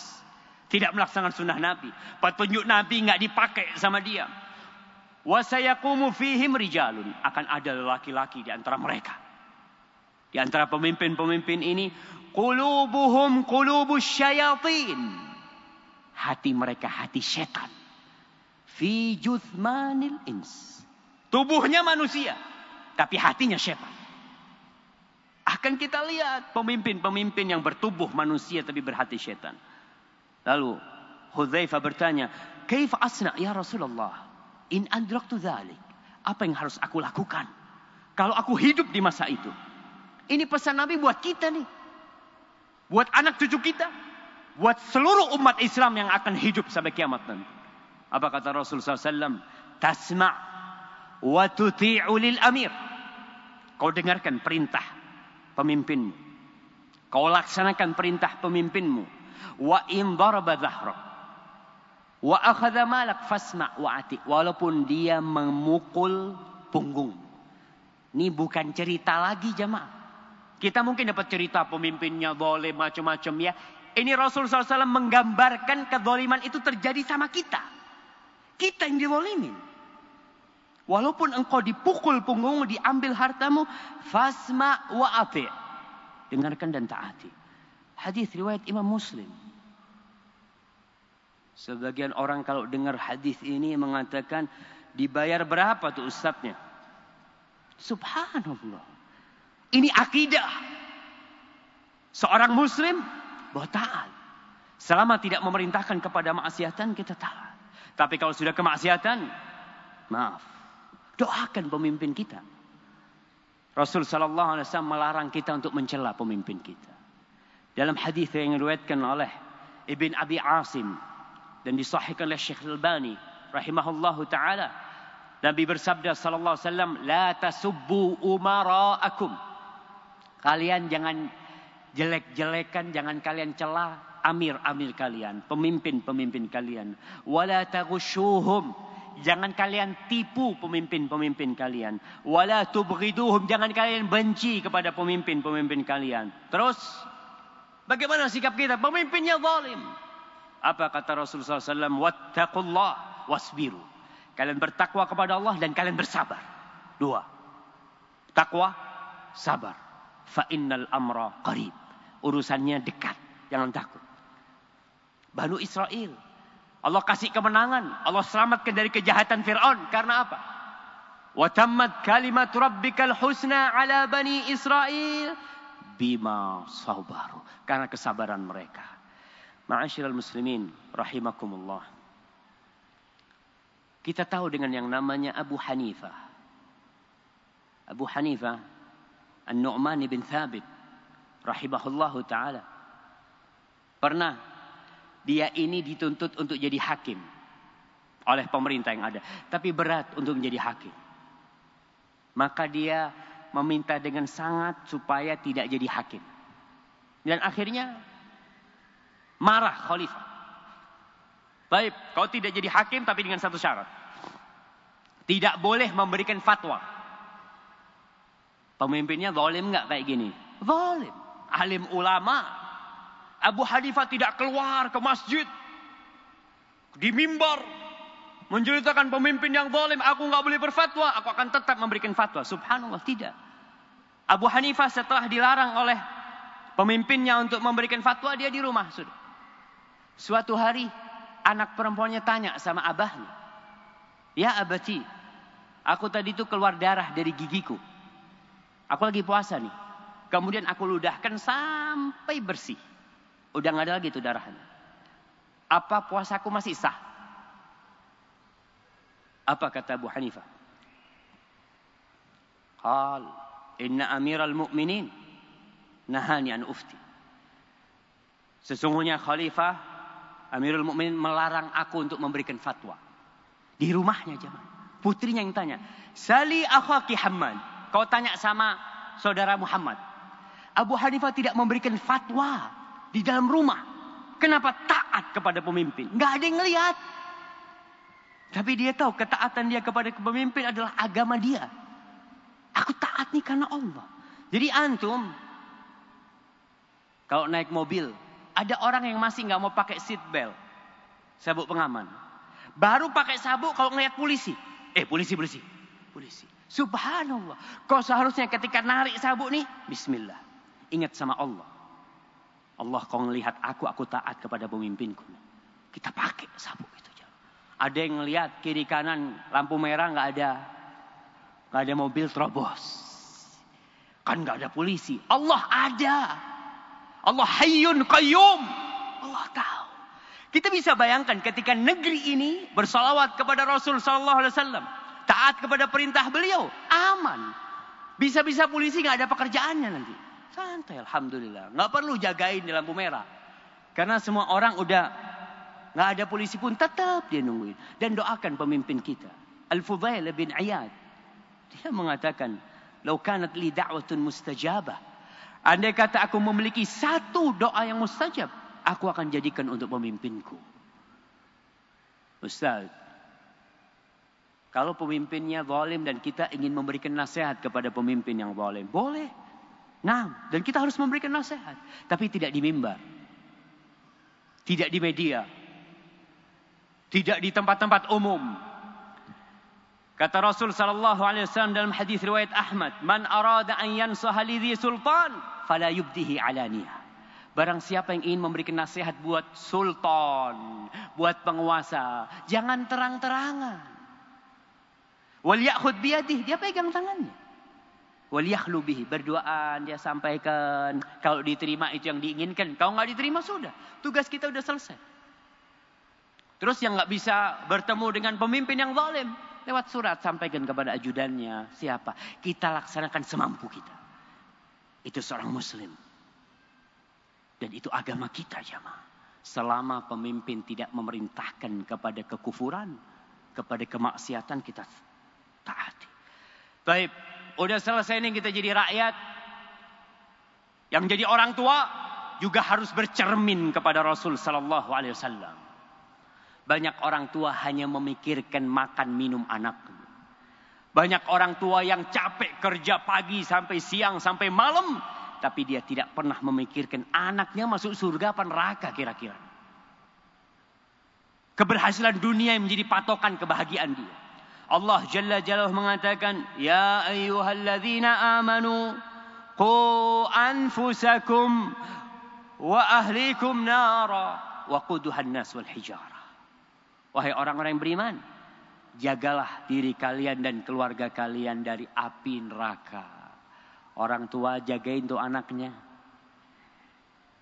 Tidak melaksanakan sunnah Nabi. Petunjuk Nabi nggak dipakai sama dia. Wasayakumu fihim rijalun. Akan ada laki-laki di antara mereka. Di antara pemimpin-pemimpin ini. Qulubuhum qulubus syayatin. Hati mereka hati setan. Fi juthmanil ins. Tubuhnya manusia. Tapi hatinya setan. Akan kita lihat pemimpin-pemimpin yang bertubuh manusia tapi berhati setan. Lalu Hudzaifah bertanya, "Kaif asna ya Rasulullah? In adraktu dzalik." Apa yang harus aku lakukan kalau aku hidup di masa itu? Ini pesan Nabi buat kita nih. Buat anak cucu kita. Buat seluruh umat Islam yang akan hidup sampai kiamat nanti. Apa kata Rasul SAW? Tasma' wa tuti'u lil amir. Kau dengarkan perintah pemimpinmu. Kau laksanakan perintah pemimpinmu. Wa in daraba dhahrak wa akhadha malak fasma wa ati. Walaupun dia memukul punggung. Ini bukan cerita lagi jemaah. Kita mungkin dapat cerita pemimpinnya boleh macam-macam ya. Ini Rasul SAW menggambarkan kezaliman itu terjadi sama kita. Kita yang dizalimin walaupun engkau dipukul punggungmu diambil hartamu fasma wa ati dengarkan dan taati hadis riwayat Imam Muslim Sebagian orang kalau dengar hadis ini mengatakan dibayar berapa tuh ustadznya? Subhanallah. Ini akidah. Seorang muslim bahwa taat. Selama tidak memerintahkan kepada maksiatan kita taat. Tapi kalau sudah kemaksiatan, maaf. Doakan pemimpin kita. Rasul sallallahu alaihi wasallam melarang kita untuk mencela pemimpin kita. Dalam hadis yang diriwayatkan oleh Ibn Abi Asim dan disahihkan oleh Syekh Al-Albani rahimahullahu taala Nabi bersabda sallallahu alaihi wasallam la tasubbu umaraakum kalian jangan jelek-jelekan jangan kalian celah amir-amir kalian pemimpin-pemimpin kalian wala taghushuhum jangan kalian tipu pemimpin-pemimpin kalian wala tubghiduhum jangan kalian benci kepada pemimpin-pemimpin kalian terus bagaimana sikap kita pemimpinnya zalim apa kata Rasulullah SAW? Wattaqullah wasbiru. Kalian bertakwa kepada Allah dan kalian bersabar. Dua. Takwa, sabar. Fa innal amra qarib. Urusannya dekat. Jangan takut. Banu Israel. Allah kasih kemenangan. Allah selamatkan dari kejahatan Fir'aun. Karena apa? Watammat kalimat rabbikal husna ala bani Israel. Bima sabaru. Karena kesabaran mereka. Ma'asyiral muslimin rahimakumullah. Kita tahu dengan yang namanya Abu Hanifah. Abu Hanifah An-Nu'man bin Thabit rahimahullahu taala. Pernah dia ini dituntut untuk jadi hakim oleh pemerintah yang ada, tapi berat untuk menjadi hakim. Maka dia meminta dengan sangat supaya tidak jadi hakim. Dan akhirnya Marah khalifah. Baik, kau tidak jadi hakim tapi dengan satu syarat. Tidak boleh memberikan fatwa. Pemimpinnya zalim nggak kayak gini? Zalim. Alim ulama. Abu Hanifah tidak keluar ke masjid. Di mimbar. Menceritakan pemimpin yang zalim. Aku nggak boleh berfatwa. Aku akan tetap memberikan fatwa. Subhanallah, tidak. Abu Hanifah setelah dilarang oleh pemimpinnya untuk memberikan fatwa, dia di rumah sudah. Suatu hari anak perempuannya tanya sama abahnya. Ya abati, aku tadi itu keluar darah dari gigiku. Aku lagi puasa nih. Kemudian aku ludahkan sampai bersih. Udah nggak ada lagi tuh darahnya. Apa puasaku masih sah? Apa kata Abu Hanifah? Qal, inna amiral mu'minin nahani an ufti. Sesungguhnya khalifah Amirul Mukminin melarang aku untuk memberikan fatwa. Di rumahnya jemaah. Putrinya yang tanya, "Sali akhaki Hamad." Kau tanya sama saudara Muhammad. Abu Hanifah tidak memberikan fatwa di dalam rumah. Kenapa taat kepada pemimpin? Nggak ada yang ngelihat. Tapi dia tahu ketaatan dia kepada pemimpin adalah agama dia. Aku taat nih karena Allah. Jadi antum kalau naik mobil ada orang yang masih nggak mau pakai seat belt, sabuk pengaman. Baru pakai sabuk kalau ngeliat polisi. Eh polisi polisi, polisi. Subhanallah. Kau seharusnya ketika narik sabuk nih, Bismillah. Ingat sama Allah. Allah kau ngelihat aku, aku taat kepada pemimpinku. Kita pakai sabuk itu. Ada yang ngelihat kiri kanan lampu merah nggak ada, nggak ada mobil terobos. Kan nggak ada polisi. Allah ada. Allah hayyun qayyum. Allah tahu. Kita bisa bayangkan ketika negeri ini bersalawat kepada Rasul wasallam, taat kepada perintah beliau, aman. Bisa-bisa polisi nggak ada pekerjaannya nanti. Santai alhamdulillah. Nggak perlu jagain di lampu merah. Karena semua orang udah nggak ada polisi pun tetap dia nungguin dan doakan pemimpin kita. Al-Fudail bin Iyad dia mengatakan, "Lau kanat li da'watun mustajabah." Andai kata aku memiliki satu doa yang mustajab, aku akan jadikan untuk pemimpinku. Ustaz, kalau pemimpinnya zalim dan kita ingin memberikan nasihat kepada pemimpin yang zalim, boleh. Nah, dan kita harus memberikan nasihat, tapi tidak di mimbar. Tidak di media. Tidak di tempat-tempat umum. Kata Rasul sallallahu alaihi wasallam dalam hadis riwayat Ahmad, "Man arada an yansaha sultan, fala yubdihi alaniyah." Barang siapa yang ingin memberikan nasihat buat sultan, buat penguasa, jangan terang-terangan. Wal ya'khud biyadih, dia pegang tangannya. Wal yakhlu bihi, berduaan dia sampaikan. Kalau diterima itu yang diinginkan, kalau nggak diterima sudah. Tugas kita udah selesai. Terus yang nggak bisa bertemu dengan pemimpin yang zalim, lewat surat sampaikan kepada ajudannya. Siapa? Kita laksanakan semampu kita. Itu seorang muslim. Dan itu agama kita jamaah selama pemimpin tidak memerintahkan kepada kekufuran kepada kemaksiatan kita taati. Baik udah selesai ini kita jadi rakyat yang jadi orang tua juga harus bercermin kepada Rasul sallallahu alaihi wasallam banyak orang tua hanya memikirkan makan minum anak. Banyak orang tua yang capek kerja pagi sampai siang sampai malam. Tapi dia tidak pernah memikirkan anaknya masuk surga apa neraka kira-kira. Keberhasilan dunia yang menjadi patokan kebahagiaan dia. Allah Jalla Jalla mengatakan, Ya ayyuhalladzina amanu, Qu anfusakum wa ahlikum nara wa quduhan nas wal hijara. Wahai orang-orang yang beriman, jagalah diri kalian dan keluarga kalian dari api neraka. Orang tua jagain tuh anaknya.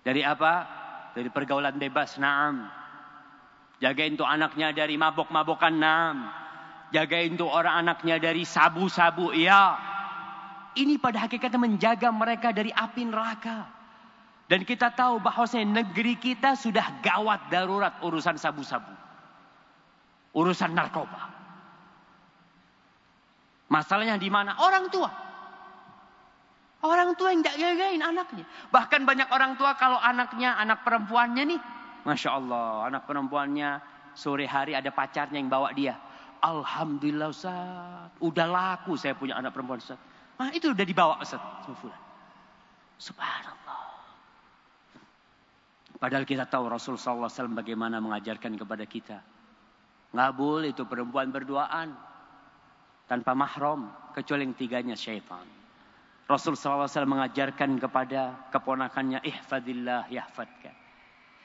Dari apa? Dari pergaulan bebas, naam. Jagain tuh anaknya dari mabok-mabokan, naam. Jagain tuh orang anaknya dari sabu-sabu, iya. Ini pada hakikatnya menjaga mereka dari api neraka. Dan kita tahu bahwasanya negeri kita sudah gawat darurat urusan sabu-sabu urusan narkoba. Masalahnya di mana? Orang tua. Orang tua yang tidak jagain anaknya. Bahkan banyak orang tua kalau anaknya, anak perempuannya nih. Masya Allah, anak perempuannya sore hari ada pacarnya yang bawa dia. Alhamdulillah Ustaz, udah laku saya punya anak perempuan Ustaz. Nah itu udah dibawa Ustaz Subhanallah. Padahal kita tahu Rasulullah SAW bagaimana mengajarkan kepada kita. Nggak boleh itu perempuan berduaan tanpa mahram kecuali yang tiganya syaitan. Rasul SAW mengajarkan kepada keponakannya ihfadillah yahfadka.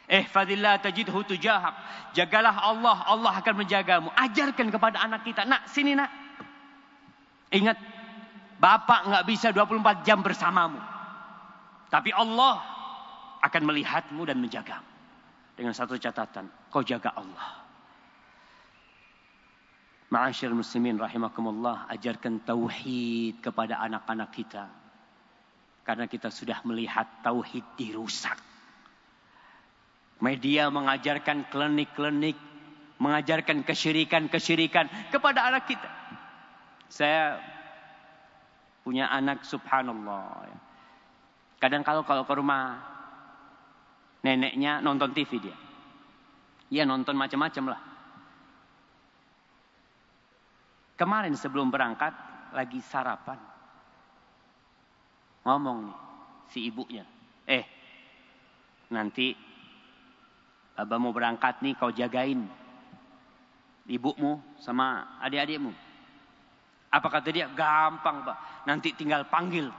Ihfadillah tajidhu tujahak. Jagalah Allah, Allah akan menjagamu. Ajarkan kepada anak kita. Nak, sini nak. Ingat, Bapak nggak bisa 24 jam bersamamu. Tapi Allah akan melihatmu dan menjagamu. Dengan satu catatan, kau jaga Allah. Ma'asyil muslimin rahimakumullah, ajarkan tauhid kepada anak-anak kita. Karena kita sudah melihat tauhid dirusak. Media mengajarkan klinik-klinik, mengajarkan kesyirikan-kesyirikan kepada anak kita. Saya punya anak subhanallah. Kadang kalau kalau ke rumah neneknya nonton TV dia. Ya nonton macam-macam lah. Kemarin sebelum berangkat lagi sarapan. Ngomong nih si ibunya. Eh nanti Abah mau berangkat nih kau jagain ibumu sama adik-adikmu. Apa kata dia? Gampang pak. Nanti tinggal panggil.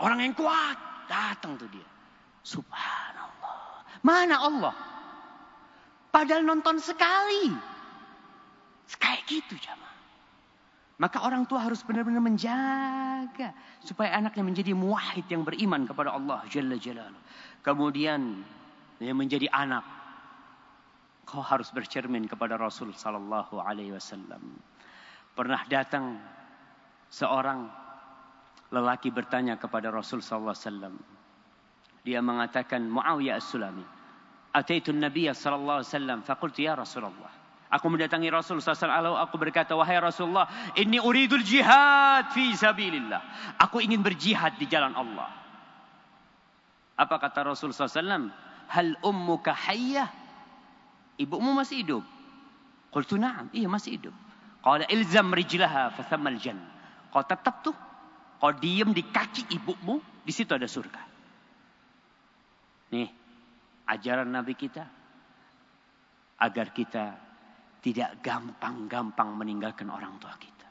Orang yang kuat. Datang tuh dia. Subhanallah. Mana Allah? Padahal nonton sekali. Kayak gitu jamaah. Maka orang tua harus benar-benar menjaga supaya anaknya menjadi muwahhid yang beriman kepada Allah Jalla Jalaluhu. Kemudian yang menjadi anak kau harus bercermin kepada Rasul sallallahu alaihi wasallam. Pernah datang seorang lelaki bertanya kepada Rasul sallallahu alaihi wasallam. Dia mengatakan Muawiyah As-Sulami. Ataitu Nabiya sallallahu alaihi wasallam faqultu ya Rasulullah Aku mendatangi Rasul SAW. Aku berkata, wahai Rasulullah, ini uridul jihad fi sabilillah. Aku ingin berjihad di jalan Allah. Apa kata Rasul SAW? Hal ummuka hayyah? Ibumu masih hidup? Qultu na'am. Iya masih hidup. Qala ilzam rijlaha fathammal jan. Kau tetap tuh. Kau diem di kaki ibumu. Di situ ada surga. Nih. Ajaran Nabi kita. Agar kita tidak gampang-gampang meninggalkan orang tua kita.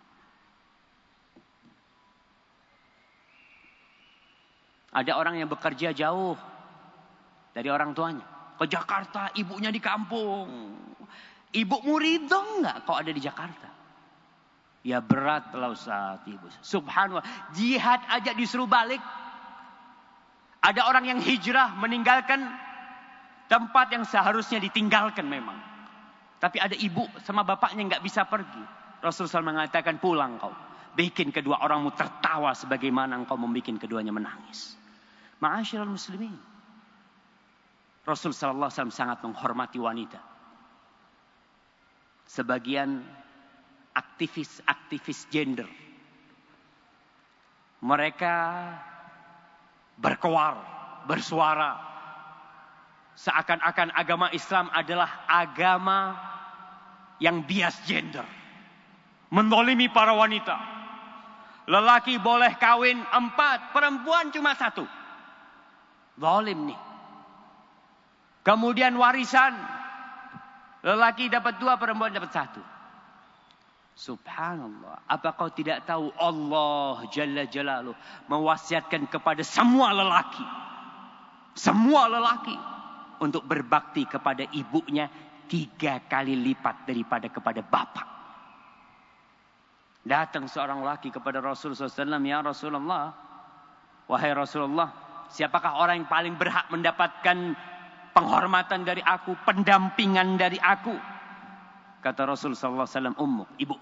Ada orang yang bekerja jauh dari orang tuanya. Ke Jakarta, ibunya di kampung. Ibu ridho enggak kok ada di Jakarta? Ya berat lah Ustaz ibu. Subhanallah. Jihad aja disuruh balik. Ada orang yang hijrah meninggalkan tempat yang seharusnya ditinggalkan memang. Tapi ada ibu sama bapaknya nggak bisa pergi. Rasulullah mengatakan pulang kau. Bikin kedua orangmu tertawa sebagaimana engkau membuat keduanya menangis. Ma'asyiral muslimin. Rasul sallallahu alaihi wasallam sangat menghormati wanita. Sebagian aktivis-aktivis gender mereka berkuar, bersuara seakan-akan agama Islam adalah agama yang bias gender. Mendolimi para wanita. Lelaki boleh kawin empat, perempuan cuma satu. Zalim nih. Kemudian warisan. Lelaki dapat dua, perempuan dapat satu. Subhanallah. Apa kau tidak tahu Allah Jalla Jalaluh mewasiatkan kepada semua lelaki. Semua lelaki untuk berbakti kepada ibunya tiga kali lipat daripada kepada bapak. Datang seorang laki kepada Rasulullah SAW, ya Rasulullah, wahai Rasulullah, siapakah orang yang paling berhak mendapatkan penghormatan dari aku, pendampingan dari aku? Kata Rasulullah SAW, ummuk, ibu.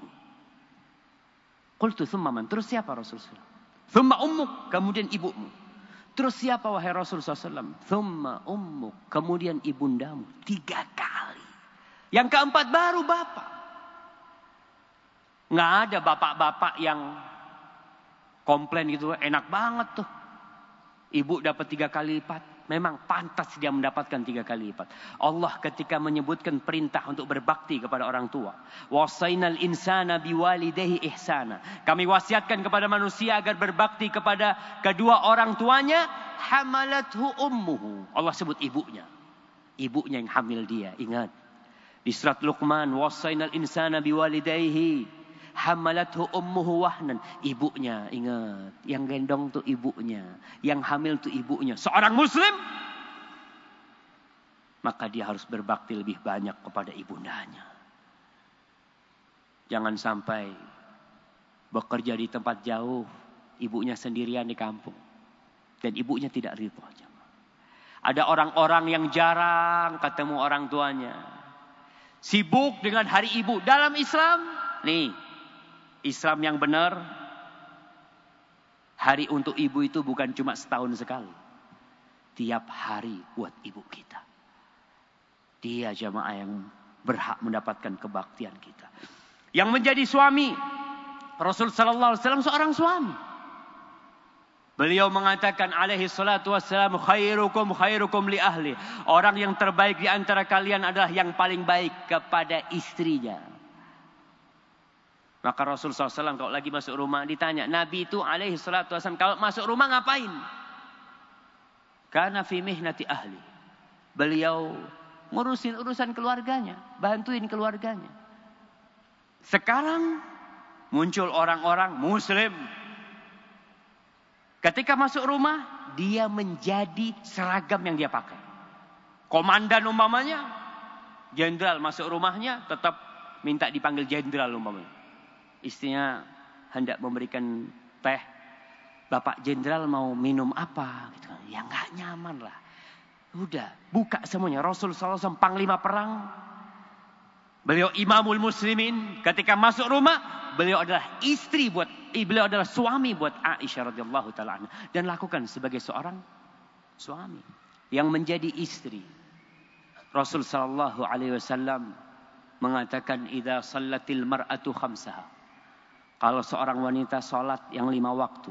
Qultu thumma man, terus siapa Rasulullah? Thumma ummuk, kemudian ibumu. Terus siapa wahai Rasul SAW? Thumma ummuk. Kemudian ibundamu. Tiga kali. Yang keempat baru bapak. Nggak ada bapak-bapak yang komplain gitu. Enak banget tuh. Ibu dapat tiga kali lipat. Memang pantas dia mendapatkan tiga kali lipat. Allah ketika menyebutkan perintah untuk berbakti kepada orang tua. Wasainal insana biwalidehi ihsana. Kami wasiatkan kepada manusia agar berbakti kepada kedua orang tuanya. Hamalathu ummuhu. Allah sebut ibunya. Ibunya yang hamil dia. Ingat. Di surat Luqman. Wasainal insana biwalidehi hamalathu ummuhu wahnan. Ibunya, ingat. Yang gendong tuh ibunya. Yang hamil tuh ibunya. Seorang muslim. Maka dia harus berbakti lebih banyak kepada ibundanya. Jangan sampai bekerja di tempat jauh. ibunya sendirian di kampung. Dan ibunya tidak ridho. Ada orang-orang yang jarang ketemu orang tuanya. Sibuk dengan hari ibu. Dalam Islam, nih, Islam yang benar, hari untuk ibu itu bukan cuma setahun sekali. Tiap hari buat ibu kita. Dia jamaah yang berhak mendapatkan kebaktian kita. Yang menjadi suami, Rasul Sallallahu Alaihi Wasallam seorang suami. Beliau mengatakan alaihi salatu wassalam khairukum khairukum li ahli. Orang yang terbaik di antara kalian adalah yang paling baik kepada istrinya. Maka Rasul SAW kalau lagi masuk rumah ditanya. Nabi itu alaihi salatu wassalam kalau masuk rumah ngapain? Karena fi mihnati ahli. Beliau ngurusin urusan keluarganya. Bantuin keluarganya. Sekarang muncul orang-orang muslim Ketika masuk rumah, dia menjadi seragam yang dia pakai. Komandan umpamanya, jenderal masuk rumahnya tetap minta dipanggil jenderal umpamanya. Istrinya hendak memberikan teh. Bapak jenderal mau minum apa? Gitu. Kan. Ya nggak nyaman lah. Udah, buka semuanya. Rasul SAW panglima perang. Beliau imamul muslimin. Ketika masuk rumah, beliau adalah istri buat beliau adalah suami buat Aisyah radhiyallahu taala dan lakukan sebagai seorang suami yang menjadi istri. Rasul sallallahu alaihi wasallam mengatakan idza sallatil mar'atu khamsaha. Kalau seorang wanita salat yang lima waktu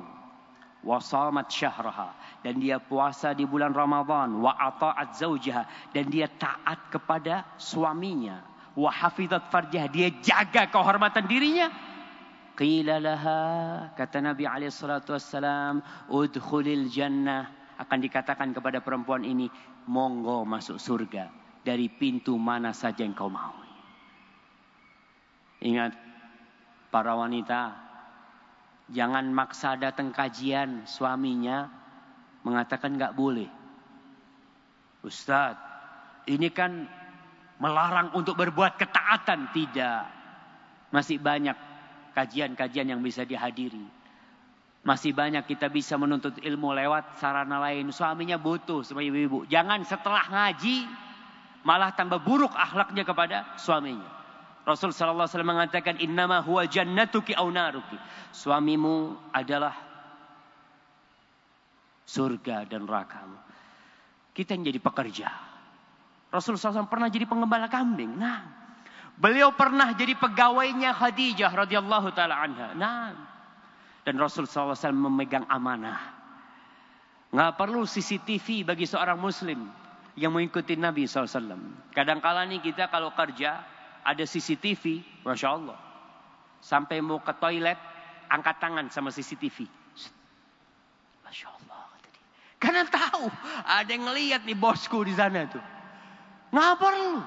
wa samat syahraha dan dia puasa di bulan Ramadan wa ata'at zaujaha dan dia taat kepada suaminya wa hafizat farjah dia jaga kehormatan dirinya Qila laha kata Nabi wassalam udkhulil jannah akan dikatakan kepada perempuan ini monggo masuk surga dari pintu mana saja yang kau mau. Ingat para wanita jangan maksa datang kajian suaminya mengatakan nggak boleh. Ustadz, ini kan melarang untuk berbuat ketaatan tidak. Masih banyak kajian-kajian yang bisa dihadiri. Masih banyak kita bisa menuntut ilmu lewat sarana lain. Suaminya butuh sama ibu-ibu. Jangan setelah ngaji malah tambah buruk akhlaknya kepada suaminya. Rasul sallallahu alaihi wasallam mengatakan innama huwa jannatuki au naruki. Suamimu adalah surga dan nerakamu. Kita yang jadi pekerja. Rasul SAW pernah jadi pengembala kambing. Nah, Beliau pernah jadi pegawainya Khadijah radhiyallahu taala anha. Nah, dan Rasul SAW memegang amanah. Nggak perlu CCTV bagi seorang Muslim yang mengikuti Nabi SAW. Kadang-kala nih kita kalau kerja ada CCTV, masya Allah. Sampai mau ke toilet, angkat tangan sama CCTV. Masya Allah. Karena tahu ada yang ngeliat nih bosku di sana tuh. Nggak perlu.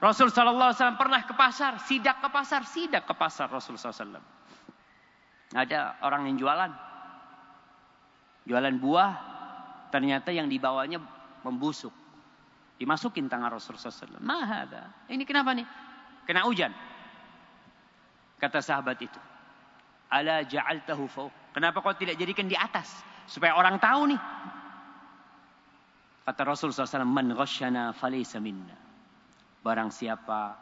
Rasul Wasallam pernah ke pasar, sidak ke pasar, sidak ke pasar Rasul Sallallahu Ada orang yang jualan, jualan buah, ternyata yang dibawanya membusuk, dimasukin tangan Rasul Sallallahu Mahada, ini kenapa nih? Kena hujan. Kata sahabat itu, ala ja'altahu fauq. Kenapa kau tidak jadikan di atas supaya orang tahu nih? Kata Rasul SAW, man ghasyana falaysa minna. Barang siapa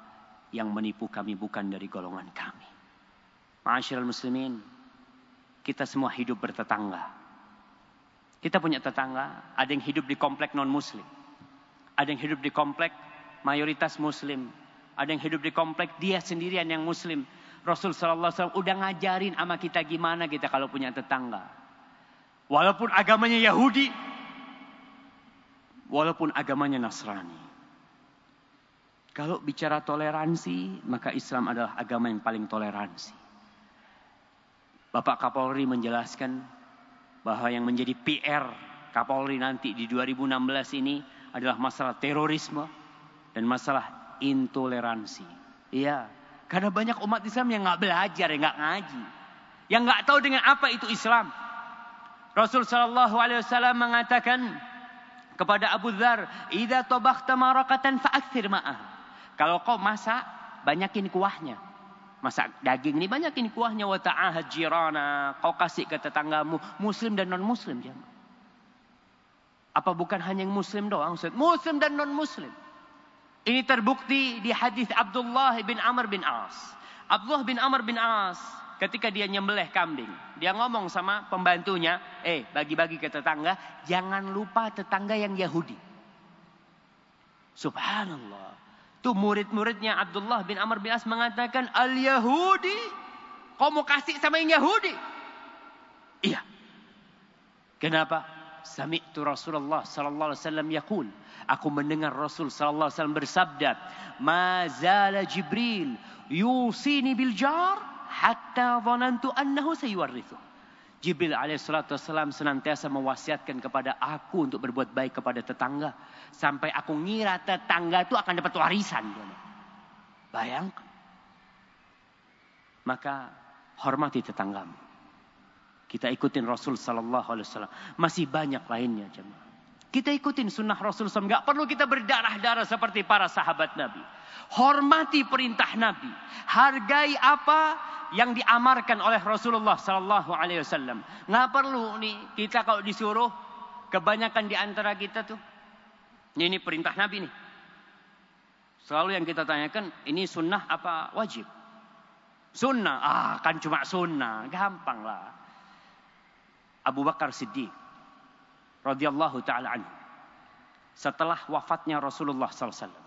yang menipu kami bukan dari golongan kami. Ma'asyiral muslimin, kita semua hidup bertetangga. Kita punya tetangga, ada yang hidup di komplek non muslim. Ada yang hidup di komplek mayoritas muslim. Ada yang hidup di komplek dia sendirian yang muslim. Rasul sallallahu alaihi wasallam udah ngajarin sama kita gimana kita kalau punya tetangga. Walaupun agamanya Yahudi, walaupun agamanya Nasrani. Kalau bicara toleransi, maka Islam adalah agama yang paling toleransi. Bapak Kapolri menjelaskan bahwa yang menjadi PR Kapolri nanti di 2016 ini adalah masalah terorisme dan masalah intoleransi. Iya, karena banyak umat Islam yang nggak belajar, yang nggak ngaji, yang nggak tahu dengan apa itu Islam. Rasul Shallallahu Alaihi Wasallam mengatakan kepada Abu Dhar, "Ida tobakhta marakatan fa'akthir ma'ah." Kalau kau masak, banyakin kuahnya. Masak daging ini banyak ini kuahnya wa ta'ahad jirana. Kau kasih ke tetanggamu muslim dan non muslim jemaah. Apa bukan hanya yang muslim doang Ustaz? Muslim dan non muslim. Ini terbukti di hadis Abdullah bin Amr bin As. Abdullah bin Amr bin As ketika dia nyembelih kambing, dia ngomong sama pembantunya, "Eh, bagi-bagi ke tetangga, jangan lupa tetangga yang Yahudi." Subhanallah. Tuh murid-muridnya Abdullah bin Amr bin As mengatakan, Al-Yahudi, kau mau kasih sama yang Yahudi? Iya. Kenapa? Sami'tu Rasulullah sallallahu alaihi wasallam yaqul, aku mendengar Rasul sallallahu alaihi wasallam bersabda, "Ma zala Jibril yusini bil jar hatta dhanantu annahu sayuwarrithu." Jibril alaihissalatu wassalam senantiasa mewasiatkan kepada aku untuk berbuat baik kepada tetangga. Sampai aku ngira tetangga itu akan dapat warisan. Bayangkan. Maka hormati tetanggamu. Kita ikutin Rasul Sallallahu Alaihi Wasallam. Masih banyak lainnya jemaah. Kita ikutin sunnah Rasul SAW. Gak perlu kita berdarah-darah seperti para sahabat Nabi. Hormati perintah Nabi. Hargai apa yang diamarkan oleh Rasulullah sallallahu alaihi wasallam. Nggak perlu nih kita kalau disuruh kebanyakan di antara kita tuh ini perintah Nabi nih. Selalu yang kita tanyakan ini sunnah apa wajib? Sunnah, ah kan cuma sunnah, gampang lah. Abu Bakar Siddiq radhiyallahu taala anhu setelah wafatnya Rasulullah wasallam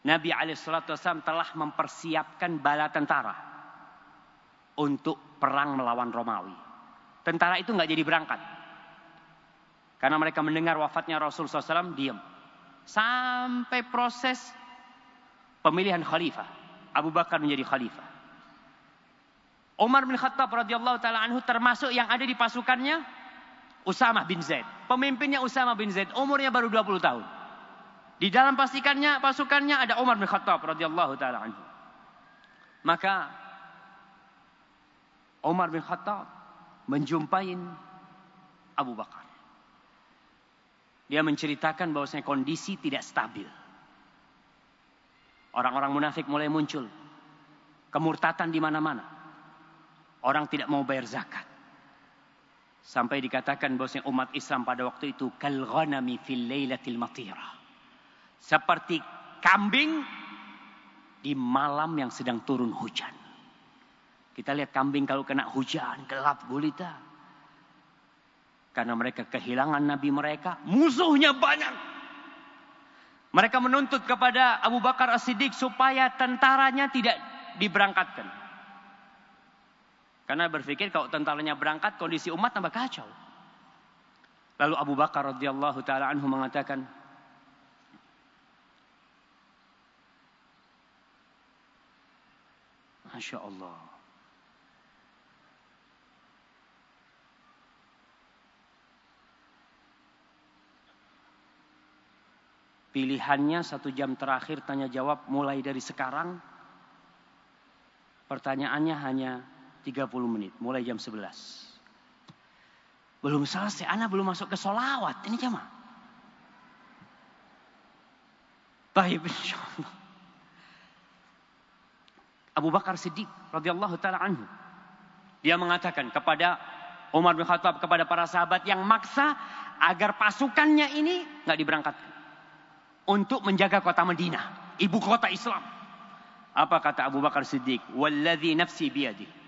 Nabi Alaihissalam telah mempersiapkan bala tentara untuk perang melawan Romawi. Tentara itu nggak jadi berangkat. Karena mereka mendengar wafatnya Rasul SAW, diam. Sampai proses pemilihan khalifah. Abu Bakar menjadi khalifah. Umar bin Khattab radhiyallahu taala anhu termasuk yang ada di pasukannya Usamah bin Zaid. Pemimpinnya Usamah bin Zaid, umurnya baru 20 tahun. Di dalam pastikannya pasukannya ada Umar bin Khattab radhiyallahu taala anhu. Maka Umar bin Khattab menjumpai Abu Bakar. Dia menceritakan bahwasanya kondisi tidak stabil. Orang-orang munafik mulai muncul. Kemurtatan di mana-mana. Orang tidak mau bayar zakat. Sampai dikatakan bahwasanya umat Islam pada waktu itu kal ghanami fil lailatil matirah seperti kambing di malam yang sedang turun hujan. Kita lihat kambing kalau kena hujan, gelap gulita. Karena mereka kehilangan nabi mereka, musuhnya banyak. Mereka menuntut kepada Abu Bakar As-Siddiq supaya tentaranya tidak diberangkatkan. Karena berpikir kalau tentaranya berangkat, kondisi umat tambah kacau. Lalu Abu Bakar radhiyallahu taala anhu mengatakan, Masya Allah. Pilihannya satu jam terakhir tanya jawab mulai dari sekarang. Pertanyaannya hanya 30 menit, mulai jam 11. Belum selesai, anak belum masuk ke solawat. Ini jamaah. Baik, insya Allah. Abu Bakar Siddiq radhiyallahu taala anhu. Dia mengatakan kepada Umar bin Khattab kepada para sahabat yang maksa agar pasukannya ini nggak diberangkatkan untuk menjaga kota Madinah, ibu kota Islam. Apa kata Abu Bakar Siddiq? Walladzi nafsi biyadi.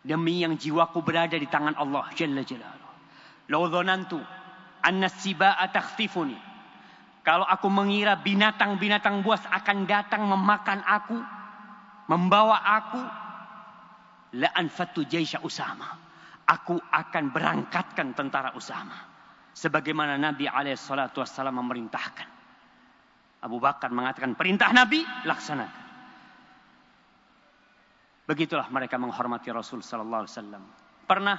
Demi yang jiwaku berada di tangan Allah Jalla Jalaluhu. Lau dhanantu anna sibaa takhtifuni. Kalau aku mengira binatang-binatang buas akan datang memakan aku, membawa aku la anfatu jaisha Usama. Aku akan berangkatkan tentara Usama. Sebagaimana Nabi alaihissalatu wassalam memerintahkan. Abu Bakar mengatakan perintah Nabi laksanakan. Begitulah mereka menghormati Rasul sallallahu alaihi wasallam. Pernah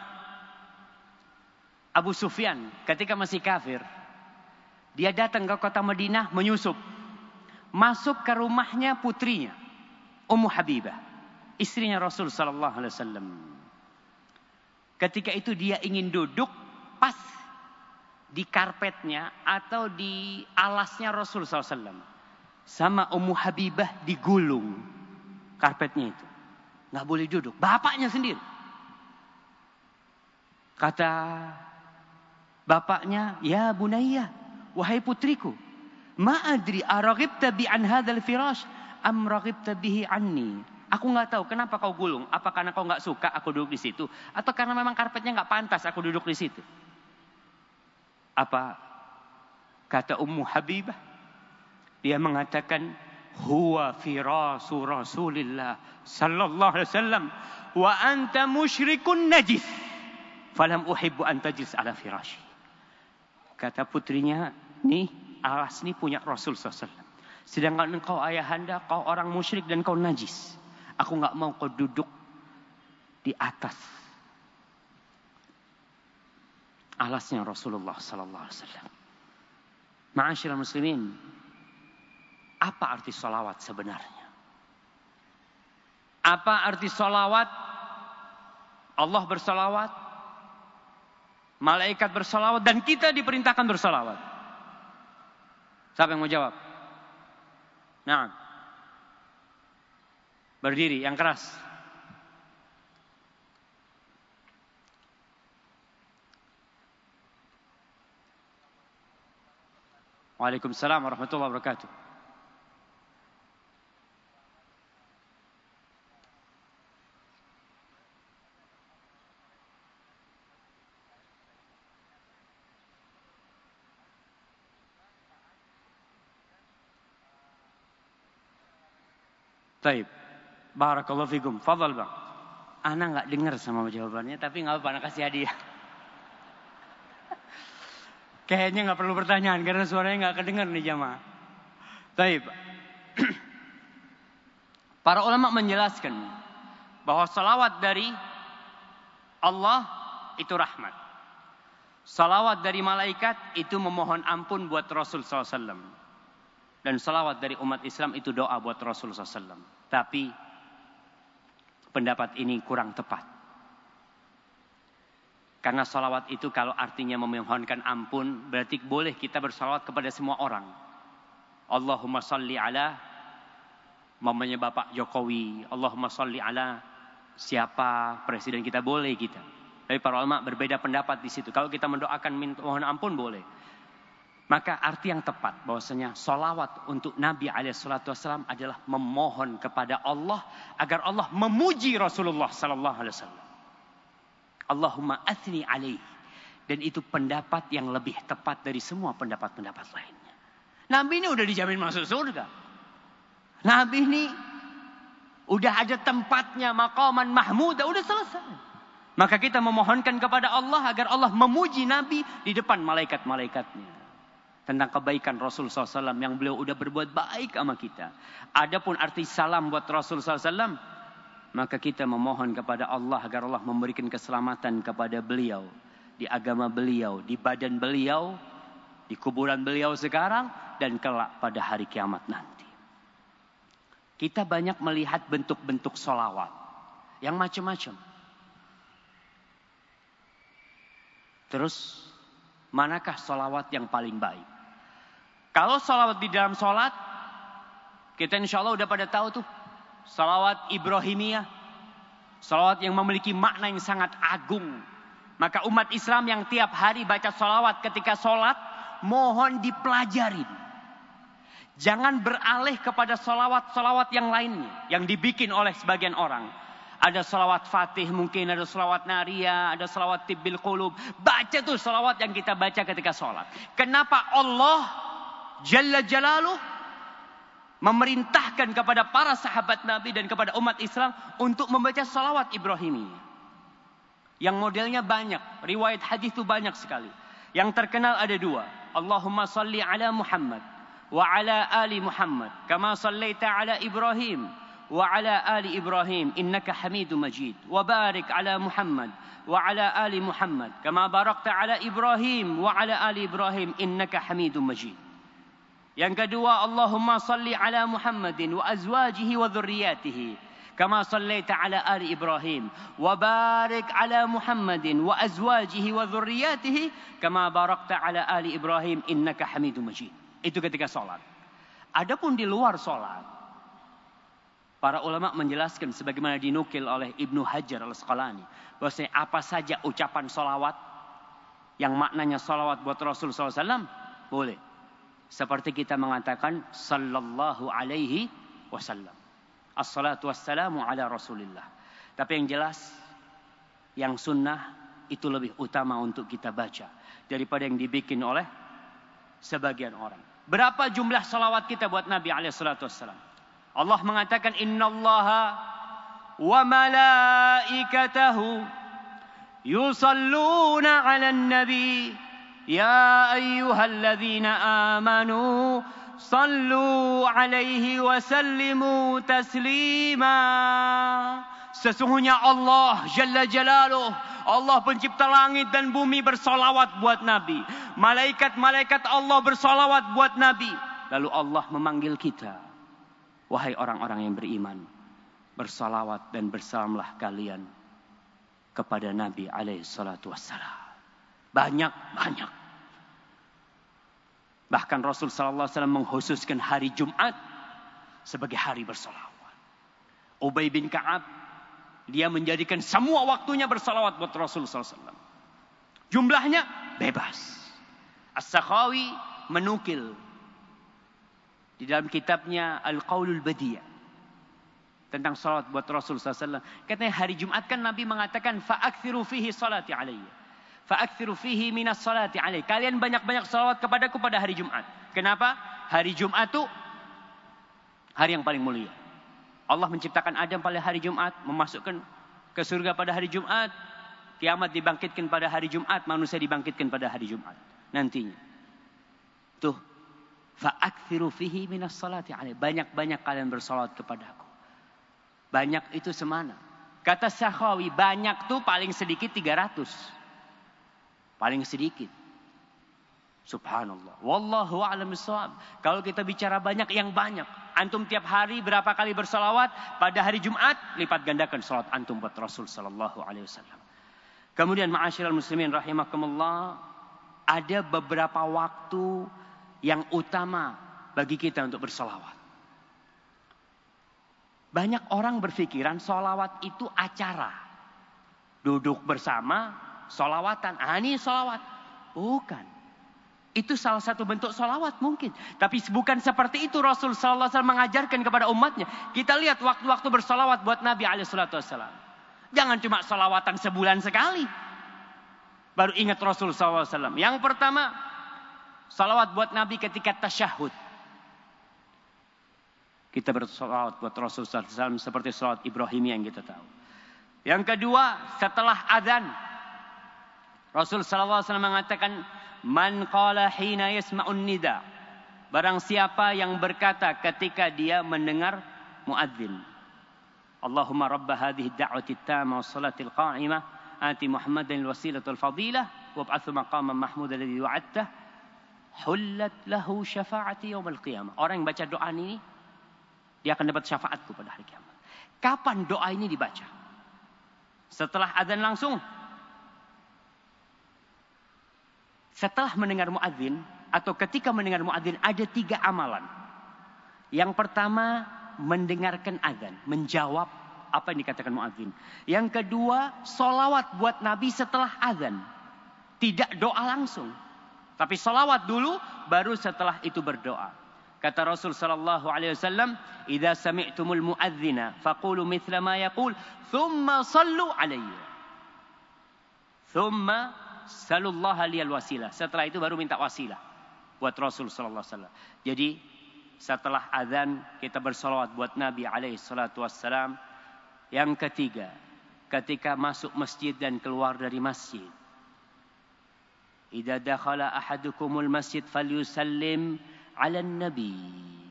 Abu Sufyan ketika masih kafir dia datang ke kota Madinah menyusup masuk ke rumahnya putrinya Ummu Habibah, istrinya Rasul sallallahu alaihi wasallam. Ketika itu dia ingin duduk pas di karpetnya atau di alasnya Rasul SAW. Sama Ummu Habibah digulung. karpetnya itu. Nggak boleh duduk. Bapaknya sendiri. Kata bapaknya, ya bunayya, wahai putriku, ma'adri araghibta bi an hadzal firash am raghibta bihi anni. Aku nggak tahu kenapa kau gulung. Apa karena kau nggak suka aku duduk di situ, atau karena memang karpetnya nggak pantas aku duduk di situ? Apa kata Ummu Habibah? Dia mengatakan, huwa firasu Rasulillah sallallahu alaihi wasallam wa anta musyrikun najis. Falam uhibbu an tajlis ala firashi. Kata putrinya, nih alas ini punya Rasul SAW. Sedangkan engkau ayahanda, kau orang musyrik dan kau najis. Aku nggak mau kau duduk di atas alasnya Rasulullah Sallallahu Alaihi Wasallam. Ma'asyiral muslimin, apa arti solawat sebenarnya? Apa arti solawat? Allah bersolawat, malaikat bersolawat dan kita diperintahkan bersolawat. Siapa yang mau jawab? Nah, berdiri yang keras. Waalaikumsalam warahmatullahi wabarakatuh. Taib. Barakallahu fikum. Fadal bang. Ana nggak dengar sama jawabannya, tapi nggak apa-apa, kasih hadiah. Kayaknya nggak perlu pertanyaan karena suaranya nggak kedengar nih jamaah. Taib. Para ulama menjelaskan bahwa salawat dari Allah itu rahmat. Salawat dari malaikat itu memohon ampun buat Rasul SAW. Dan salawat dari umat Islam itu doa buat Rasul SAW. Tapi pendapat ini kurang tepat. Karena salawat itu kalau artinya memohonkan ampun, berarti boleh kita bersalawat kepada semua orang. Allahumma salli ala mamanya Bapak Jokowi. Allahumma salli ala siapa presiden kita boleh kita. Tapi para ulama berbeda pendapat di situ. Kalau kita mendoakan mohon ampun boleh. Maka arti yang tepat bahwasanya solawat untuk Nabi Alaihissalam adalah memohon kepada Allah agar Allah memuji Rasulullah Sallallahu Alaihi Wasallam. Allahumma athni alaih. Dan itu pendapat yang lebih tepat dari semua pendapat-pendapat lainnya. Nabi ini udah dijamin masuk surga. Nabi ini udah ada tempatnya maqaman mahmuda udah selesai. Maka kita memohonkan kepada Allah agar Allah memuji Nabi di depan malaikat-malaikatnya tentang kebaikan Rasul SAW yang beliau udah berbuat baik sama kita. Adapun arti salam buat Rasul SAW, maka kita memohon kepada Allah agar Allah memberikan keselamatan kepada beliau di agama beliau, di badan beliau, di kuburan beliau sekarang dan kelak pada hari kiamat nanti. Kita banyak melihat bentuk-bentuk solawat yang macam-macam. Terus manakah solawat yang paling baik? Kalau salawat di dalam sholat, kita insya Allah udah pada tahu tuh. Salawat Ibrahimiyah. Salawat yang memiliki makna yang sangat agung. Maka umat Islam yang tiap hari baca salawat ketika sholat, mohon dipelajarin. Jangan beralih kepada salawat-salawat yang lainnya. Yang dibikin oleh sebagian orang. Ada salawat fatih mungkin, ada salawat naria, ada salawat tibbil qulub. Baca tuh salawat yang kita baca ketika sholat. Kenapa Allah Jalla Jalaluh memerintahkan kepada para sahabat Nabi dan kepada umat Islam untuk membaca salawat Ibrahimi. Yang modelnya banyak, riwayat hadis itu banyak sekali. Yang terkenal ada dua. Allahumma salli ala Muhammad wa ala ali Muhammad kama sallaita ala Ibrahim wa ala ali Ibrahim innaka Hamidum Majid wa barik ala Muhammad wa ala ali Muhammad kama barakta ala Ibrahim wa ala ali Ibrahim innaka Hamidum Majid. Yang kedua, Allahumma salli ala Muhammadin wa azwajihi wa dhurriyyatihi. Ali Ibrahim. Wa barik ala Muhammadin wa azwajihi wa dhurriyyatihi. Kama barakta ala ali Ibrahim. Innaka hamidun majid. Itu ketika sholat. Adapun di luar sholat. Para ulama menjelaskan sebagaimana dinukil oleh Ibnu Hajar al-Asqalani. Bahwasanya apa saja ucapan solawat yang maknanya solawat buat Rasul SAW boleh. Seperti kita mengatakan sallallahu alaihi wasallam. Assalatu wassalamu ala rasulillah. Tapi yang jelas yang sunnah itu lebih utama untuk kita baca daripada yang dibikin oleh sebagian orang. Berapa jumlah salawat kita buat Nabi alaihi salatu wassalam? Allah mengatakan innallaha wa malaikatahu yusalluna 'alan nabi ya ayyuhalladzina amanu sallu 'alaihi wa sallimu taslima Sesungguhnya Allah Jalla Jalaluh Allah pencipta langit dan bumi bersolawat buat Nabi Malaikat-malaikat Allah bersolawat buat Nabi Lalu Allah memanggil kita Wahai orang-orang yang beriman, bersalawat dan bersalamlah kalian kepada Nabi alaihi salatu wassalam. Banyak, banyak. Bahkan Rasul sallallahu alaihi wasallam mengkhususkan hari Jumat sebagai hari bersalawat. Ubay bin Ka'ab dia menjadikan semua waktunya bersalawat buat Rasul sallallahu alaihi wasallam. Jumlahnya bebas. As-Sakhawi menukil di dalam kitabnya Al-Qaulul Badiyah tentang salat buat Rasul SAW. Katanya hari Jumat kan Nabi mengatakan fa'akthiru fihi salati alayya. Fa'akthiru fihi minas salati alayya. Kalian banyak-banyak salawat kepadaku pada hari Jumat. Kenapa? Hari Jumat itu hari yang paling mulia. Allah menciptakan Adam pada hari Jumat, memasukkan ke surga pada hari Jumat, kiamat dibangkitkan pada hari Jumat, manusia dibangkitkan pada hari Jumat nantinya. Tuh, Fa'akthiru fihi minas salati alaih. Banyak-banyak kalian bersolat kepadaku. Banyak itu semana. Kata Sakhawi, banyak tuh paling sedikit 300. Paling sedikit. Subhanallah. Wallahu a'lam Kalau kita bicara banyak yang banyak. Antum tiap hari berapa kali bersolawat? Pada hari Jumat lipat gandakan salat antum buat Rasul sallallahu alaihi wasallam. Kemudian ma'asyiral muslimin rahimakumullah, ada beberapa waktu yang utama bagi kita untuk bersolawat. Banyak orang berpikiran solawat itu acara. Duduk bersama, solawatan. Ah ini solawat. Bukan. Itu salah satu bentuk solawat mungkin. Tapi bukan seperti itu Rasul SAW mengajarkan kepada umatnya. Kita lihat waktu-waktu bersolawat buat Nabi SAW. Jangan cuma solawatan sebulan sekali. Baru ingat Rasul SAW. Yang pertama, Salawat buat Nabi ketika tasyahud. Kita bersalawat buat Rasulullah SAW seperti salawat Ibrahim yang kita tahu. Yang kedua, setelah azan. Rasul SAW mengatakan, Man qala hina yasma'un nida. Barang siapa yang berkata ketika dia mendengar muadzin. Allahumma rabba hadhihi da'wati tama wa salatil qa'imah. Ati Muhammadan wasilatul fadilah. Wab'athu maqaman mahmud alladhi wa'attah hullat lahu syafaati yaumil qiyamah. Orang yang baca doa ini dia akan dapat syafaatku pada hari kiamat. Kapan doa ini dibaca? Setelah adzan langsung? Setelah mendengar muadzin atau ketika mendengar muadzin ada tiga amalan. Yang pertama mendengarkan adzan, menjawab apa yang dikatakan muadzin. Yang kedua, solawat buat Nabi setelah adzan. Tidak doa langsung. Tapi salawat dulu, baru setelah itu berdoa. Kata Rasul sallallahu alaihi wasallam, "Idza sami'tumul muadzina faqulu mithla ma yaqul, thumma sallu alayya." Thumma sallallahu liyal wasilah. Setelah itu baru minta wasilah buat Rasul sallallahu alaihi wasallam. Jadi setelah azan kita bersolawat buat Nabi alaihi salatu wassalam. Yang ketiga, ketika masuk masjid dan keluar dari masjid. Idza dakhala ahadukumul masjid falyusallim 'alan nabi.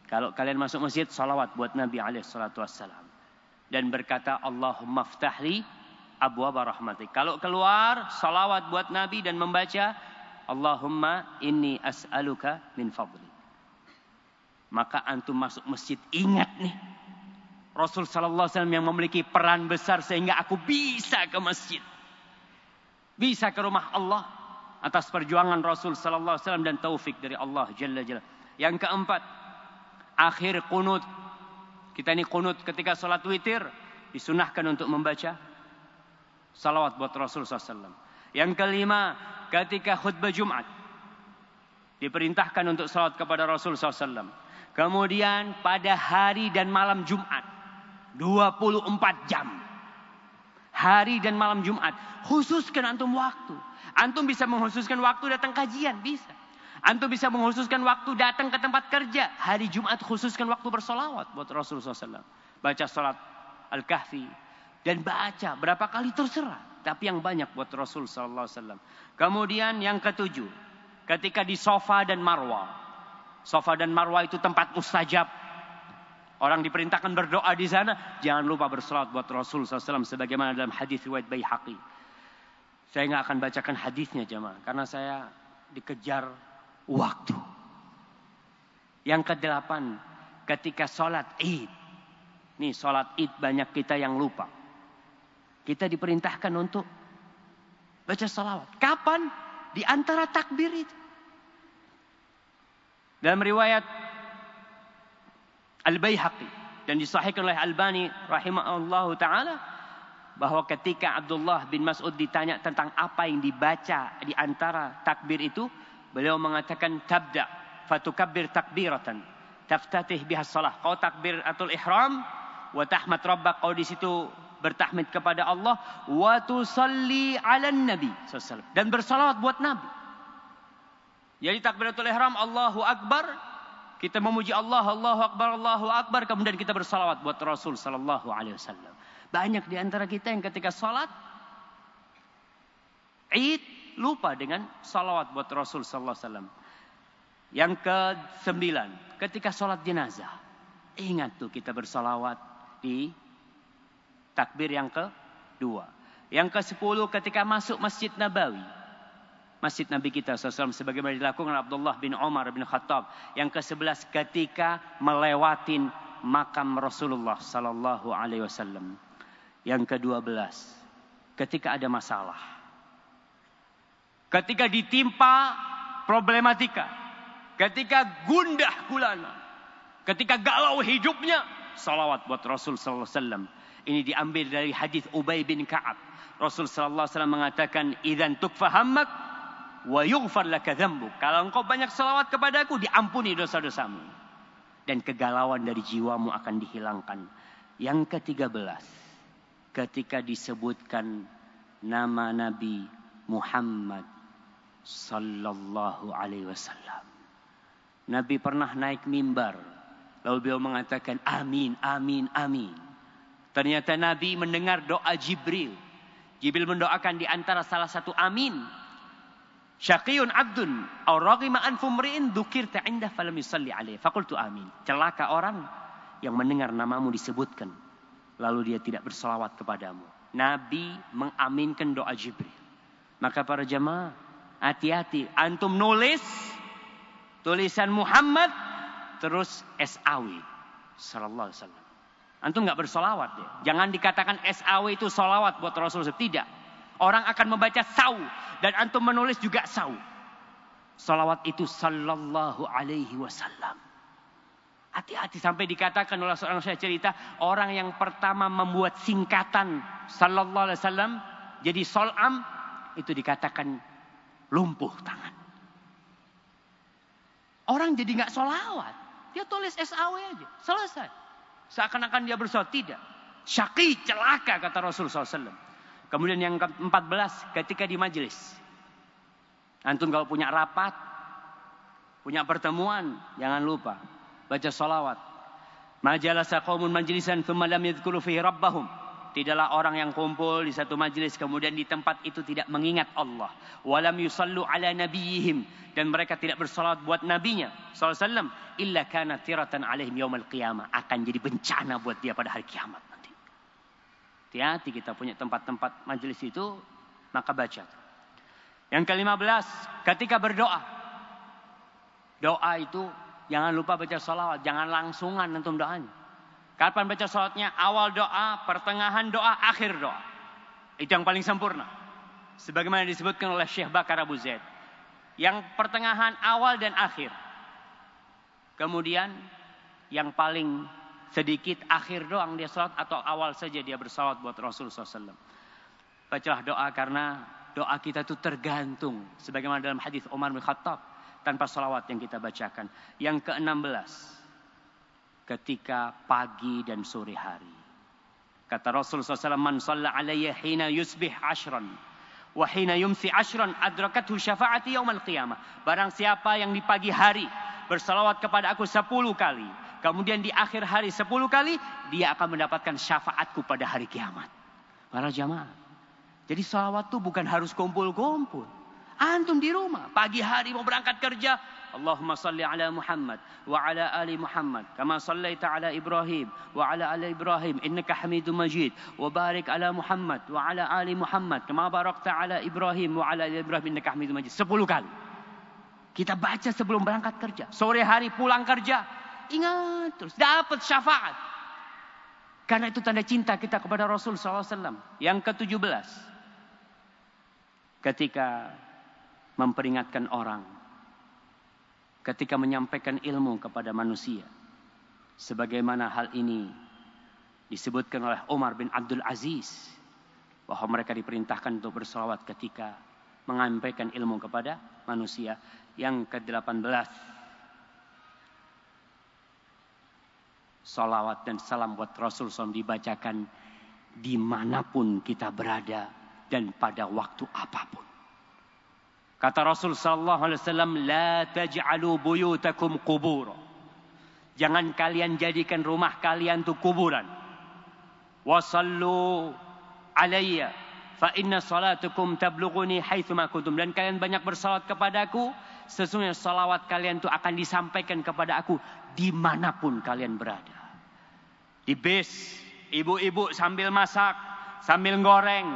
Kalau kalian masuk masjid salawat buat Nabi alaihi salatu wassalam dan berkata Allahumma ftahli abwaab rahmatik. Kalau keluar salawat buat Nabi dan membaca Allahumma inni as'aluka min fadli. Maka antum masuk masjid ingat nih Rasul sallallahu alaihi wasallam yang memiliki peran besar sehingga aku bisa ke masjid. Bisa ke rumah Allah atas perjuangan Rasul sallallahu alaihi wasallam dan taufik dari Allah jalla jalla. Yang keempat, akhir kunut Kita ini kunut ketika sholat witir. Disunahkan untuk membaca salawat buat Rasul SAW. Yang kelima, ketika khutbah Jumat. Diperintahkan untuk salat kepada Rasul SAW. Kemudian pada hari dan malam Jumat. 24 jam. Hari dan malam Jumat. Khususkan antum waktu. Antum bisa menghususkan waktu datang kajian. Bisa. Antum bisa menghususkan waktu datang ke tempat kerja. Hari Jumat khususkan waktu bersolawat buat Rasulullah SAW. Baca salat Al-Kahfi. Dan baca berapa kali terserah. Tapi yang banyak buat Rasul SAW. Kemudian yang ketujuh. Ketika di sofa dan marwah. Sofa dan marwah itu tempat mustajab. Orang diperintahkan berdoa di sana. Jangan lupa bersolat buat Rasul SAW. Sebagaimana dalam hadis riwayat Bayhaqi. Saya nggak akan bacakan hadisnya jemaah. Karena saya dikejar waktu. Yang kedelapan, ketika sholat id. Nih sholat id banyak kita yang lupa. Kita diperintahkan untuk baca salawat. Kapan? Di antara takbir itu. Dalam riwayat Al-Bayhaqi dan disahihkan oleh Albani rahimahullah taala bahwa ketika Abdullah bin Mas'ud ditanya tentang apa yang dibaca di antara takbir itu, Beliau mengatakan tabda fatukabbir takbiratan taftatih biha salah. Kau takbir atul ihram wa tahmad rabbak kau di situ bertahmid kepada Allah wa tusalli 'alan nabi sallallahu dan bersalawat buat nabi. Jadi takbiratul ihram Allahu akbar kita memuji Allah Allahu akbar Allahu akbar kemudian kita bersalawat buat Rasul sallallahu alaihi wasallam. Banyak di antara kita yang ketika salat Id lupa dengan salawat buat Rasul sallallahu alaihi wasallam. Yang ke sembilan, ketika sholat jenazah, ingat tuh kita bersalawat di takbir yang ke dua. Yang ke sepuluh ketika masuk Masjid Nabawi. Masjid Nabi kita SAW sebagaimana dilakukan Abdullah bin Umar bin Khattab. Yang ke sebelas ketika melewatin makam Rasulullah Sallallahu Alaihi Wasallam. Yang ke dua belas ketika ada masalah ketika ditimpa problematika, ketika gundah gulana, ketika galau hidupnya, salawat buat Rasul sallallahu alaihi wasallam. Ini diambil dari hadis Ubay bin Ka'ab. Rasul sallallahu alaihi wasallam mengatakan, "Idzan tukfa hammak wa yughfar laka dzambuk." Kalau engkau banyak salawat kepadaku, diampuni dosa-dosamu. Dan kegalauan dari jiwamu akan dihilangkan. Yang ke-13, ketika disebutkan nama Nabi Muhammad sallallahu alaihi wasallam. Nabi pernah naik mimbar. Lalu beliau mengatakan amin, amin, amin. Ternyata Nabi mendengar doa Jibril. Jibril mendoakan di antara salah satu amin. Syaqiyun abdun aw raghima anfu mri'in dzukirta inda falam yusalli alaih. Fakultu amin. Celaka orang yang mendengar namamu disebutkan lalu dia tidak berselawat kepadamu. Nabi mengaminkan doa Jibril. Maka para jemaah Hati-hati. Antum nulis tulisan Muhammad terus SAW. Sallallahu alaihi wasallam. Antum nggak bersolawat ya. Jangan dikatakan SAW itu solawat buat Rasulullah. Tidak. Orang akan membaca saw dan antum menulis juga saw. Salawat itu sallallahu alaihi wasallam. Hati-hati sampai dikatakan oleh seorang saya cerita orang yang pertama membuat singkatan sallallahu alaihi wasallam jadi solam itu dikatakan lumpuh tangan. Orang jadi nggak solawat. Dia tulis SAW aja. Selesai. Seakan-akan dia bersolat. Tidak. Syaki celaka kata Rasul SAW. Kemudian yang ke-14 ketika di majelis. Antum kalau punya rapat. Punya pertemuan. Jangan lupa. Baca solawat. Majalasa qawmun majlisan thumma lam yadhkuru fihi rabbahum. Tidaklah orang yang kumpul di satu majlis kemudian di tempat itu tidak mengingat Allah. Walam yusallu ala nabiyihim. Dan mereka tidak bersalat buat nabinya. Sallallahu Illa kana tiratan alaihim yawmal qiyamah. Akan jadi bencana buat dia pada hari kiamat nanti. Hati-hati kita punya tempat-tempat majlis itu. Maka baca. Yang kelima belas. Ketika berdoa. Doa itu jangan lupa baca salawat. Jangan langsungan untuk doanya. Kapan baca sholatnya? Awal doa, pertengahan doa, akhir doa. Itu yang paling sempurna. Sebagaimana disebutkan oleh Syekh Bakar Abu Zaid. Yang pertengahan, awal dan akhir. Kemudian yang paling sedikit akhir doang dia salat atau awal saja dia bersalawat buat Rasul SAW. Bacalah doa karena doa kita itu tergantung. Sebagaimana dalam hadis Umar bin Khattab. Tanpa salawat yang kita bacakan. Yang ke-16. Ketika pagi dan sore hari. Kata Rasul SAW, Man salla alaiya hina yusbih ashran. Wahina yumsi ashran adrakathu syafaati yaumal qiyamah. Barang siapa yang di pagi hari bersalawat kepada aku sepuluh kali. Kemudian di akhir hari sepuluh kali. Dia akan mendapatkan syafaatku pada hari kiamat. Para jamaah. Jadi salawat itu bukan harus kumpul-kumpul. Antum di rumah. Pagi hari mau berangkat kerja. Ala ali Muhammad kama sallaita ala Ibrahim wa ala ali Ibrahim innaka Hamidum Majid wa barik ala Muhammad wa ala ali Muhammad kama barakta ala Ibrahim wa ala ali Ibrahim innaka Hamidum Majid 10 kali. Kita baca sebelum berangkat kerja, sore hari pulang kerja. Ingat terus dapat syafaat. Karena itu tanda cinta kita kepada Rasul SAW. Yang ke-17. Ketika memperingatkan orang ketika menyampaikan ilmu kepada manusia. Sebagaimana hal ini disebutkan oleh Umar bin Abdul Aziz bahwa mereka diperintahkan untuk bersolawat ketika menyampaikan ilmu kepada manusia. Yang ke-18 Salawat dan salam buat Rasul SAW dibacakan di mana pun kita berada dan pada waktu apa pun. Kata Rasul sallallahu alaihi wasallam, "La taj'alu buyutakum qubura." Jangan kalian jadikan rumah kalian itu kuburan. Wasallu alayya fa inna salatukum tablughuni haitsu ma kuntum dan kalian banyak bersalat kepadaku sesungguhnya salawat kalian itu akan disampaikan kepada aku di mana pun kalian berada. Di bis, ibu-ibu sambil masak, sambil goreng,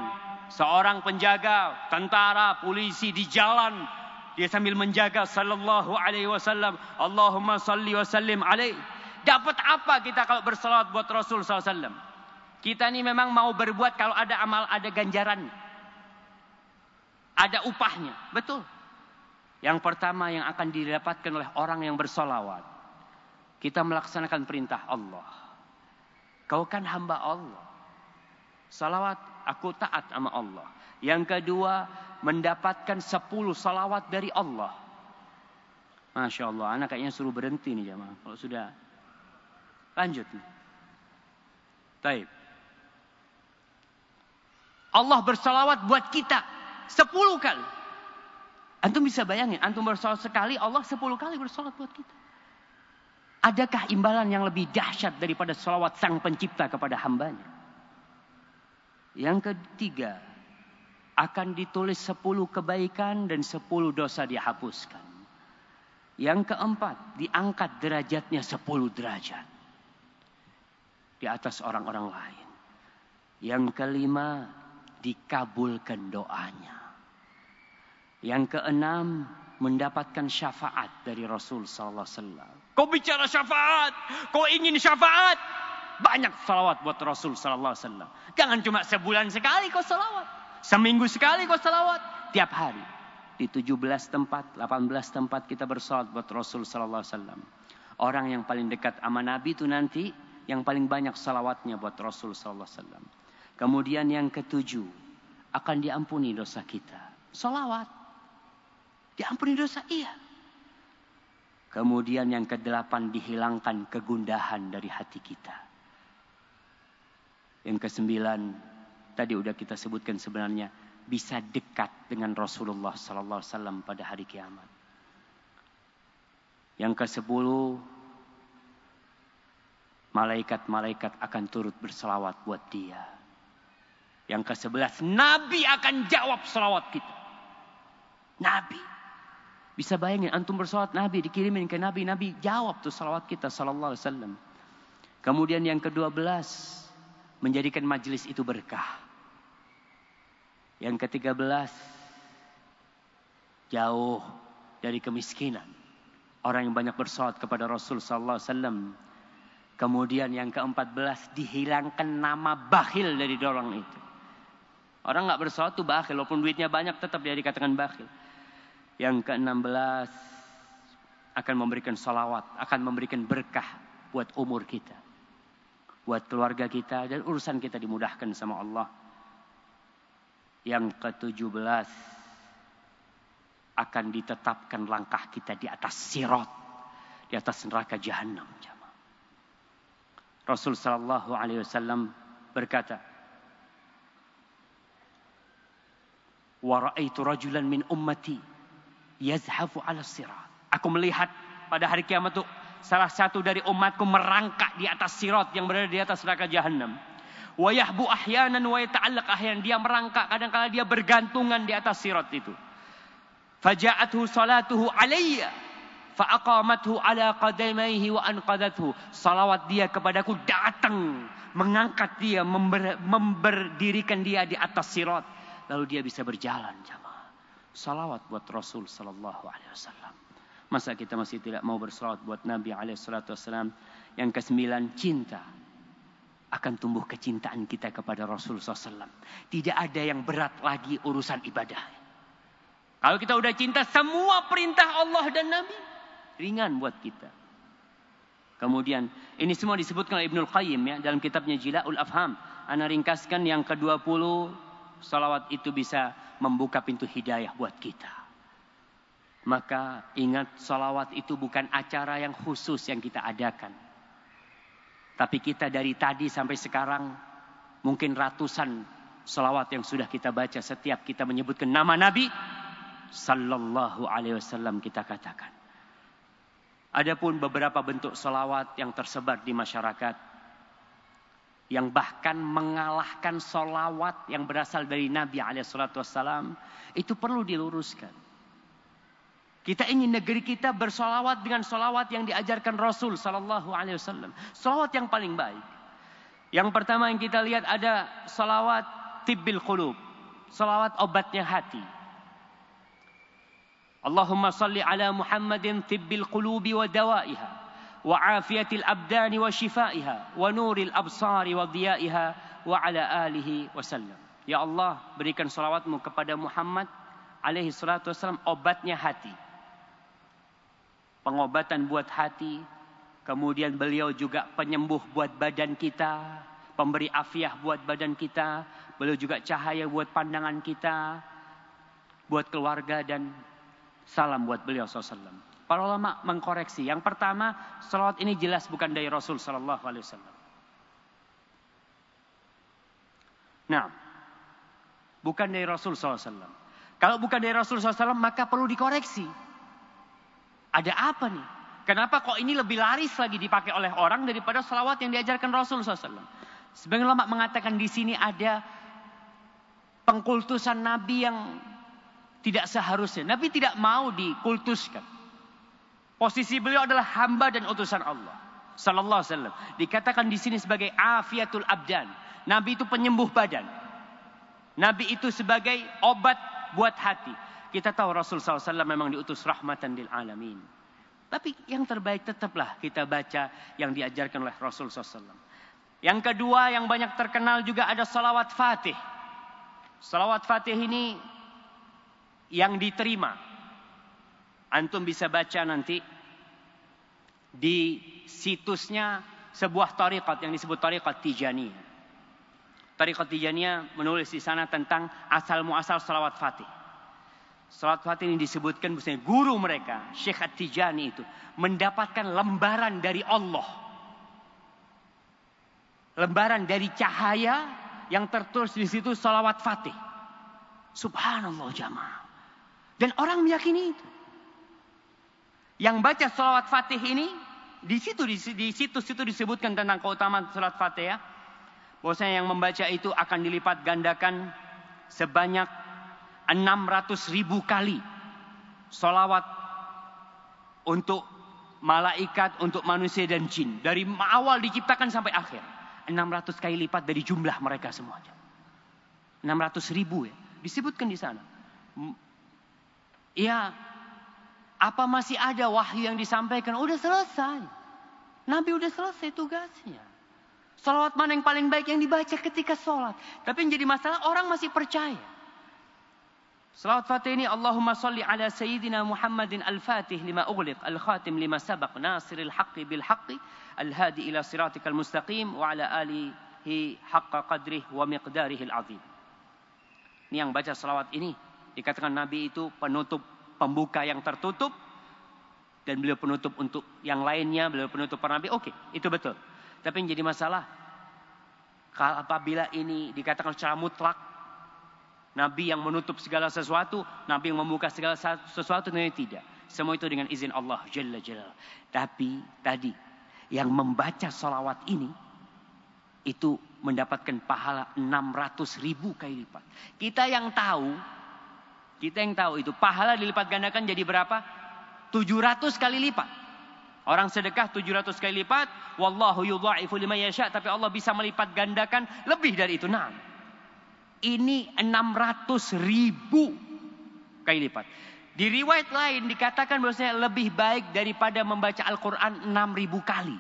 seorang penjaga, tentara, polisi di jalan. Dia sambil menjaga sallallahu alaihi wasallam. Allahumma salli wa sallim alaihi. Dapat apa kita kalau bersalawat buat Rasul SAW? Kita ini memang mau berbuat kalau ada amal, ada ganjaran. Ada upahnya. Betul. Yang pertama yang akan didapatkan oleh orang yang bersolawat. Kita melaksanakan perintah Allah. Kau kan hamba Allah. Salawat aku taat sama Allah. Yang kedua, mendapatkan sepuluh salawat dari Allah. Masya Allah, anak kayaknya suruh berhenti nih jamaah. Kalau sudah lanjut nih. Taib. Allah bersalawat buat kita sepuluh kali. Antum bisa bayangin, antum bersalawat sekali, Allah sepuluh kali bersalawat buat kita. Adakah imbalan yang lebih dahsyat daripada salawat sang pencipta kepada hambanya? Yang ketiga, akan ditulis sepuluh kebaikan dan sepuluh dosa dihapuskan. Yang keempat, diangkat derajatnya sepuluh derajat. Di atas orang-orang lain. Yang kelima, dikabulkan doanya. Yang keenam, mendapatkan syafaat dari Rasul Sallallahu Alaihi Wasallam. Kau bicara syafaat, kau ingin syafaat, banyak salawat buat Rasul Sallallahu Alaihi Wasallam. Jangan cuma sebulan sekali kau salawat. Seminggu sekali kau salawat. Tiap hari. Di 17 tempat, 18 tempat kita bersalawat buat Rasul Sallallahu Alaihi Wasallam. Orang yang paling dekat sama Nabi itu nanti yang paling banyak salawatnya buat Rasul Sallallahu Alaihi Wasallam. Kemudian yang ketujuh akan diampuni dosa kita. Salawat. Diampuni dosa iya. Kemudian yang kedelapan dihilangkan kegundahan dari hati kita. Yang kesembilan, tadi udah kita sebutkan sebenarnya bisa dekat dengan Rasulullah sallallahu alaihi wasallam pada hari kiamat. Yang kesepuluh, malaikat-malaikat akan turut berselawat buat dia. Yang kesebelas, Nabi akan jawab selawat kita. Nabi. Bisa bayangin, antum berselawat Nabi, dikirimin ke Nabi, Nabi jawab tuh selawat kita sallallahu alaihi wasallam. Kemudian yang kedua belas, menjadikan majelis itu berkah. Yang ketiga belas, jauh dari kemiskinan. Orang yang banyak bersolat kepada Rasul Sallallahu Alaihi Wasallam. Kemudian yang keempat belas, dihilangkan nama bakhil dari orang itu. Orang nggak bersolat tuh bakhil, walaupun duitnya banyak tetap dia dikatakan bakhil. Yang keenam belas, akan memberikan salawat, akan memberikan berkah buat umur kita. Buat keluarga kita dan urusan kita dimudahkan sama Allah. Yang ke-17 akan ditetapkan langkah kita di atas sirat, di atas neraka jahanam. Rasul sallallahu alaihi wasallam berkata, "Wa ra'aitu rajulan min ummati yazhafu 'ala sirat." Aku melihat pada hari kiamat itu salah satu dari umatku merangkak di atas sirat yang berada di atas neraka jahanam. Wa yahbu ahyanan wa yata'allaq ahyan. Dia merangkak kadang-kala dia bergantungan di atas sirat itu. Faja'athu salatuhu alayya Fa'aqamathu ala qadamaihi wa anqadathu. Salawat dia kepadaku datang. Mengangkat dia, member, memberdirikan dia di atas sirat. Lalu dia bisa berjalan jamaah. Salawat buat Rasul sallallahu alaihi wasallam. Masa kita masih tidak mau bersalawat buat Nabi alaihi salatu wasallam. Yang kesembilan cinta akan tumbuh kecintaan kita kepada Rasul SAW. Tidak ada yang berat lagi urusan ibadah. Kalau kita udah cinta semua perintah Allah dan Nabi, ringan buat kita. Kemudian ini semua disebutkan oleh Ibnul Qayyim ya dalam kitabnya Jila'ul Afham. Ana ringkaskan yang ke-20 salawat itu bisa membuka pintu hidayah buat kita. Maka ingat salawat itu bukan acara yang khusus yang kita adakan. Tapi kita dari tadi sampai sekarang mungkin ratusan salawat yang sudah kita baca setiap kita menyebutkan nama Nabi sallallahu alaihi wasallam kita katakan. Adapun beberapa bentuk solawat yang tersebar di masyarakat yang bahkan mengalahkan solawat yang berasal dari Nabi Alaihissalam itu perlu diluruskan. Kita ingin negeri kita bersolawat dengan solawat yang diajarkan Rasul Sallallahu Alaihi Wasallam. Solawat yang paling baik. Yang pertama yang kita lihat ada solawat tibbil qulub. Solawat obatnya hati. Allahumma salli ala Muhammadin tibbil qulubi wa dawaiha wa afiyatil abdani wa shifaiha wa nuril absari wa diyaiha wa ala alihi wasallam. Ya Allah, berikan salawatmu kepada Muhammad alaihi salatu wasallam obatnya hati. Pengobatan buat hati, kemudian beliau juga penyembuh buat badan kita, pemberi afiah buat badan kita, beliau juga cahaya buat pandangan kita, buat keluarga dan Salam buat beliau SAW. Para ulama mengkoreksi. Yang pertama, salawat ini jelas bukan dari Rasul Sallallahu Alaihi Wasallam. Nah, bukan dari Rasul SAW. Kalau bukan dari Rasul SAW, maka perlu dikoreksi. Ada apa nih? Kenapa kok ini lebih laris lagi dipakai oleh orang daripada salawat yang diajarkan Rasul SAW? Sebagian ulama mengatakan di sini ada pengkultusan Nabi yang tidak seharusnya. Nabi tidak mau dikultuskan. Posisi beliau adalah hamba dan utusan Allah. Sallallahu alaihi wasallam. Dikatakan di sini sebagai afiatul abdan. Nabi itu penyembuh badan. Nabi itu sebagai obat buat hati. Kita tahu Rasul SAW memang diutus rahmatan lil alamin. Tapi yang terbaik tetaplah kita baca yang diajarkan oleh Rasul SAW. Yang kedua yang banyak terkenal juga ada salawat fatih. Salawat fatih ini yang diterima. Antum bisa baca nanti di situsnya sebuah tarikat yang disebut tarikat Tijaniyah. Tarikat Tijaniyah menulis di sana tentang asal muasal salawat fatih. Salawat fatih ini disebutkan misalnya guru mereka, Syekh At-Tijani itu mendapatkan lembaran dari Allah. Lembaran dari cahaya yang tertulis di situ salawat fatih. Subhanallah jamaah. Dan orang meyakini itu. Yang baca salawat fatih ini, di situ di, di situs-situ disebutkan tentang keutamaan salat fatih ya. Bahwasanya yang membaca itu akan dilipat gandakan sebanyak 600 ribu kali salawat untuk malaikat, untuk manusia dan jin. Dari awal diciptakan sampai akhir. 600 kali lipat dari jumlah mereka semuanya. 600 ribu ya. Disebutkan di sana. Ya, apa masih ada wahyu yang disampaikan? Udah selesai. Nabi udah selesai tugasnya. Salawat mana yang paling baik yang dibaca ketika sholat. Tapi yang jadi masalah orang masih percaya. Salawat Fatih ini Allahumma salli ala Sayyidina Muhammadin al-Fatih lima ughliq al-khatim lima sabaq nasiril haqqi bil haqqi al-hadi ila siratikal mustaqim wa ala alihi haqqa qadrih wa miqdarihil azim. Ini yang baca salawat ini dikatakan Nabi itu penutup pembuka yang tertutup dan beliau penutup untuk yang lainnya, beliau penutup para nabi. Oke, itu betul. Tapi yang jadi masalah apabila ini dikatakan secara mutlak Nabi yang menutup segala sesuatu, Nabi yang membuka segala sesuatu, ternyata tidak. Semua itu dengan izin Allah Jalla Jalla. Tapi tadi yang membaca salawat ini itu mendapatkan pahala 600 ribu kali lipat. Kita yang tahu, kita yang tahu itu pahala dilipat gandakan jadi berapa? 700 kali lipat. Orang sedekah 700 kali lipat, wallahu yudha'ifu liman yasha, tapi Allah bisa melipat gandakan lebih dari itu. Nah, ini 600 ribu kali lipat. Di riwayat lain dikatakan bahwasanya lebih baik daripada membaca Al-Quran 6 ribu kali.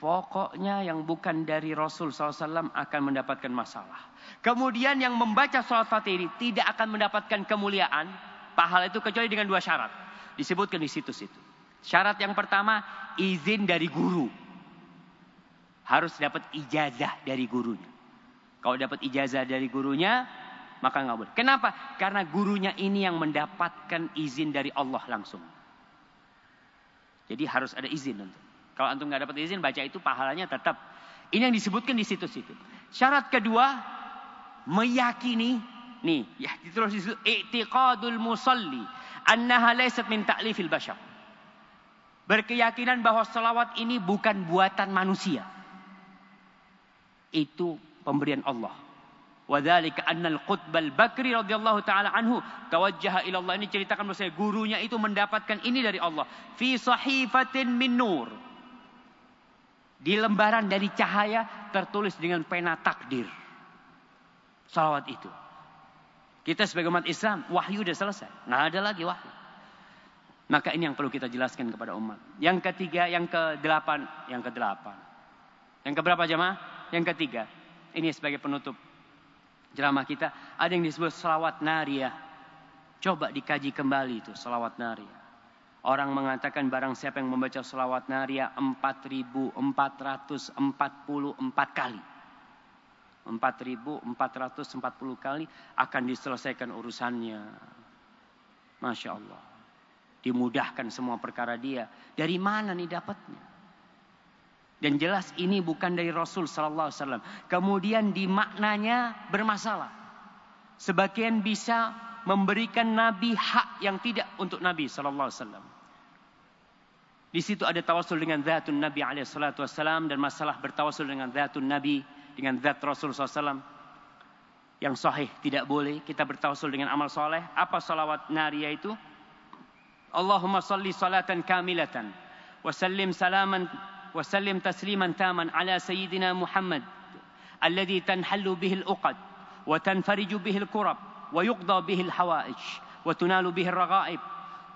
Pokoknya yang bukan dari Rasul SAW akan mendapatkan masalah. Kemudian yang membaca salat fatih ini tidak akan mendapatkan kemuliaan. Pahala itu kecuali dengan dua syarat. Disebutkan di situs itu. Syarat yang pertama, izin dari guru harus dapat ijazah dari gurunya. Kalau dapat ijazah dari gurunya, maka nggak boleh. Kenapa? Karena gurunya ini yang mendapatkan izin dari Allah langsung. Jadi harus ada izin untuk. Kalau antum nggak dapat izin baca itu pahalanya tetap. Ini yang disebutkan di situs itu. Syarat kedua, meyakini nih ya terus disebut i'tiqadul musalli annaha laysat min ta'lifil bashar. Berkeyakinan bahwa salawat ini bukan buatan manusia itu pemberian Allah. Wadzalika annal Qutbal Bakri radhiyallahu taala anhu tawajjaha ila Allah. Ini ceritakan bahwa gurunya itu mendapatkan ini dari Allah. Fi sahifatin min nur. Di lembaran dari cahaya tertulis dengan pena takdir. Salawat itu. Kita sebagai umat Islam, wahyu sudah selesai. Nggak ada lagi wahyu. Maka ini yang perlu kita jelaskan kepada umat. Yang ketiga, yang ke delapan, yang ke delapan. Yang keberapa jemaah? Yang ketiga, ini sebagai penutup ceramah kita, ada yang disebut salawat nariyah. Coba dikaji kembali itu salawat nariyah. Orang mengatakan barang siapa yang membaca salawat nariyah 4444 kali. 4440 kali akan diselesaikan urusannya. Masya Allah. Dimudahkan semua perkara dia. Dari mana nih dapatnya? Dan jelas ini bukan dari Rasul sallallahu alaihi wasallam. Kemudian di maknanya bermasalah. Sebagian bisa memberikan nabi hak yang tidak untuk nabi sallallahu alaihi wasallam. Di situ ada tawasul dengan zatun Nabi alaihi salatu wasallam dan masalah bertawasul dengan zatun Nabi dengan zat Rasul SAW yang sahih tidak boleh kita bertawasul dengan amal soleh apa salawat naria itu Allahumma salli salatan kamilatan wa sallim salaman وسلم تسليما تاما على سيدنا محمد الذي تنحل به الأقد وتنفرج به الكرب ويقضى به الحوائج وتنال به الرغائب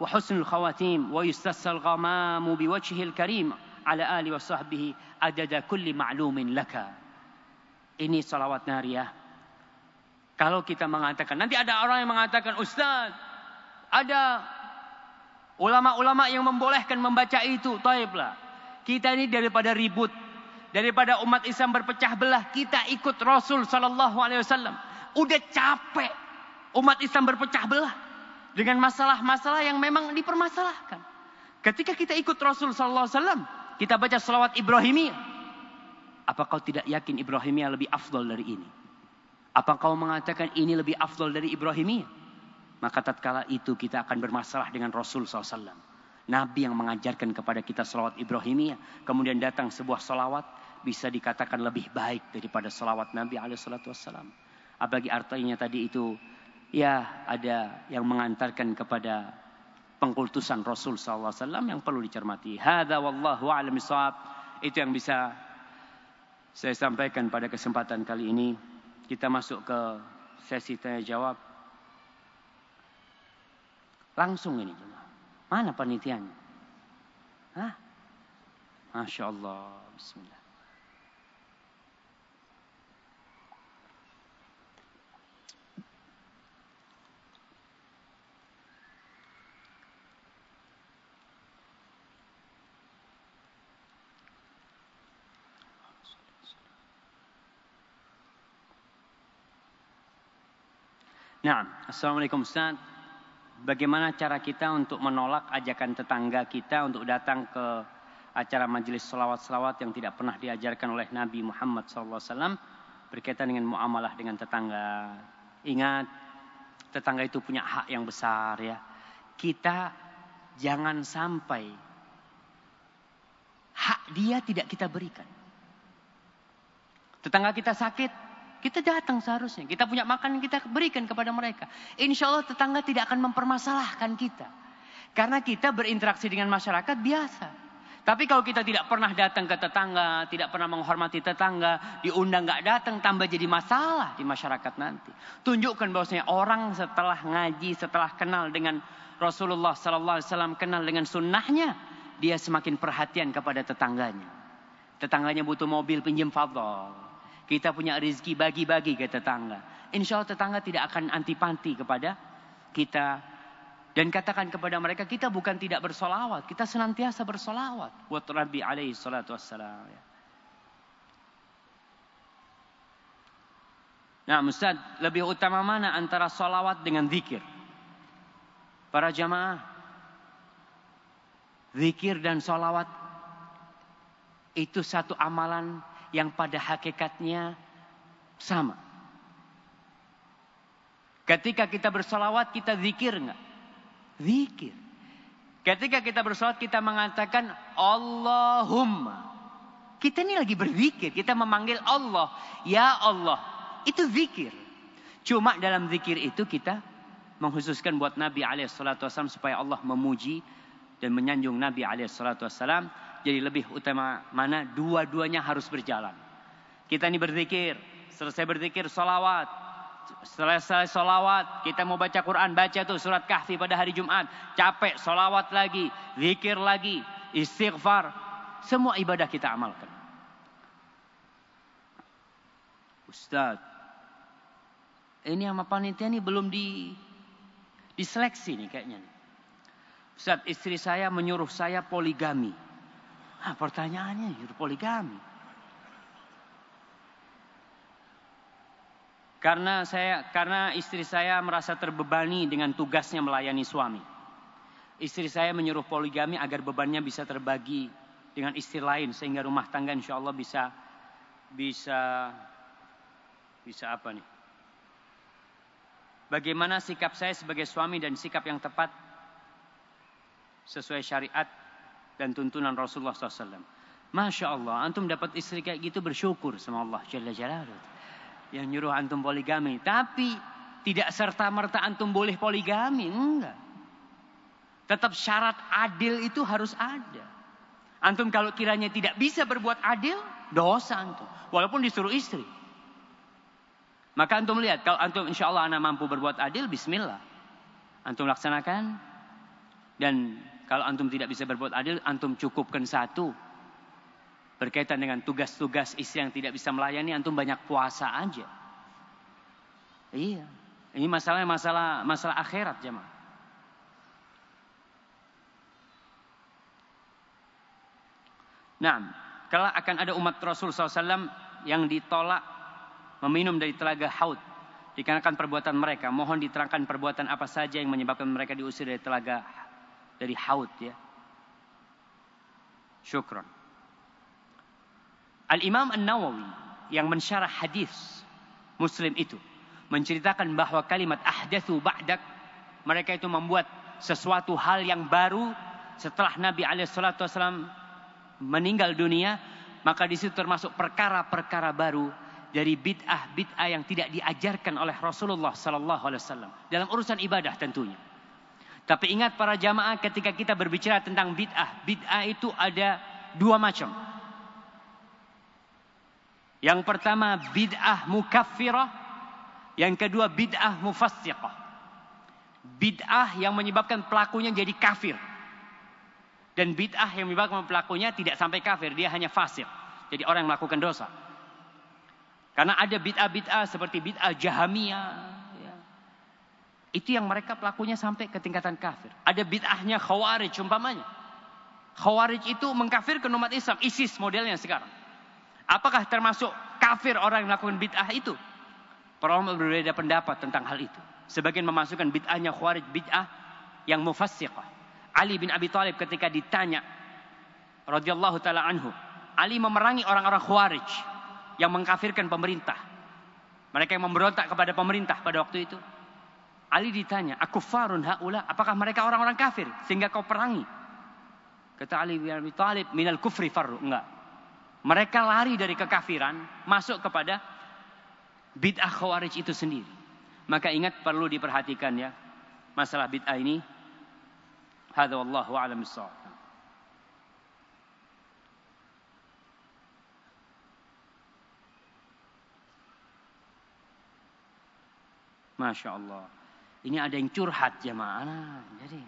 وحسن الخواتيم ويستسى الغمام بوجهه الكريم على آله وصحبه عدد كل معلوم لك. Ini salawat nariyah kalau kita mengatakan nanti ada orang yang mengatakan Ustaz ada ulama-ulama yang membolehkan membaca itu. Taiblah. Kita ini daripada ribut, daripada umat Islam berpecah belah, kita ikut Rasul Sallallahu Alaihi Wasallam. Udah capek umat Islam berpecah belah dengan masalah-masalah yang memang dipermasalahkan. Ketika kita ikut Rasul Sallallahu Alaihi Wasallam, kita baca salawat Ibrahimiyah. Apa kau tidak yakin Ibrahimiyah lebih afdol dari ini? Apa kau mengatakan ini lebih afdol dari Ibrahimiyah? Maka tatkala itu kita akan bermasalah dengan Rasul SAW. Nabi yang mengajarkan kepada kita salawat Ibrahimiyah. Kemudian datang sebuah salawat bisa dikatakan lebih baik daripada salawat Nabi alaihissalatu wassalam. Apalagi artinya tadi itu ya ada yang mengantarkan kepada pengkultusan Rasul SAW yang perlu dicermati. Hada wallahu a'lam Itu yang bisa saya sampaikan pada kesempatan kali ini. Kita masuk ke sesi tanya jawab. Langsung ini. Mana panitianya? Hah? Masya Allah. Bismillah. نعم السلام عليكم أستاذ Bagaimana cara kita untuk menolak ajakan tetangga kita untuk datang ke acara majelis selawat-selawat yang tidak pernah diajarkan oleh Nabi Muhammad SAW berkaitan dengan muamalah dengan tetangga. Ingat, tetangga itu punya hak yang besar ya. Kita jangan sampai hak dia tidak kita berikan. Tetangga kita sakit, kita datang seharusnya. Kita punya makanan kita berikan kepada mereka. Insya Allah tetangga tidak akan mempermasalahkan kita. Karena kita berinteraksi dengan masyarakat biasa. Tapi kalau kita tidak pernah datang ke tetangga, tidak pernah menghormati tetangga, diundang nggak datang, tambah jadi masalah di masyarakat nanti. Tunjukkan bahwasanya orang setelah ngaji, setelah kenal dengan Rasulullah Sallallahu Alaihi Wasallam, kenal dengan sunnahnya, dia semakin perhatian kepada tetangganya. Tetangganya butuh mobil, pinjam fadl. Kita punya rezeki bagi-bagi ke tetangga. Insya Allah tetangga tidak akan antipanti kepada kita. Dan katakan kepada mereka, kita bukan tidak bersolawat. Kita senantiasa bersolawat. Buat Rabbi alaihi salatu wassalam. Ya. Nah Ustaz, lebih utama mana antara solawat dengan zikir? Para jamaah, zikir dan solawat itu satu amalan yang pada hakikatnya sama. Ketika kita bersolawat, kita zikir enggak? Zikir. Ketika kita bersolawat, kita mengatakan Allahumma. Kita ini lagi berzikir, kita memanggil Allah. Ya Allah, itu zikir. Cuma dalam zikir itu kita menghususkan buat Nabi SAW supaya Allah memuji dan menyanjung Nabi SAW jadi lebih utama mana dua-duanya harus berjalan. Kita ini berzikir, selesai berzikir solawat. Selesai solawat, kita mau baca Quran, baca tuh surat kahfi pada hari Jumat. Capek, solawat lagi, zikir lagi, istighfar. Semua ibadah kita amalkan. Ustaz, ini sama panitia ini belum di diseleksi nih kayaknya. Ustaz, istri saya menyuruh saya poligami. Nah, pertanyaannya hidup poligami. Karena saya karena istri saya merasa terbebani dengan tugasnya melayani suami. Istri saya menyuruh poligami agar bebannya bisa terbagi dengan istri lain sehingga rumah tangga insya Allah bisa bisa bisa apa nih? Bagaimana sikap saya sebagai suami dan sikap yang tepat sesuai syariat dan tuntunan Rasulullah SAW. Masya Allah, antum dapat istri kayak gitu bersyukur sama Allah Jalla Jalaluh. Yang nyuruh antum poligami. Tapi tidak serta-merta antum boleh poligami. Enggak. Tetap syarat adil itu harus ada. Antum kalau kiranya tidak bisa berbuat adil, dosa antum. Walaupun disuruh istri. Maka antum lihat, kalau antum insya Allah anak mampu berbuat adil, bismillah. Antum laksanakan. Dan kalau antum tidak bisa berbuat adil, antum cukupkan satu. Berkaitan dengan tugas-tugas istri yang tidak bisa melayani, antum banyak puasa aja. Iya. Ini masalahnya masalah masalah akhirat jemaah. Nah, kalau akan ada umat Rasul SAW yang ditolak meminum dari telaga haud dikarenakan perbuatan mereka. Mohon diterangkan perbuatan apa saja yang menyebabkan mereka diusir dari telaga dari haud ya. Syukran. Al-Imam An-Nawawi yang mensyarah hadis Muslim itu menceritakan bahwa kalimat ahdatsu ba'dak mereka itu membuat sesuatu hal yang baru setelah Nabi alaihissalatu meninggal dunia maka di situ termasuk perkara-perkara baru dari bid'ah-bid'ah yang tidak diajarkan oleh Rasulullah sallallahu alaihi wasallam dalam urusan ibadah tentunya. Tapi ingat para jamaah ketika kita berbicara tentang bid'ah. Bid'ah itu ada dua macam. Yang pertama bid'ah mukaffirah. Yang kedua bid'ah mufassiqah. Bid'ah yang menyebabkan pelakunya jadi kafir. Dan bid'ah yang menyebabkan pelakunya tidak sampai kafir. Dia hanya fasik. Jadi orang yang melakukan dosa. Karena ada bid'ah-bid'ah seperti bid'ah jahamiyah itu yang mereka pelakunya sampai ke tingkatan kafir. Ada bid'ahnya khawarij umpamanya. Khawarij itu mengkafirkan umat Islam. ISIS modelnya sekarang. Apakah termasuk kafir orang yang melakukan bid'ah itu? Para ulama berbeda pendapat tentang hal itu. Sebagian memasukkan bid'ahnya Khawarij bid'ah yang mufassiqah. Ali bin Abi Thalib ketika ditanya radhiyallahu taala anhu, Ali memerangi orang-orang Khawarij yang mengkafirkan pemerintah. Mereka yang memberontak kepada pemerintah pada waktu itu. Ali ditanya, "Aku farun haula? Apakah mereka orang-orang kafir sehingga kau perangi?" Kata Ali bin Abi Thalib, "Minal kufri farru." Enggak. Mereka lari dari kekafiran masuk kepada bid'ah Khawarij itu sendiri. Maka ingat perlu diperhatikan ya masalah bid'ah ini. Hadza wallahu a'lam. Masya Allah. Ini ada yang curhat jemaah. Nah, jadi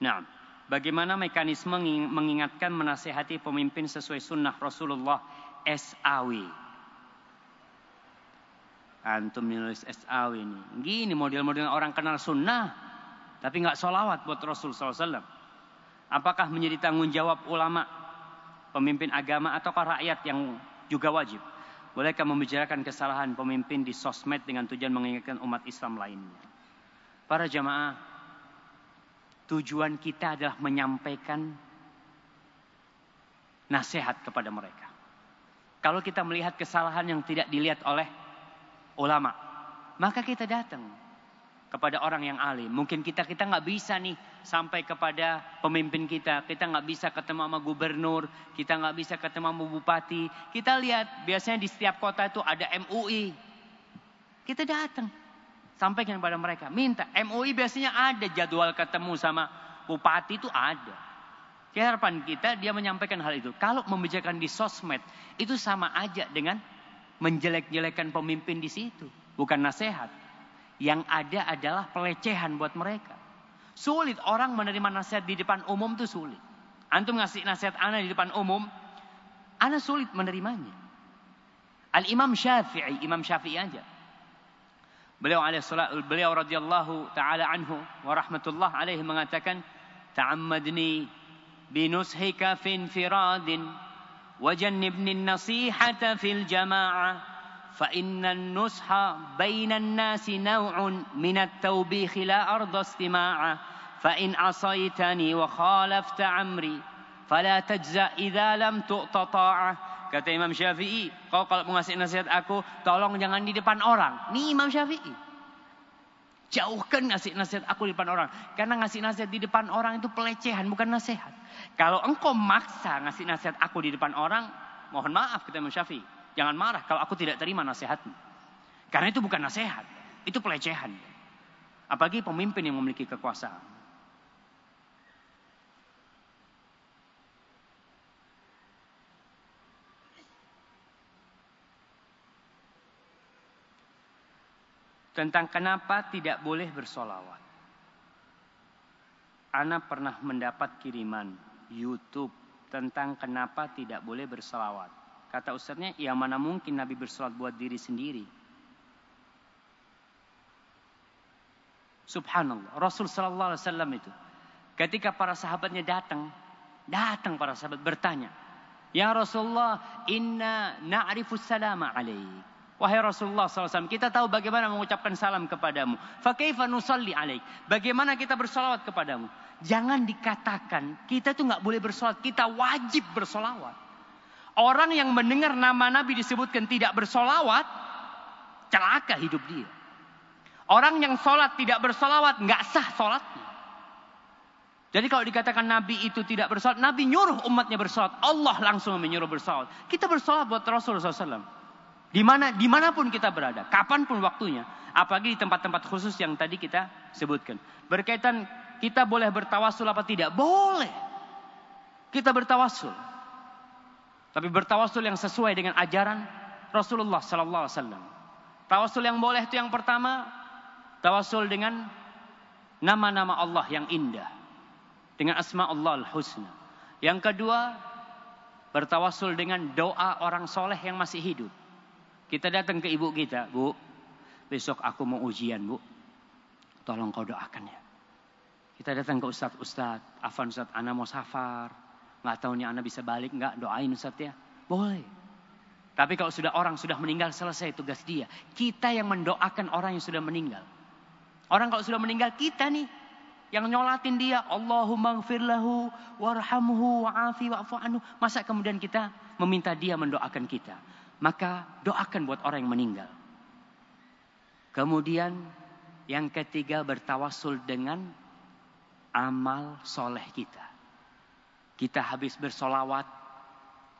Nah, bagaimana mekanisme mengingatkan menasehati pemimpin sesuai sunnah Rasulullah SAW? Antum menulis SAW ini. Gini model-model orang kenal sunnah, tapi nggak solawat buat Rasul SAW. Apakah menjadi tanggung jawab ulama pemimpin agama ataukah rakyat yang juga wajib? Bolehkah membicarakan kesalahan pemimpin di sosmed dengan tujuan mengingatkan umat Islam lainnya? Para jamaah, tujuan kita adalah menyampaikan nasihat kepada mereka. Kalau kita melihat kesalahan yang tidak dilihat oleh ulama, maka kita datang kepada orang yang alim. Mungkin kita kita nggak bisa nih sampai kepada pemimpin kita. Kita nggak bisa ketemu sama gubernur, kita nggak bisa ketemu sama bupati. Kita lihat biasanya di setiap kota itu ada MUI. Kita datang, sampaikan kepada mereka. Minta MUI biasanya ada jadwal ketemu sama bupati itu ada. Harapan kita dia menyampaikan hal itu. Kalau membicarakan di sosmed itu sama aja dengan menjelek-jelekan pemimpin di situ, bukan nasihat. Yang ada adalah pelecehan buat mereka. Sulit orang menerima nasihat di depan umum itu sulit. Antum ngasih nasihat anak di depan umum, anak sulit menerimanya. Al Imam Syafi'i, Imam Syafi'i aja. Beliau alaihi beliau radhiyallahu taala anhu wa rahmatullah alaihi mengatakan, "Ta'ammadni binushika fi infiradin an-nasihata fil jama'ah." فإن النصح بين الناس نوع من التوبيخ لا أرضى استماعه فإن عصيتني وخالفت عمري فلا تجزى إذا لم تؤت طاعة Kata Imam Syafi'i, kau kalau mau ngasih nasihat aku, tolong jangan di depan orang. Nih Imam Syafi'i. Jauhkan ngasih nasihat aku di depan orang. Karena ngasih nasihat di depan orang itu pelecehan, bukan nasihat. Kalau engkau maksa ngasih nasihat aku di depan orang, mohon maaf kata Imam Syafi'i. Jangan marah kalau aku tidak terima nasihatmu. Karena itu bukan nasihat, itu pelecehan. Apalagi pemimpin yang memiliki kekuasaan. Tentang kenapa tidak boleh bersolawat. Ana pernah mendapat kiriman YouTube tentang kenapa tidak boleh bersolawat. Kata ustadznya, ya mana mungkin Nabi bersolat buat diri sendiri. Subhanallah, Rasul Sallallahu Alaihi Wasallam itu, ketika para sahabatnya datang, datang para sahabat bertanya, Ya Rasulullah, inna na'rifu salama alaik. Wahai Rasulullah SAW, kita tahu bagaimana mengucapkan salam kepadamu. Fakaifa nusalli alaik. Bagaimana kita bersolawat kepadamu. Jangan dikatakan, kita tuh nggak boleh bersolawat. Kita wajib bersolawat. Orang yang mendengar nama Nabi disebutkan tidak bersolawat, celaka hidup dia. Orang yang sholat tidak bersolawat, nggak sah sholatnya. Jadi kalau dikatakan Nabi itu tidak bersolat, Nabi nyuruh umatnya bersolat. Allah langsung menyuruh bersolat. Kita bersolat buat Rasulullah SAW. Di mana di mana pun kita berada, kapan pun waktunya, apalagi di tempat-tempat khusus yang tadi kita sebutkan. Berkaitan kita boleh bertawasul apa tidak? Boleh. Kita bertawasul. Tapi bertawasul yang sesuai dengan ajaran Rasulullah sallallahu alaihi wasallam. Tawasul yang boleh itu yang pertama, tawasul dengan nama-nama Allah yang indah. Dengan asma Allah al-husna. Yang kedua, bertawasul dengan doa orang soleh yang masih hidup. Kita datang ke ibu kita, bu, besok aku mau ujian bu, tolong kau doakan ya. Kita datang ke ustadz, ustadz, Afan ustadz, Ana mau safar, Nggak tahu nih anak bisa balik nggak doain Ustaz ya. Boleh. Tapi kalau sudah orang sudah meninggal selesai tugas dia. Kita yang mendoakan orang yang sudah meninggal. Orang kalau sudah meninggal kita nih yang nyolatin dia Allahumma gfir lahu warhamhu wa'afi wa'fu anhu masa kemudian kita meminta dia mendoakan kita maka doakan buat orang yang meninggal kemudian yang ketiga bertawasul dengan amal soleh kita kita habis bersolawat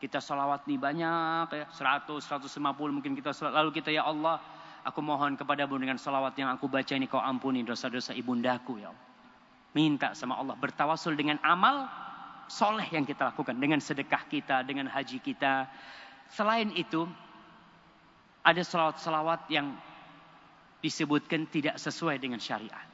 kita solawat nih banyak ya 100 150 mungkin kita sholat. lalu kita ya Allah aku mohon kepadamu dengan solawat yang aku baca ini kau ampuni dosa-dosa ibundaku ya Allah Minta sama Allah bertawasul dengan amal soleh yang kita lakukan. Dengan sedekah kita, dengan haji kita. Selain itu, ada salawat-salawat yang disebutkan tidak sesuai dengan syariat.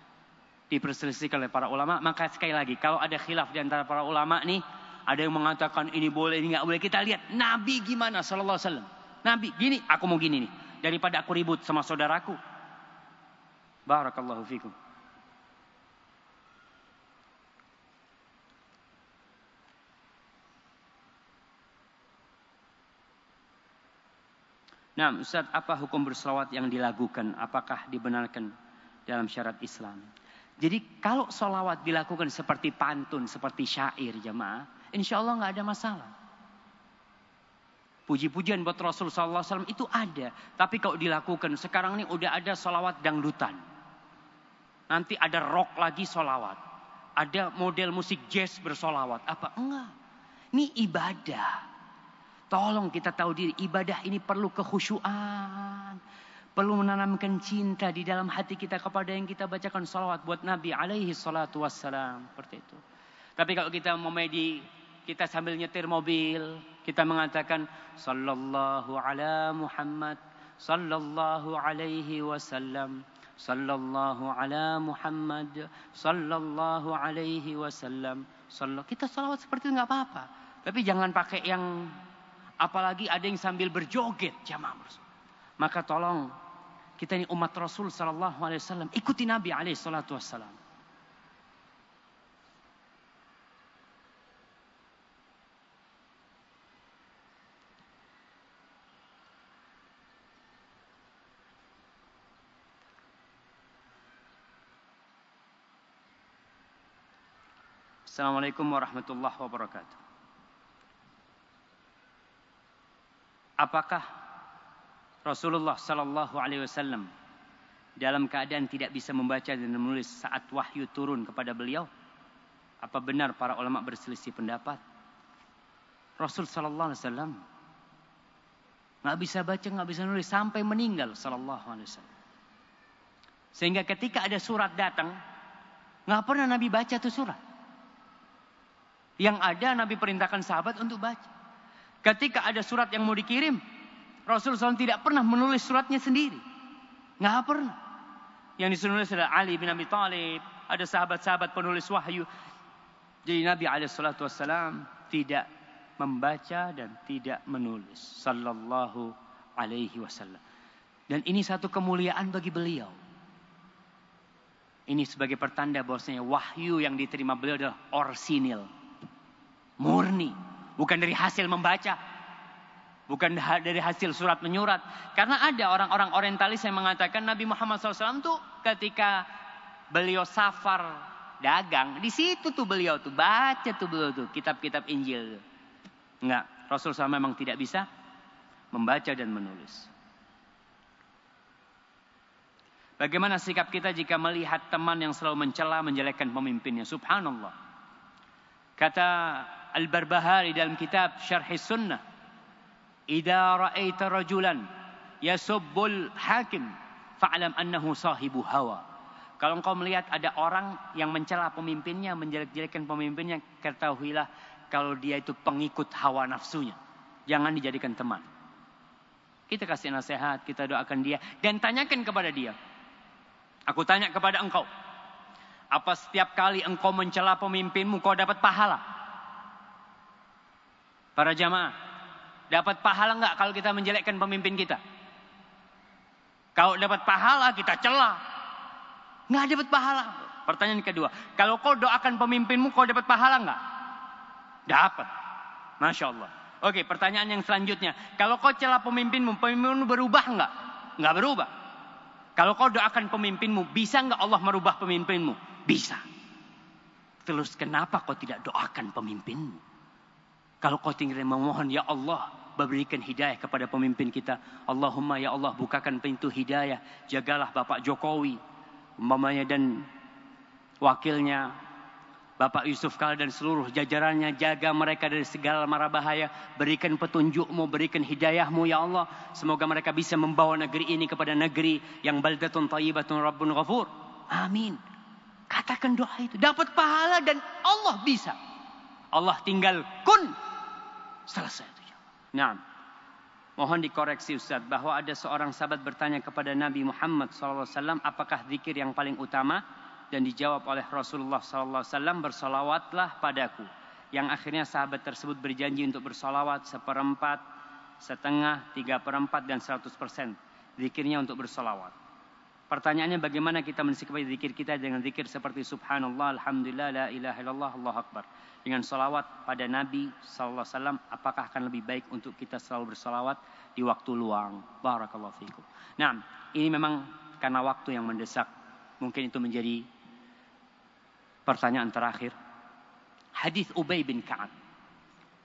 Diperselisihkan oleh para ulama. Maka sekali lagi, kalau ada khilaf di antara para ulama nih, ada yang mengatakan ini boleh, ini nggak boleh. Kita lihat Nabi gimana Sallallahu Alaihi Wasallam. Nabi gini, aku mau gini nih. Daripada aku ribut sama saudaraku. Barakallahu fikum. Nah, Ustaz, apa hukum berselawat yang dilakukan? Apakah dibenarkan dalam syarat Islam? Jadi kalau solawat dilakukan seperti pantun, seperti syair jemaah, insya Allah nggak ada masalah. Puji-pujian buat Rasul SAW itu ada. Tapi kalau dilakukan, sekarang ini udah ada solawat dangdutan. Nanti ada rock lagi solawat. Ada model musik jazz bersolawat. Apa? Enggak. Ini ibadah. Tolong kita tahu diri, ibadah ini perlu kekhusyuan. Perlu menanamkan cinta di dalam hati kita kepada yang kita bacakan salawat buat Nabi alaihi salatu wassalam. Seperti itu. Tapi kalau kita mau di kita sambil nyetir mobil, kita mengatakan sallallahu ala Muhammad sallallahu alaihi wasallam sallallahu ala Muhammad sallallahu alaihi wasallam. Kita salawat seperti itu nggak apa-apa. Tapi jangan pakai yang Apalagi ada yang sambil berjoget jamaah Maka tolong kita ini umat Rasul sallallahu alaihi wasallam ikuti Nabi alaihi salatu wasallam. Assalamualaikum warahmatullahi wabarakatuh. Apakah Rasulullah Sallallahu Alaihi Wasallam dalam keadaan tidak bisa membaca dan menulis saat wahyu turun kepada beliau? Apa benar para ulama berselisih pendapat? Rasul Sallallahu Alaihi Wasallam nggak bisa baca, nggak bisa nulis sampai meninggal Sallallahu Alaihi Wasallam. Sehingga ketika ada surat datang, nggak pernah Nabi baca tuh surat. Yang ada Nabi perintahkan sahabat untuk baca. Ketika ada surat yang mau dikirim, Rasulullah SAW tidak pernah menulis suratnya sendiri. Nggak pernah. Yang ditulis adalah Ali bin Abi Thalib, ada sahabat-sahabat penulis wahyu. Jadi Nabi SAW tidak membaca dan tidak menulis. Sallallahu alaihi wasallam. Dan ini satu kemuliaan bagi beliau. Ini sebagai pertanda bahwasanya wahyu yang diterima beliau adalah orsinil. Murni Bukan dari hasil membaca. Bukan dari hasil surat menyurat. Karena ada orang-orang orientalis yang mengatakan Nabi Muhammad SAW tuh ketika beliau safar dagang. Di situ tuh beliau tuh baca tuh beliau tuh kitab-kitab Injil. Enggak. Rasul SAW memang tidak bisa membaca dan menulis. Bagaimana sikap kita jika melihat teman yang selalu mencela, menjelekkan pemimpinnya? Subhanallah. Kata Al-Barbahari dalam kitab Syarh Sunnah. Idza ra'aita rajulan yasubbul hakim fa'lam annahu sahibu hawa. Kalau engkau melihat ada orang yang mencela pemimpinnya, menjelek-jelekan pemimpinnya, ketahuilah kalau dia itu pengikut hawa nafsunya. Jangan dijadikan teman. Kita kasih nasihat, kita doakan dia dan tanyakan kepada dia. Aku tanya kepada engkau, apa setiap kali engkau mencela pemimpinmu kau dapat pahala? Para jamaah, dapat pahala enggak kalau kita menjelekkan pemimpin kita? Kalau dapat pahala kita celah. Enggak dapat pahala. Pertanyaan kedua, kalau kau doakan pemimpinmu kau dapat pahala enggak? Dapat. Masya Allah. Oke, pertanyaan yang selanjutnya. Kalau kau celah pemimpinmu, pemimpinmu berubah enggak? Enggak berubah. Kalau kau doakan pemimpinmu, bisa enggak Allah merubah pemimpinmu? Bisa. Terus kenapa kau tidak doakan pemimpinmu? Kalau kau tinggal memohon, Ya Allah, berikan hidayah kepada pemimpin kita. Allahumma ya Allah bukakan pintu hidayah. Jagalah Bapak Jokowi. Umpamanya dan wakilnya Bapak Yusuf Kala dan seluruh jajarannya jaga mereka dari segala mara bahaya berikan petunjukmu berikan hidayahmu ya Allah semoga mereka bisa membawa negeri ini kepada negeri yang baldatun tayyibatun rabbun ghafur amin katakan doa itu dapat pahala dan Allah bisa Allah tinggal kun. Selesai itu nah Mohon dikoreksi Ustaz bahwa ada seorang sahabat bertanya kepada Nabi Muhammad SAW apakah zikir yang paling utama? Dan dijawab oleh Rasulullah SAW bersolawatlah padaku. Yang akhirnya sahabat tersebut berjanji untuk bersolawat seperempat setengah tiga perempat dan seratus persen zikirnya untuk bersolawat pertanyaannya bagaimana kita mensikapi zikir kita dengan zikir seperti subhanallah alhamdulillah la ilaha illallah Allah akbar dengan solawat pada Nabi SAW apakah akan lebih baik untuk kita selalu bersolawat di waktu luang barakallahu fikum nah ini memang karena waktu yang mendesak mungkin itu menjadi Pertanyaan terakhir. Hadis Ubay bin Ka'ab.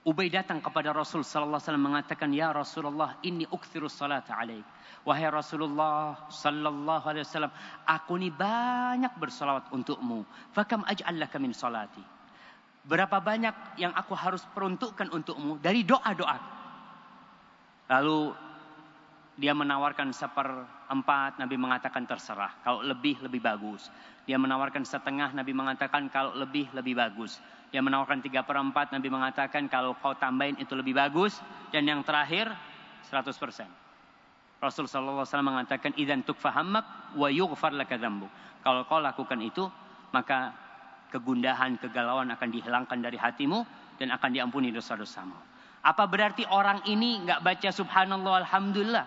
Ubay datang kepada Rasul sallallahu alaihi wasallam mengatakan, "Ya Rasulullah, inni ukthiru salata alaik." Wahai Rasulullah sallallahu alaihi wasallam, aku ni banyak bersalawat untukmu. Fakam aj'al laka min salati. Berapa banyak yang aku harus peruntukkan untukmu dari doa-doa. Lalu dia menawarkan seperempat, Nabi mengatakan terserah. Kalau lebih, lebih bagus. Dia menawarkan setengah, Nabi mengatakan kalau lebih, lebih bagus. Dia menawarkan tiga per empat, Nabi mengatakan kalau kau tambahin itu lebih bagus. Dan yang terakhir, 100%. Rasul SAW mengatakan, Idan tukfahammak wa yughfar. Kalau kau lakukan itu, maka kegundahan, kegalauan akan dihilangkan dari hatimu dan akan diampuni dosa-dosamu. Apa berarti orang ini nggak baca subhanallah alhamdulillah?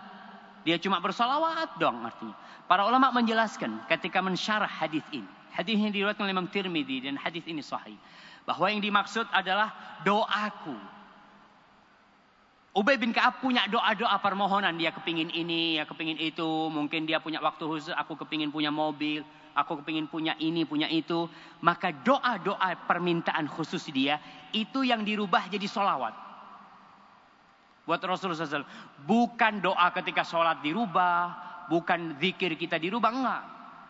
Dia cuma bersolawat dong artinya. Para ulama menjelaskan ketika mensyarah hadis ini. Hadis ini diriwayatkan oleh Imam Tirmidzi dan hadis ini sahih. Bahwa yang dimaksud adalah doaku. Ubay bin Ka'ab punya doa-doa permohonan. Dia kepingin ini, ya kepingin itu. Mungkin dia punya waktu khusus. Aku kepingin punya mobil. Aku kepingin punya ini, punya itu. Maka doa-doa permintaan khusus dia. Itu yang dirubah jadi solawat. Buat Rasulullah SAW. Bukan doa ketika sholat dirubah bukan zikir kita dirubah enggak.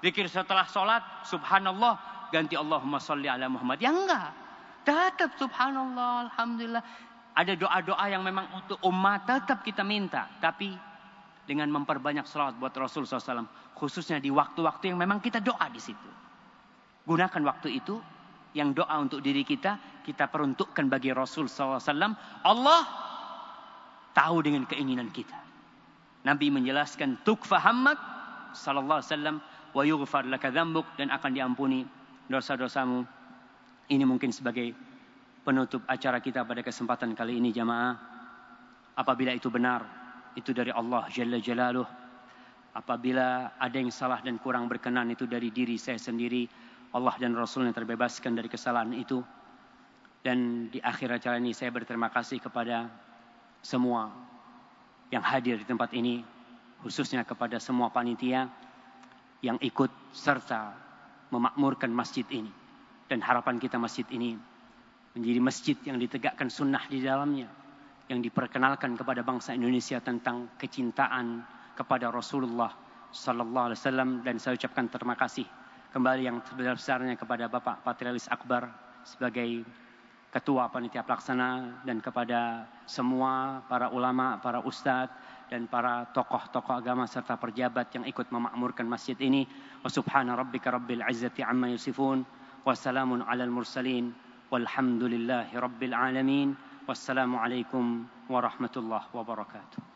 Zikir setelah sholat, subhanallah, ganti Allahumma salli ala Muhammad. Ya enggak. Tetap subhanallah, alhamdulillah. Ada doa-doa yang memang untuk umat tetap kita minta. Tapi dengan memperbanyak salawat buat Rasul SAW. Khususnya di waktu-waktu yang memang kita doa di situ. Gunakan waktu itu yang doa untuk diri kita, kita peruntukkan bagi Rasul SAW. Allah tahu dengan keinginan kita. Nabi menjelaskan tukfa hammak sallallahu alaihi wasallam wa yughfar laka dzambuk dan akan diampuni dosa-dosamu. Ini mungkin sebagai penutup acara kita pada kesempatan kali ini jamaah. Apabila itu benar, itu dari Allah Jalla Jalaluh. Apabila ada yang salah dan kurang berkenan itu dari diri saya sendiri, Allah dan Rasulnya terbebaskan dari kesalahan itu. Dan di akhir acara ini saya berterima kasih kepada semua yang hadir di tempat ini, khususnya kepada semua panitia yang ikut serta memakmurkan masjid ini. Dan harapan kita masjid ini menjadi masjid yang ditegakkan sunnah di dalamnya. Yang diperkenalkan kepada bangsa Indonesia tentang kecintaan kepada Rasulullah Sallallahu Alaihi Wasallam dan saya ucapkan terima kasih kembali yang sebesar-besarnya kepada Bapak Patrialis Akbar sebagai ketua panitia pelaksana dan kepada semua para ulama, para ustadz dan para tokoh-tokoh agama serta perjabat yang ikut memakmurkan masjid ini. Wa subhana rabbika rabbil izzati amma yusifun. Wassalamun alal mursalin. Walhamdulillahi rabbil alamin. Wassalamualaikum warahmatullahi wabarakatuh.